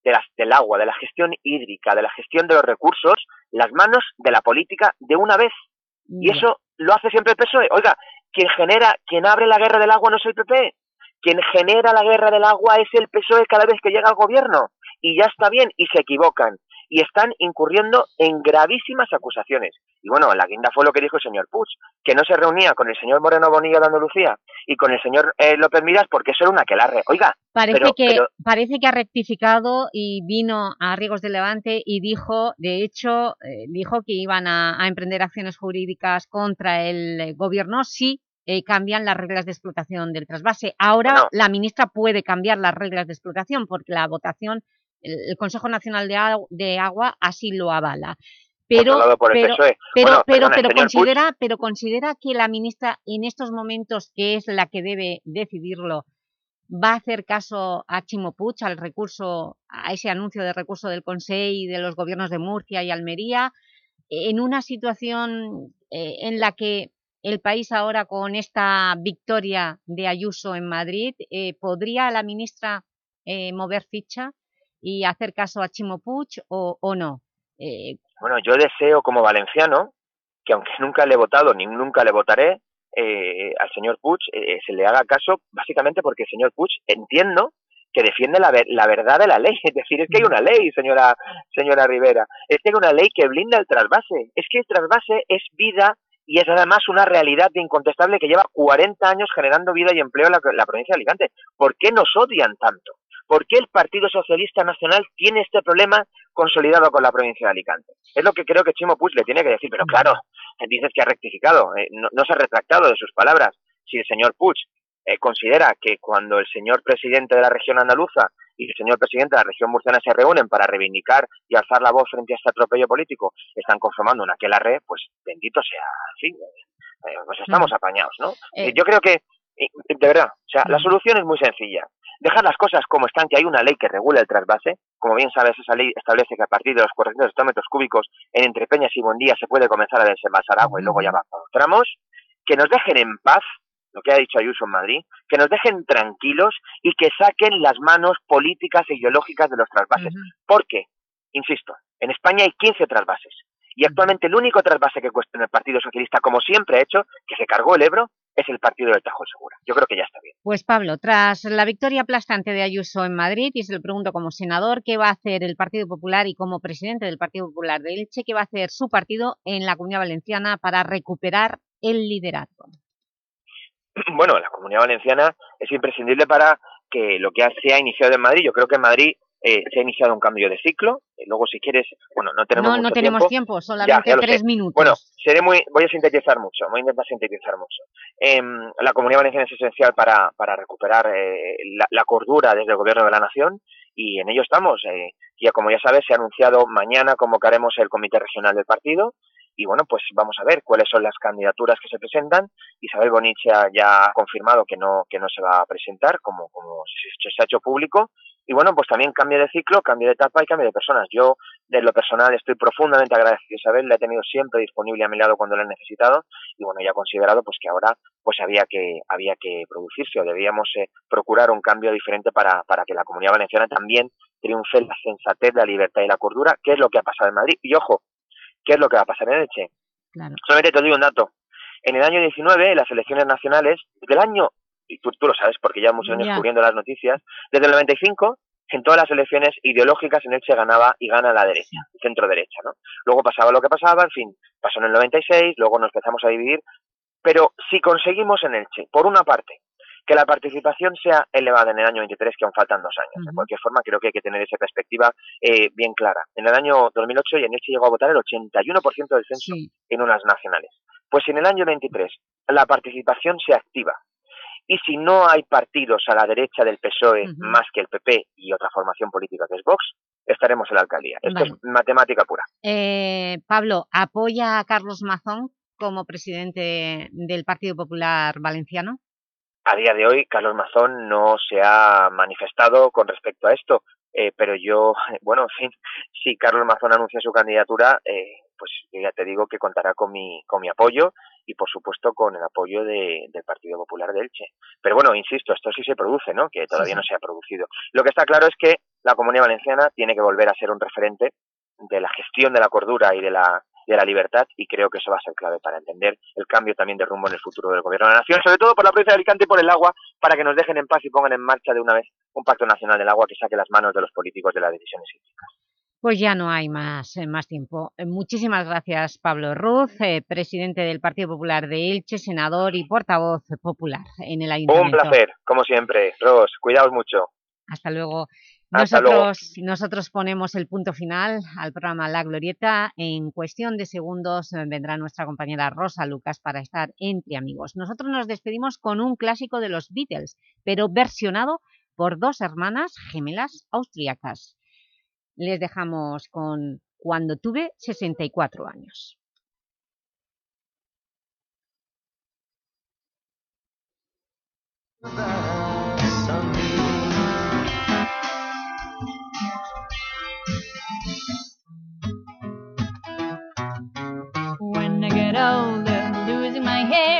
de las, del agua, de la gestión hídrica, de la gestión de los recursos, las manos de la política de una vez. Y eso lo hace siempre el PSOE. Oiga, quien genera, quien abre la guerra del agua no es el PP. Quien genera la guerra del agua es el PSOE cada vez que llega al gobierno. Y ya está bien, y se equivocan y están incurriendo en gravísimas acusaciones. Y bueno, la guinda fue lo que dijo el señor Puig, que no se reunía con el señor Moreno Bonilla de Andalucía y con el señor eh, López Miras porque eso era una quelarre. Oiga, parece, que, parece que ha rectificado y vino a Riegos de Levante y dijo, de hecho, eh, dijo que iban a, emprender acciones jurídicas contra el gobierno si eh, cambian las reglas de explotación del trasvase. Ahora la ministra puede cambiar las reglas de explotación porque la votación, el, Consejo Nacional de, Agua así lo avala. Pero, pero, e. pero, pero, pero, considera, pero considera que la ministra en estos momentos, que es la que debe decidirlo, va a hacer caso a Chimo Puig, al recurso, a ese anuncio de recurso del Consejo y de los gobiernos de Murcia y Almería, en una situación eh, en la que el país ahora con esta victoria de Ayuso en Madrid, eh, ¿podría la ministra eh, mover ficha y hacer caso a Chimo Puig o, no? Eh, bueno, yo deseo como valenciano, que aunque nunca le he votado ni nunca le votaré, al señor Puig se le haga caso básicamente porque el señor Puig entiendo que defiende la, la, verdad de la ley. Es decir, es que hay una ley, señora, señora Rivera. Es que hay una ley que blinda el trasvase. Es que el trasvase es vida y es además una realidad incontestable que lleva 40 años generando vida y empleo en la, provincia de Alicante. ¿Por qué nos odian tanto? ¿Por qué el Partido Socialista Nacional tiene este problema consolidado con la provincia de Alicante? Es lo que creo que Chimo Puig le tiene que decir, pero claro, dices que ha rectificado, eh, no, se ha retractado de sus palabras. Si el señor Puig eh, considera que cuando el señor presidente de la región andaluza y el señor presidente de la región murciana se reúnen para reivindicar y alzar la voz frente a este atropello político, están conformando una red, pues bendito sea, sí, eh, pues estamos apañados, ¿no? Eh. Yo creo que, de verdad, o sea, la solución es muy sencilla. Dejar las cosas como están, que hay una ley que regula el trasvase. Como bien sabes, esa ley establece que a partir de los 400 hectómetros cúbicos en Entrepeñas y Bondía se puede comenzar a desenvasar agua y luego ya va por tramos. Que nos dejen en paz lo que ha dicho Ayuso en Madrid, que nos dejen tranquilos y que saquen las manos políticas e ideológicas de los trasvases. Porque, insisto, en España hay 15 trasvases. Y actualmente el único trasvase que cuestiona el Partido Socialista, como siempre ha hecho, que se cargó el Ebro, es el partido del Tajo Segura. Yo creo que ya está bien. Pues Pablo, tras la victoria aplastante de Ayuso en Madrid, y se le pregunto como senador, ¿qué va a hacer el Partido Popular y como presidente del Partido Popular de Elche, qué va a hacer su partido en la Comunidad Valenciana para recuperar el liderazgo? bueno, la Comunidad Valenciana es imprescindible para que lo que se ha iniciado en Madrid, yo creo que en Madrid eh, se ha iniciado un cambio de ciclo. Eh, luego, si quieres, bueno, no tenemos no, no tenemos tiempo, solamente tres minutos. Bueno, seré muy, voy a sintetizar mucho, voy a intentar sintetizar mucho. Em, la Comunidad Valenciana es esencial para, para recuperar eh, la, la, cordura desde el Gobierno de la Nación y en ello estamos. ya como ya sabes, se ha anunciado mañana convocaremos el Comité Regional del Partido y bueno, pues vamos a ver cuáles son las candidaturas que se presentan. Isabel Bonicia ya ha confirmado que no, que no se va a presentar, como, como se, ha hecho público. Y bueno, pues también cambio de ciclo, cambio de etapa y cambio de personas. Yo, de lo personal, estoy profundamente agradecido a Isabel, la he tenido siempre disponible a mi lado cuando la he necesitado y bueno, ya he considerado pues que ahora pues había que, había que producirse o debíamos eh, procurar un cambio diferente para, para que la comunidad valenciana también triunfe la sensatez, la libertad y la cordura, que es lo que ha pasado en Madrid. Y ojo, ¿Qué es lo que va a pasar en Elche? Claro. Solamente te doy un dato. En el año 19, las elecciones nacionales, del año, y tú, lo sabes porque ya muchos años cubriendo las noticias, desde el 95, en todas las elecciones ideológicas en Elche ganaba y gana la derecha, centro derecha, ¿no? Luego pasaba lo que pasaba, en fin, pasó en el 96, luego nos empezamos a dividir, pero si conseguimos en Elche, por una parte, que la participación sea elevada en el año 23, que aún faltan dos años. De cualquier forma, creo que hay que tener esa perspectiva eh, bien clara. En el año 2008, Yanich llegó a votar el 81% del censo en unas nacionales. Pues en el año 23, la participación se activa. Y si no hay partidos a la derecha del PSOE más que el PP y otra formación política que es Vox, estaremos en la alcaldía. Esto es matemática pura. Eh, Pablo, ¿apoya a Carlos Mazón como presidente del Partido Popular Valenciano? A día de hoy, Carlos Mazón no se ha manifestado con respecto a esto, eh, pero yo, bueno, en fin, si Carlos Mazón anuncia su candidatura, eh, pues ya te digo que contará con mi, con mi apoyo y, por supuesto, con el apoyo de, del Partido Popular de Elche. Pero bueno, insisto, esto sí se produce, ¿no? Que todavía no se ha producido. Lo que está claro es que la Comunidad Valenciana tiene que volver a ser un referente de la gestión de la cordura y de la de la libertad y creo que eso va a ser clave para entender el cambio también de rumbo en el futuro del gobierno de la nación, sobre todo por la provincia de Alicante y por el agua, para que nos dejen en paz y pongan en marcha de una vez un pacto nacional del agua que saque las manos de los políticos de las decisiones hídricas. Pues ya no hay más, eh, más tiempo. Eh, muchísimas gracias, Pablo Ruz, eh, presidente del Partido Popular de Elche, senador y portavoz popular en el Ayuntamiento. Un placer, como siempre. Ros, cuidaos mucho. Hasta luego. Nosotros, nosotros ponemos el punto final al programa La Glorieta. En cuestión de segundos vendrá nuestra compañera Rosa Lucas para estar entre amigos. Nosotros nos despedimos con un clásico de los Beatles, pero versionado por dos hermanas gemelas austriacas. Les dejamos con Cuando tuve 64 años. When I